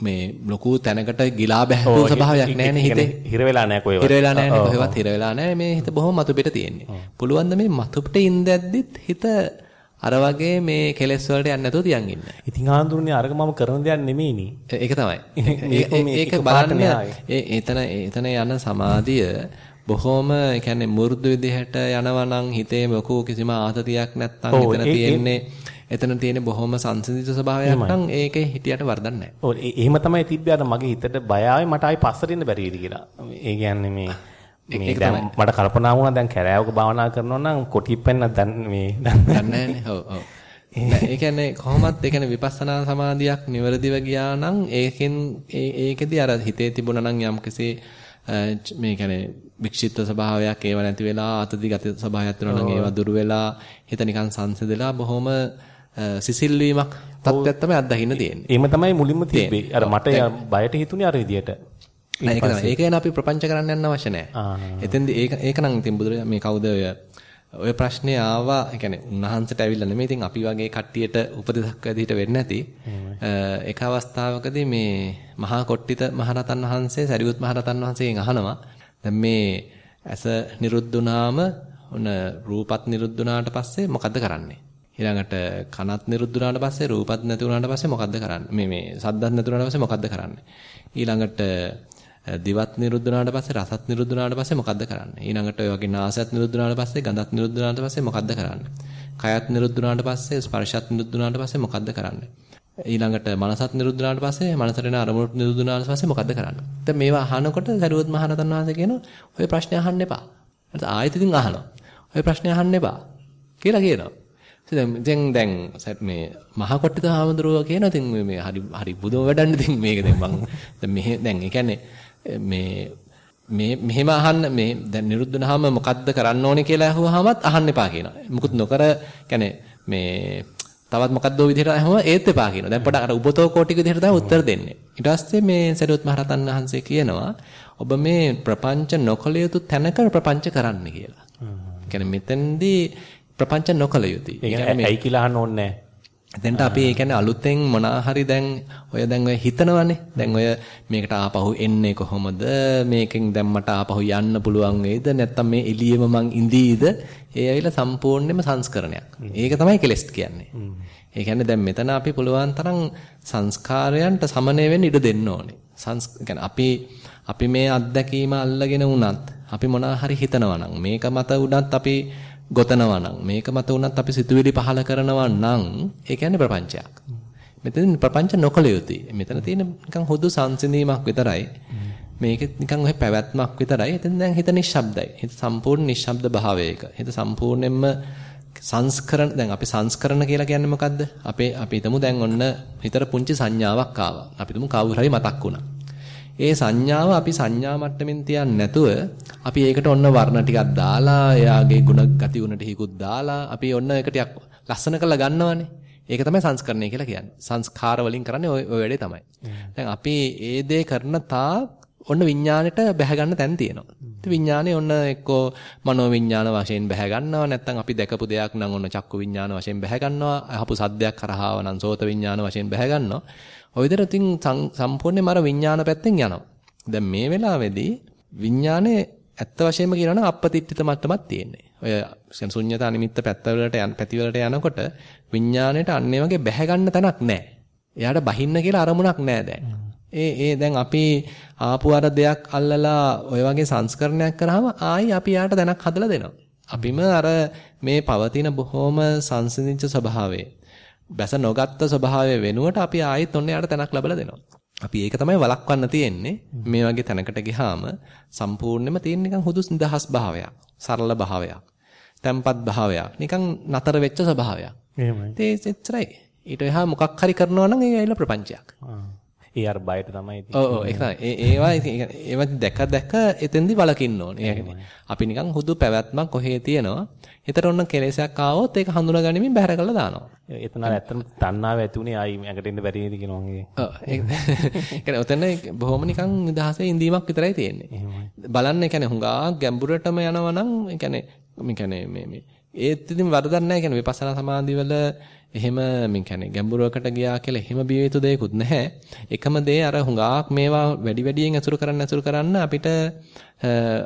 මේ ලොකු තැනකට ගිලා බැහැපු ස්වභාවයක් නැහැනේ හිතේ. හිර වෙලා නැහැ කොහෙවත්. හිර වෙලා නැහැ කොහෙවත් හිර වෙලා නැහැ මේ හිත බොහොම මතු පිට තියෙන්නේ. පුළුවන් ද මේ මතු පිට ඉඳද්දිත් හිත අර වගේ මේ කෙලෙස් වලට යන්නේ නැතුව තියන් ඉන්න. ඉතින් ආන්දුරුනේ අරක මම කරන දෙයක් නෙමෙයිනේ. ඒක තමයි. ඒක බලන්න එතන එතන යන සමාධිය බොහොම කියන්නේ මෘදු විදිහට යනවා නම් හිතේ මොකෝ කිසිම ආතතියක් නැත්තම් එතන තියෙන්නේ එතන තියෙන බොහොම සංසිඳිත ස්වභාවයක් නම් ඒකේ හිටියට වරදක් නැහැ. ඔව් එහෙම තමයි තිබ්බේ අර මගේ හිතට බය ආවේ මට ආයි පස්සට ඉන්න බැරි වෙයිද කියලා. ඒ කියන්නේ මේ මේ දැන් මට කල්පනා වුණා දැන් කැරෑවක භාවනා කරනවා නම් කොටිප්පෙන්න දැන් මේ දන්නේ නැහැ ඔව් ඔව්. ඒ කියන්නේ කොහොමත් ඒ කියන්නේ විපස්සනා සමාධියක් නිවැරදිව ගියා නම් ඒකෙන් ඒකෙදි අර හිතේ තිබුණා නම් යම්කිසි මේ කියන්නේ වික්ෂිප්ත ස්වභාවයක් ඒව නැති වෙලා අතදිගත ස්වභාවයක් වෙනවා නම් ඒවා දුරු වෙලා හිත නිකන් සංසිඳලා බොහොම සිසිල් වීමක් තත්ත්වයක් තමයි අත්දකින්න තියෙන්නේ. එහෙම තමයි මුලින්ම තිබ්බේ. අර මට බයට හිතුනේ අර විදියට. ඒක තමයි. ඒක ගැන අපි ප්‍රපංච කරන්න යන්න අවශ්‍ය නැහැ. එතෙන්දී ඒක ඒක නම් ඉතින් බුදුරජාණන් මේ කවුද ඔය ඔය ප්‍රශ්නේ ආවා, ඒ කියන්නේ උන්වහන්සේට ඇවිල්ලා නෙමෙයි. ඉතින් අපි වගේ කට්ටියට උපදෙසක් ඇදිට වෙන්නේ නැති. එක අවස්ථාවකදී මේ මහා කොට්ටිත මහරතන් වහන්සේ සරියුත් මහරතන් වහන්සේගෙන් අහනවා. දැන් මේ ඇස නිරුද්ධ වුණාම ඔන්න රූපත් නිරුද්ධ වුණාට පස්සේ මොකද්ද කරන්නේ? ඊළඟට කනත් නිරුද්ධ වුණාට පස්සේ රූපත් නැති වුණාට පස්සේ මොකද්ද කරන්නේ? මේ මේ සද්දත් නැති වුණාට පස්සේ මොකද්ද කරන්නේ? ඊළඟට දිවත් නිරුද්ධ වුණාට පස්සේ රසත් නිරුද්ධ වුණාට පස්සේ මොකද්ද කරන්නේ? ඊළඟට ඔය වගේ නාසයත් නිරුද්ධ වුණාට පස්සේ ගඳත් නිරුද්ධ වුණාට පස්සේ මොකද්ද කරන්නේ? කයත් නිරුද්ධ වුණාට පස්සේ ස්පර්ශත් නිරුද්ධ වුණාට පස්සේ මොකද්ද කරන්නේ? ඊළඟට මනසත් නිරුද්ධ වුණාට පස්සේ මනසට එන අරමුණු නිරුද්ධ වුණාට පස්සේ මොකද්ද කරන්නේ? දැන් මේවා අහනකොට සරුවත් මහරතන් වහන්සේ කියනවා ඔය ප්‍රශ්නේ අහන්න එපා. ඊට ආයෙත් ඉතින් අහනවා. ඔය ප්‍රශ්නේ අහන්න එපා කියලා කියනවා. ඉතින් දැන් මේ මහා කොට්ටිත හාමුදුරුවෝ කියන ඉතින් මේ හරි හරි බුදුම වැඩන්නේ ඉතින් මේක දැන් මං දැන් මෙහෙ දැන් ඒ කියන්නේ මේ මේ මෙහෙම අහන්න මේ දැන් නිරුද්ධ වුණාම මොකද්ද කරන්න ඕනේ කියලා අහුවාමත් අහන්න එපා කියනවා. මුකුත් නොකර කියන්නේ මේ තවත් මොකද්දෝ විදිහට අහම ඒත් එපා කියනවා. දැන් පොඩක් අර උබතෝ කෝටික විදිහට තමයි උත්තර දෙන්නේ. ඊට පස්සේ මේ සරියුත් මහරතන් වහන්සේ කියනවා ඔබ මේ ප්‍රපංච නොකල යුතු තැනක ප්‍රපංච කරන්න කියලා. කියන්නේ මෙතෙන්දී ප්‍රපංච නොකල යුතුයි. ඒ කියන්නේ ඇයි කියලා අහන්න ඕනේ නැහැ. එතෙන්ට අපි ඒ කියන්නේ අලුතෙන් මොනා හරි දැන් ඔය දැන් ඔය හිතනවනේ. දැන් ඔය මේකට ආපහු එන්නේ කොහොමද? මේකෙන් දැන් මට ආපහු යන්න පුළුවන් වෙයිද? නැත්නම් මේ එළියෙම මං ඉඳීද? ඒ ඇවිල්ලා සම්පූර්ණයෙන්ම සංස්කරණයක්. ඒක තමයි කෙලස් කියන්නේ. ඒ කියන්නේ දැන් මෙතන අපි පුළුවන් තරම් සංස්කාරයන්ට සමනය වෙන්න ඉඩ දෙන්න ඕනේ. සංස් අපි අපි මේ අත්දැකීම අල්ලගෙන වුණත් අපි මොනා හරි හිතනවා නම් මේක මත උනත් අපි ගොතනවා නම් මේක මත උනත් අපි සිතුවිලි පහල කරනවා නම් ඒ කියන්නේ ප්‍රපංචයක්. මෙතන ප්‍රපංච නොකළ යුතුයි. මෙතන තියෙන නිකන් හුදු සංසිඳීමක් විතරයි. මේක නිකන් ඔය පැවැත්මක් විතරයි. එතෙන් දැන් හිත නිශ්ශබ්දයි. හිත සම්පූර්ණ නිශ්ශබ්ද භාවයක. හිත සම්පූර්ණයෙන්ම සංස්කරණ දැන් අපි සංස්කරණ කියලා කියන්නේ මොකද්ද? අපේ අපි හිතමු දැන් ඔන්න හිතට පුංචි සංඥාවක් ආවා. අපි හිතමු කවුරු හරි මතක් වුණා. ඒ සංඥාව අපි සංඥා මට්ටමින් තියන්නේ නැතුව අපි ඒකට ඔන්න වර්ණ ටිකක් දාලා එයාගේ ಗುಣ ගති උන ටිකකුත් දාලා අපි ඔන්න ඒක ටිකක් ලස්සන කරලා ගන්නවනේ. ඒක තමයි සංස්කරණය කියලා කියන්නේ. සංස්කාර වලින් කරන්නේ ওই වැඩේ තමයි. දැන් අපි ඒ දේ කරන තා ඔන්න විඥාණයට බැහැ ගන්න තැන් තියෙනවා. ඉතින් විඥානේ ඔන්න එක්කෝ මනෝ විඥාන වශයෙන් බැහැ ගන්නවා නැත්නම් අපි දැකපු දෙයක් නම් ඔන්න චක්කු විඥාන වශයෙන් බැහැ ගන්නවා. අහපු සද්දයක් කරහාව නම් සෝත විඥාන වශයෙන් බැහැ ගන්නවා. ඔය විදිහට ඉතින් සම්පූර්ණයෙන්ම අර විඥාන පැත්තෙන් යනවා. දැන් මේ වෙලාවේදී විඥානේ ඇත්ත වශයෙන්ම කියනවා නම් අපපතිත්‍ිත මට්ටමක් තියෙන්නේ. ඔය ශුන්‍යතා නිමිත්ත පැත්තවලට යන පැතිවලට යනකොට විඥාණයට අන්නේ වගේ බැහැ ගන්න තැනක් නැහැ. එයාට බහින්න කියලා අරමුණක් නැහැ දැන්. ඒ ඒ දැන් අපි ආපු අර දෙයක් අල්ලලා ඔය වගේ සංස්කරණයක් කරාම ආයි අපි යාට දැනක් හදලා දෙනවා. අපිම අර මේ පවතින බොහොම සංසිඳිච්ච ස්වභාවය බැස නොගත්ත ස්වභාවය වෙනුවට අපි ආයෙත් ඔන්න යාට තැනක් ලැබලා දෙනවා. අපි ඒක තමයි වළක්වන්න තියෙන්නේ. මේ වගේ තැනකට ගියාම සම්පූර්ණයෙන්ම තියෙන නිකන් හුදු නිදහස් භාවයක්, සරල භාවයක්, තැම්පත් භාවයක්, නිකන් නතර වෙච්ච ස්වභාවයක්. එහෙමයි. ඒ එච්චරයි. ඊට එහා මොකක් හරි කරනවා නම් ඒ ඇවිල්ලා ප්‍රපංචයක්. ඒ අර බයට තමයි ඉතින්. ඔව් ඒක තමයි. ඒ ඒවා ඒවා දැක දැක එතෙන්දි වලකින්න ඕනේ. අපි නිකන් හුදු පැවැත්මක් කොහේ තියෙනවා. හිතට ඔන්න කෙලෙසයක් ආවොත් ඒක හඳුනා ගනිමින් බැහැර කරලා දානවා. එතන ඇත්තටම තණ්හාව ඇති උනේ ආයි ඇඟට එන්න බැරි නේද කියනවා වගේ. ඔව් ඒක කියන්නේ ඔතන බොහොම නිකන් නිදහසේ ඉඳීමක් විතරයි තියෙන්නේ. බලන්න ඒ කියන්නේ හුඟා ගැඹුරටම යනවා නම් ඒ කියන්නේ මේ කියන්නේ මේ මේ ඒත් ඉතින් වරදක් නැහැ කියන්නේ විපස්සනා සමාධි වල එහෙම මේ කියන්නේ ගැඹුරකට ගියා කියලා එහෙම බිය යුතු දෙයක්වත් නැහැ. එකම දේ අර හුඟාක් මේවා වැඩි වැඩියෙන් අසුරු කරන්න අසුරු කරන්න අපිට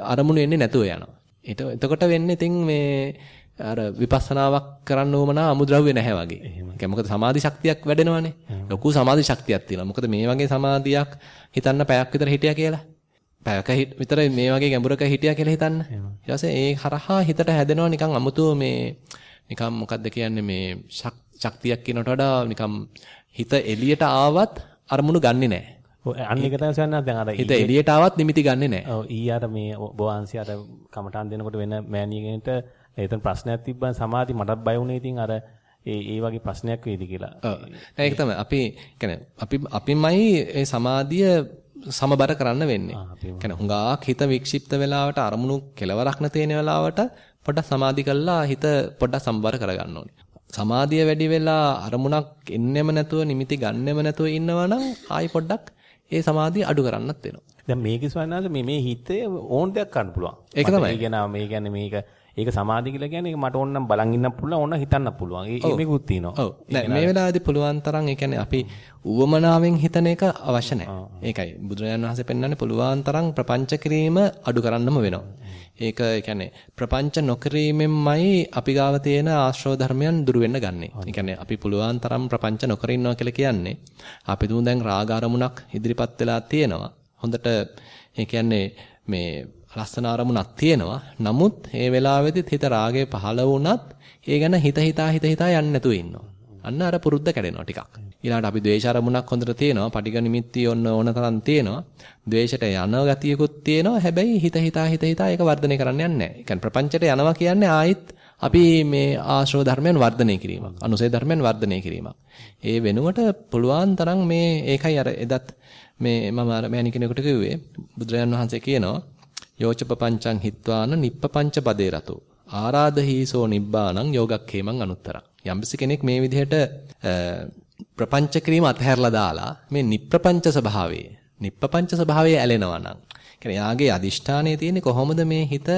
අරමුණු එන්නේ නැතුව යනවා. එතකොට වෙන්නේ ඉතින් මේ අර විපස්සනාවක් කරන්න ඕමනා අමුද්‍රව්‍ය නැහැ වගේ. ඒ මොකද සමාධි ශක්තියක් වැඩෙනවනේ. ලොකු සමාධි ශක්තියක් තියෙනවා. මොකද මේ වගේ සමාධියක් හිතන්න පැයක් විතර හිටියා කියලා. පැයක විතර මේ වගේ ගැඹුරක හිටියා කියලා හිතන්න. ඊට පස්සේ ඒ හරහා හිතට හැදෙනවා නිකන් අමුතු මේ නිකන් මොකද්ද කියන්නේ මේ ශක්තියක් කියනට වඩා නිකම් හිත එළියට ආවත් අරමුණු ගන්නෙ නැහැ. අන්න එක තමයි සයන්නා දැන් අර හිත එළියට ආවත් නිමිති ගන්නෙ නැහැ. ඔව් ඊ අර මේ බෝවන්සි අර කමටහන් දෙනකොට වෙන මෑණියගෙන්ට එතන ප්‍රශ්නයක් තිබ්බම සමාධි මටත් බය වුණේ ඉතින් අර ඒ ඒ වගේ ප්‍රශ්නයක් වේද කියලා. ඔව්. ඒක තමයි. අපි කියන්නේ අපි අපිමයි ඒ සමාධිය සමබර කරන්න වෙන්නේ. කියන්නේ හුඟක් හිත වික්ෂිප්ත වෙලාවට අරමුණු කෙලවරක් නැතේන වෙලාවට පොඩ්ඩක් සමාධි කළා හිත පොඩ්ඩක් සමබර කරගන්න ඕනේ. සමාධිය වැඩි වෙලා අරමුණක් එන්නෙම නැතුව නිමිති ගන්නෙම නැතුව ඉන්නවනම් ආයි පොඩ්ඩක් ඒ සමාධිය අඩු කරන්නත් වෙනවා. දැන් මේකේ ස්වයනාද මේ මේ හිතේ ඕන දෙයක් කරන්න පුළුවන්. ඒක තමයි. ඒ කියන්නේ මේ කියන්නේ මේක ඒක සමාධිය කියලා කියන්නේ මට ඕනනම් බලන් ඉන්න පුළුවන් ඕන හිතන්න පුළුවන්. ඒ මේකුත් තියෙනවා. ඔව්. මේ වෙලාවේදී පුළුවන් තරම් ඒ කියන්නේ අපි උවමනාවෙන් හිතන එක අවශ්‍ය නැහැ. ඒකයි බුදුරජාණන් වහන්සේ පෙන්වන්නේ පුළුවන් තරම් ප්‍රපංච කිරීම අඩු කරන්නම වෙනවා. ඒක ඒ කියන්නේ ප්‍රපංච නොකිරීමෙන්මයි අපි ගාව තියෙන ආශ්‍රව ධර්මයන් දුරු වෙන්න ගන්නෙ. ඒ කියන්නේ අපි පුළුවන් තරම් ප්‍රපංච නොකර ඉන්නවා කියලා කියන්නේ අපි දුන් දැන් රාග අරමුණක් ඉදිරිපත් වෙලා තියෙනවා. හොඳට ඒ කියන්නේ මේ ලස්සන අරමුණක් තියෙනවා. නමුත් මේ වෙලාවේදීත් හිත රාගය පහළ වුණත් ඒ ගැන හිත හිතා හිත හිතා යන්නේ නැතුව ඉන්නවා. අන්න අර පුරුද්ද කැඩෙනවා ටිකක්. ඊළඟට අපි ද්වේෂ අරමුණක් හොඳට තියෙනවා. පටිඝ නිමිත්ති ඔන්න ඕන තරම් තියෙනවා. ද්වේෂයට යන ගතියකුත් තියෙනවා. හැබැයි හිත හිතා හිත හිතා ඒක වර්ධනය කරන්න යන්නේ නැහැ. ඒ කියන්නේ ප්‍රපංචයට යනවා කියන්නේ ආයිත් අපි මේ ආශ්‍රව ධර්මයන් වර්ධනය කිරීමක්. අනුසය ධර්මයන් වර්ධනය කිරීමක්. ඒ වෙනුවට පුළුවන් තරම් මේ ඒකයි අර එදත් මේ මම අර මෑණි කෙනෙකුට කිව්වේ බුදුරජාන් වහන්සේ කියනවා යෝච පපංචං හිත්වාන නිප්පපංච පදේ රතෝ ආරාධහීසෝ නිබ්බානං යෝගක්ඛේමං අනුත්තරං යම්කිසි කෙනෙක් මේ විදිහට ප්‍රපංච කිරීම අතහැරලා දාලා මේ නිප්‍රපංච ස්වභාවයේ නිප්පපංච ස්වභාවයේ ඇලෙනවා නම් කියන්නේ යාගේ අදිෂ්ඨානයේ තියෙන්නේ කොහොමද මේ හිත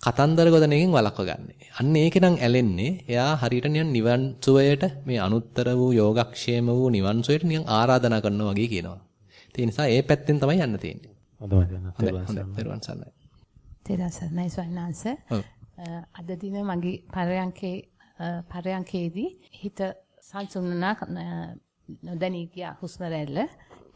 කතන්දර ගොඩනකින් වළක්ව ගන්නෙ. අන්න ඒකේ නම් ඇලෙන්නේ එයා හරියට නිකන් නිවන් සුවයට මේ අනුත්තර වූ යෝගක්ෂේම වූ නිවන් සුවයට නිකන් ආරාධනා කරනවා වගේ කියනවා. ඒ නිසා ඒ පැත්තෙන් තමයි යන්න තියෙන්නේ. හොඳයි. දරුවන් සන්නයි. තෙරුවන් සරණයි ස්වාමීනාංශ. අද දින මගේ පරයන්කේ පරයන්කේදී හිත සංසුන් වුණා නොදැනී ගියා හුස්ම රැල්ල.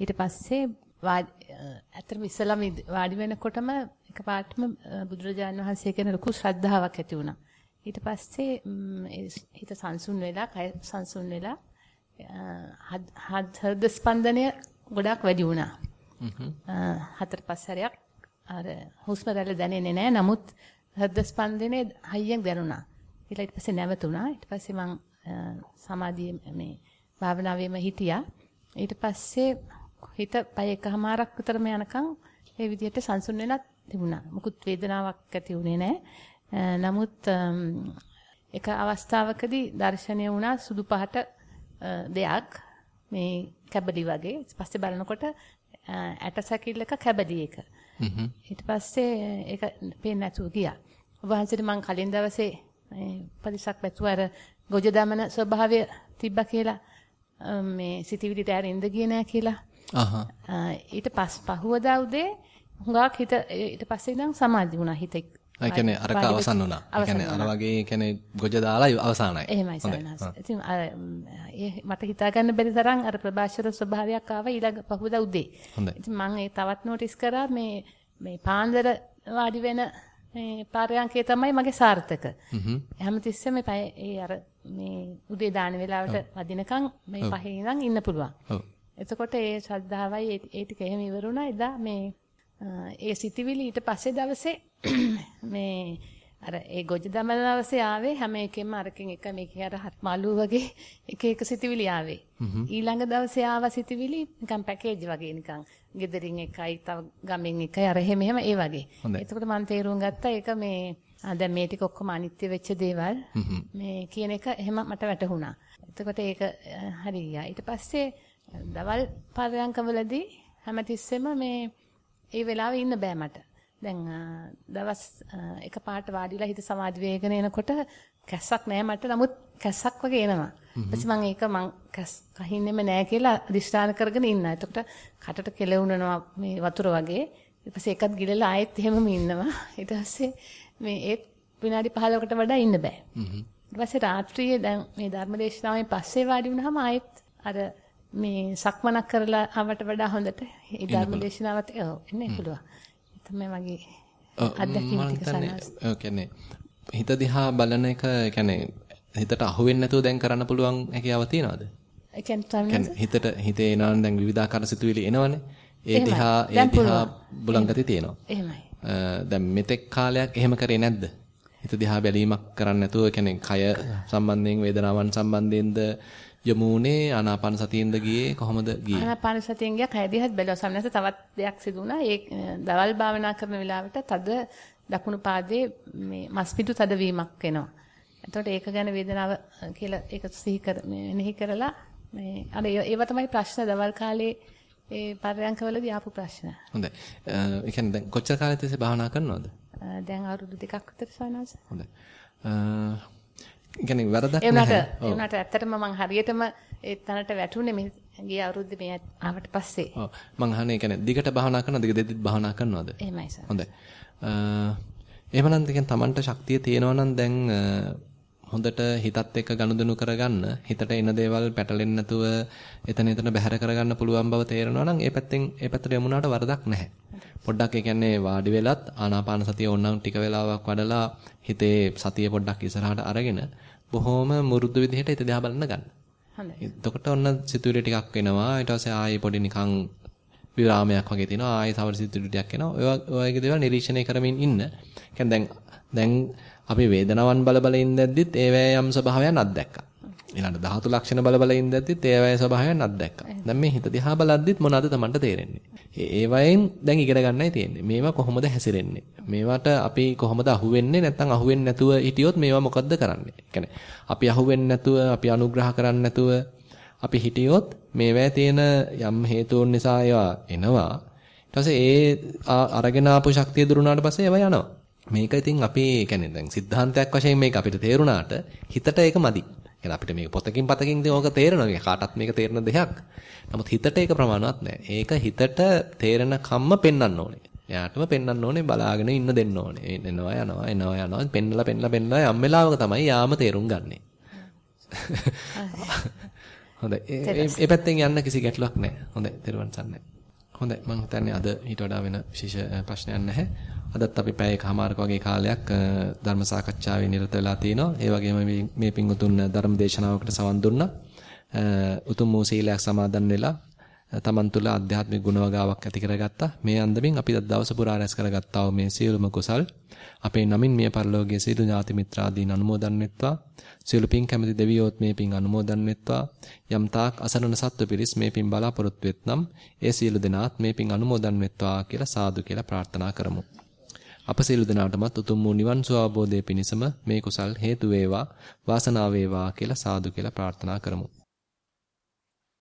ඊට පස්සේ ඇත්තටම ඉස්සලම වාඩි වෙනකොටම එකපාරටම බුදුරජාණන් වහන්සේ කියන ලොකු ශ්‍රද්ධාවක් ඇති වුණා. ඊට පස්සේ හිත සංසුන් වෙලා, කය සංසුන් වෙලා හෘද ස්පන්දනය ගොඩාක් වැඩි වුණා. හතර පහ සැරයක් අර හුස්ම රැල්ල දැනෙන්නේ නැහැ. නමුත් හෘද ස්පන්දනේ හයියෙන් දැනුණා. ඊට පස්සේ නැවතුණා. ඊට පස්සේ මම සමාධියේ මේ භාවනාවෙම හිටියා. ඊට පස්සේ හිත පය එකමාරක් විතරම යනකම් ඒ විදිහට සංසුන් වෙලා තිබුණා. මුකුත් වේදනාවක් ඇති වුණේ නැහැ. නමුත් එක අවස්ථාවකදී දර්ශනය වුණා සුදු පහට දෙයක් මේ කැබලි වගේ. ඊට පස්සේ බලනකොට ඇට සැකිල්ලක කැබලි එක. ඊට පස්සේ ඒක පේන්නේ නැතුව ගියා. වහන්සේට මම කලින් දවසේ පරිසක් වැතුව අර ගොජ දමන ස්වභාවය තිබ්බා කියලා මේ සිටිවිලිට ඇරින්ද ගියේ නෑ කියලා. අහහ. ඊට පස් පහුවදා උදේ හුඟක් හිත ඊට පස්සේ ඉඳන් සමාධි වුණා හිත. ඒ කියන්නේ අරක අවසන් වුණා. ඒ කියන්නේ අර වගේ කියන්නේ ගොජ දාලා අවසానයි. එහෙමයි සරණස්. ඉතින් අර මට හිතා ගන්න බැරි තරම් අර ප්‍රභාෂර ස්වභාවයක් ආවා ඊළඟ පහුවදා උදේ. ඉතින් මම ඒ තවත් නෝටිස් කරා මේ මේ පාන්දර වාඩි වෙන මේ පාරයන්කේ තමයි මගේ සාර්ථක. හැමතිස්සෙම මේ ඒ අර මේ උදේ දාන වෙලාවට වදිනකන් මේ පහේ ඉඳන් ඉන්න පුළුවන්. එතකොට ඒ ශ්‍රද්ධාවයි ඒ ටික එහෙම ඉවරුණා එදා මේ ඒ සිටිවිලි ඊට පස්සේ දවසේ මේ අර ඒ ගොජ දමන දවසේ ආවේ හැම එකෙම අරකින් එක මේකේ අර මලු වගේ එක එක සිටිවිලි ආවේ. ඊළඟ දවසේ ආව සිටිවිලි නිකන් පැකේජ් වගේ නිකන් ගෙදරින් එකයි තව ගමෙන් එකයි අර එහෙම එහෙම ඒ වගේ. එතකොට මම තේරුම් ගත්තා ඒක මේ දැන් මේ ටික ඔක්කොම අනිත්‍ය වෙච්ච දේවල් මේ කියන එක එහෙම මට වැටහුණා. එතකොට ඒක හරි ගියා. ඊට පස්සේ දවල් පරයන්කවලදී හැමතිස්සෙම මේ ඒ වෙලාවේ ඉන්න බෑ මට. දැන් දවස් එක පාට වාඩිලා හිත සමාධි වේගන එනකොට කැස්සක් නෑ මට. නමුත් කැස්සක් වගේ එනවා. ඊපස්සේ මම ඒක මං කහින්නෙම නෑ කියලා අදිෂ්ඨාන කරගෙන ඉන්නා. එතකොට කටට කෙලවුනනවා මේ වතුර වගේ. ඊපස්සේ ඒකත් ගිලලා ආයෙත් එහෙමම ඉන්නවා. ඊට පස්සේ මේ ඒත් විනාඩි 15කට වඩා ඉන්න බෑ. ඊට පස්සේ රාත්‍රියේ දැන් මේ ධර්මදේශනාවෙන් පස්සේ වාඩි වුණාම ආයෙත් අර මේ සක්මනක් කරලා ආවට වඩා හොඳට ඒ ධර්මදේශනාවත් එන්නේ පුළුවන්. තමයි මගේ අත්දැකීම් ටික සනස්. ඔව් කියන්නේ හිත දිහා බලන එක කියන්නේ හිතට අහු වෙන්නේ නැතුව දැන් කරන්න පුළුවන් හැකියාව තියනවද? ඒ කියන්නේ හිතට හිතේ එනවනම් දැන් විවිධාකාර සිතුවිලි එනවනේ. ඒ දිහා ඒ දිහා බුලංගති තියෙනවා. එහෙමයි. දැන් මෙතෙක් කාලයක් එහෙම කරේ නැද්ද? හිත දිහා බැලීමක් කරන්නේ නැතුව කියන්නේ කය සම්බන්ධයෙන් වේදනාවන් සම්බන්ධයෙන්ද යමුනේ ආනාපාන සතියෙන්ද ගියේ කොහොමද ගියේ? ආනාපාන සතියෙන් ගියා කය දිහත් බැලුවා. සම්නස තවත් දෙයක් සිදු වුණා. ඒ දවල් භාවනා කරන වෙලාවට තද දකුණු පාදයේ මේ මස්පිඩු තදවීමක් එනවා. එතකොට ඒක ගැන වේදනාව කියලා ඒක සිහි කර මෙනෙහි කරලා මේ අර ඒව තමයි ප්‍රශ්න දවල් කාලේ ඒ පරයන්කවලදී ආපු ප්‍රශ්න. හොඳයි. ඒ කියන්නේ දැන් කොච්චර කාලෙ තිස්සේ භාවනා කරනවද? දැන් අවුරුදු දෙකක් විතර සවනස්. හොඳයි. කියන්නේ වරදක් නැහැ. ඒ උනාට ඇත්තටම මම හරියටම ඒ තැනට වැටුනේ මේ ගිය අවුරුද්දේ මේ ආවට පස්සේ. ඔව්. මං අහන්නේ කියන්නේ දිගට භාවනා කරනවද? දිග දෙද්දිත් භාවනා කරනවද? එහෙමයි සර්. හොඳයි. එහෙමනම් දැන් තමන්ට ශක්තිය තියෙනවා නම් දැන් හොඳට හිතත් එක්ක ගනුදෙනු කරගන්න හිතට එන දේවල් පැටලෙන්නේ නැතුව එතන එතන බැහැර කරගන්න පුළුවන් බව තේරෙනවා නම් ඒ පැත්තෙන් ඒ පැත්තට යමුනාට වරදක් නැහැ. පොඩ්ඩක් ඒ කියන්නේ වාඩි වෙලත් ආනාපාන සතිය ඕනනම් ටික වෙලාවක් වඩලා හිතේ සතිය පොඩ්ඩක් ඉස්සරහට අරගෙන බොහොම මුරුදු විදිහට හිත දිහා බලන්න ගන්න. හොඳයි. එතකොට ඔන්න සිතුවිලි ටිකක් එනවා. ඊට පස්සේ ආයේ පොඩි නිකන් විරාමයක් වගේ තියෙනවා. ආයේ තව සිතුවිලි ටිකක් එනවා. ඔය වගේ දේවල් නිරීක්ෂණය කරමින් ඉන්න. දැන් දැන් අපි වේදනාවන් බල බල ඉඳද්දිත් ඒවැය යම් ස්වභාවයන් අත්දැක්කා. ඊළඟ ධාතු ලක්ෂණ බල බල ඉඳද්දිත් ඒ වගේ ස්වභාවයන් අත්දැක්කා. දැන් මේ හිත දිහා බලද්දිත් මොනවද Tamanට තේරෙන්නේ? ඒ වයින් දැන් ඉගෙන ගන්නයි තියෙන්නේ. මේවා කොහොමද හැසිරෙන්නේ? මේවට අපි කොහොමද අහුවෙන්නේ? නැත්නම් අහුවෙන්නේ නැතුව හිටියොත් මේවා මොකද්ද කරන්නේ? يعني අපි අහුවෙන්නේ නැතුව, අපි අනුග්‍රහ කරන්නේ නැතුව අපි හිටියොත් මේවැය තියෙන යම් හේතුන් නිසා ඒවා එනවා. ඊට පස්සේ ඒ අරගෙන ආපු ශක්තිය දුරුනාට පස්සේ ඒවා යනවා. මේක ඉතින් අපි يعني දැන් සිද්ධාන්තයක් වශයෙන් මේක අපිට තේරුණාට හිතට ඒක මදි. يعني අපිට මේක පොතකින් පතකින් ඉතින් ඕක තේරෙනවා. මේක කාටත් මේක තේරෙන දෙයක්. නමුත් හිතට ඒක ප්‍රමාණවත් නෑ. ඒක හිතට තේරෙන කම්ම පෙන්වන්න ඕනේ. එයාටම පෙන්වන්න ඕනේ බලාගෙන ඉන්න දෙන්න ඕනේ. එනවා යනවා එනවා යනවා පෙන්නලා පෙන්නලා පෙන්නලා යම් වෙලාවක තමයි යාම තේරුම් ගන්නෙ. හොඳයි. ඒ පැත්තෙන් යන්න කිසි ගැටලුවක් නැහැ. හොඳයි. තෙරුවන් සරණයි. හොඳයි. මම හිතන්නේ අද ඊට වඩා වෙන විශේෂ ප්‍රශ්නයක් නැහැ. අදත් අපි පැය එකමාරක වගේ කාලයක් ධර්ම සාකච්ඡාවේ නිරත වෙලා තිනවා. ඒ වගේම මේ පිංගුතුන් ධර්ම දේශනාවකට සවන් දුන්නා. උතුම් වූ සීලයක් සමාදන් වෙලා තමන් තුළ ආධ්‍යාත්මික ගුණවගාවක් ඇති කරගත්තා. මේ අන්දමින් අපි දවස පුරා රැස් කරගත්තා වූ මේ සියලුම කුසල් අපේ නමින් මිය පරලෝකයේ සියලු ඥාති මිත්‍රාදීන් අනුමෝදන් වෙත්වා. සියලු පින් කැමති දෙවියෝත් මේ පින් අනුමෝදන් වෙත්වා. යම් තාක් අසරණ සත්ව පිරිස් මේ පින් බලාපොරොත්තු වෙත්නම් ඒ සියලු දෙනාත් මේ පින් අනුමෝදන් වෙත්වා කියලා සාදු කියලා ප්‍රාර්ථනා කරමු. අප සියලු දෙනාටමත් උතුම් වූ නිවන් සුව අවබෝධය පිණිසම මේ කුසල් හේතු වේවා වාසනාව වේවා කියලා සාදු කියලා ප්‍රාර්ථනා කරමු.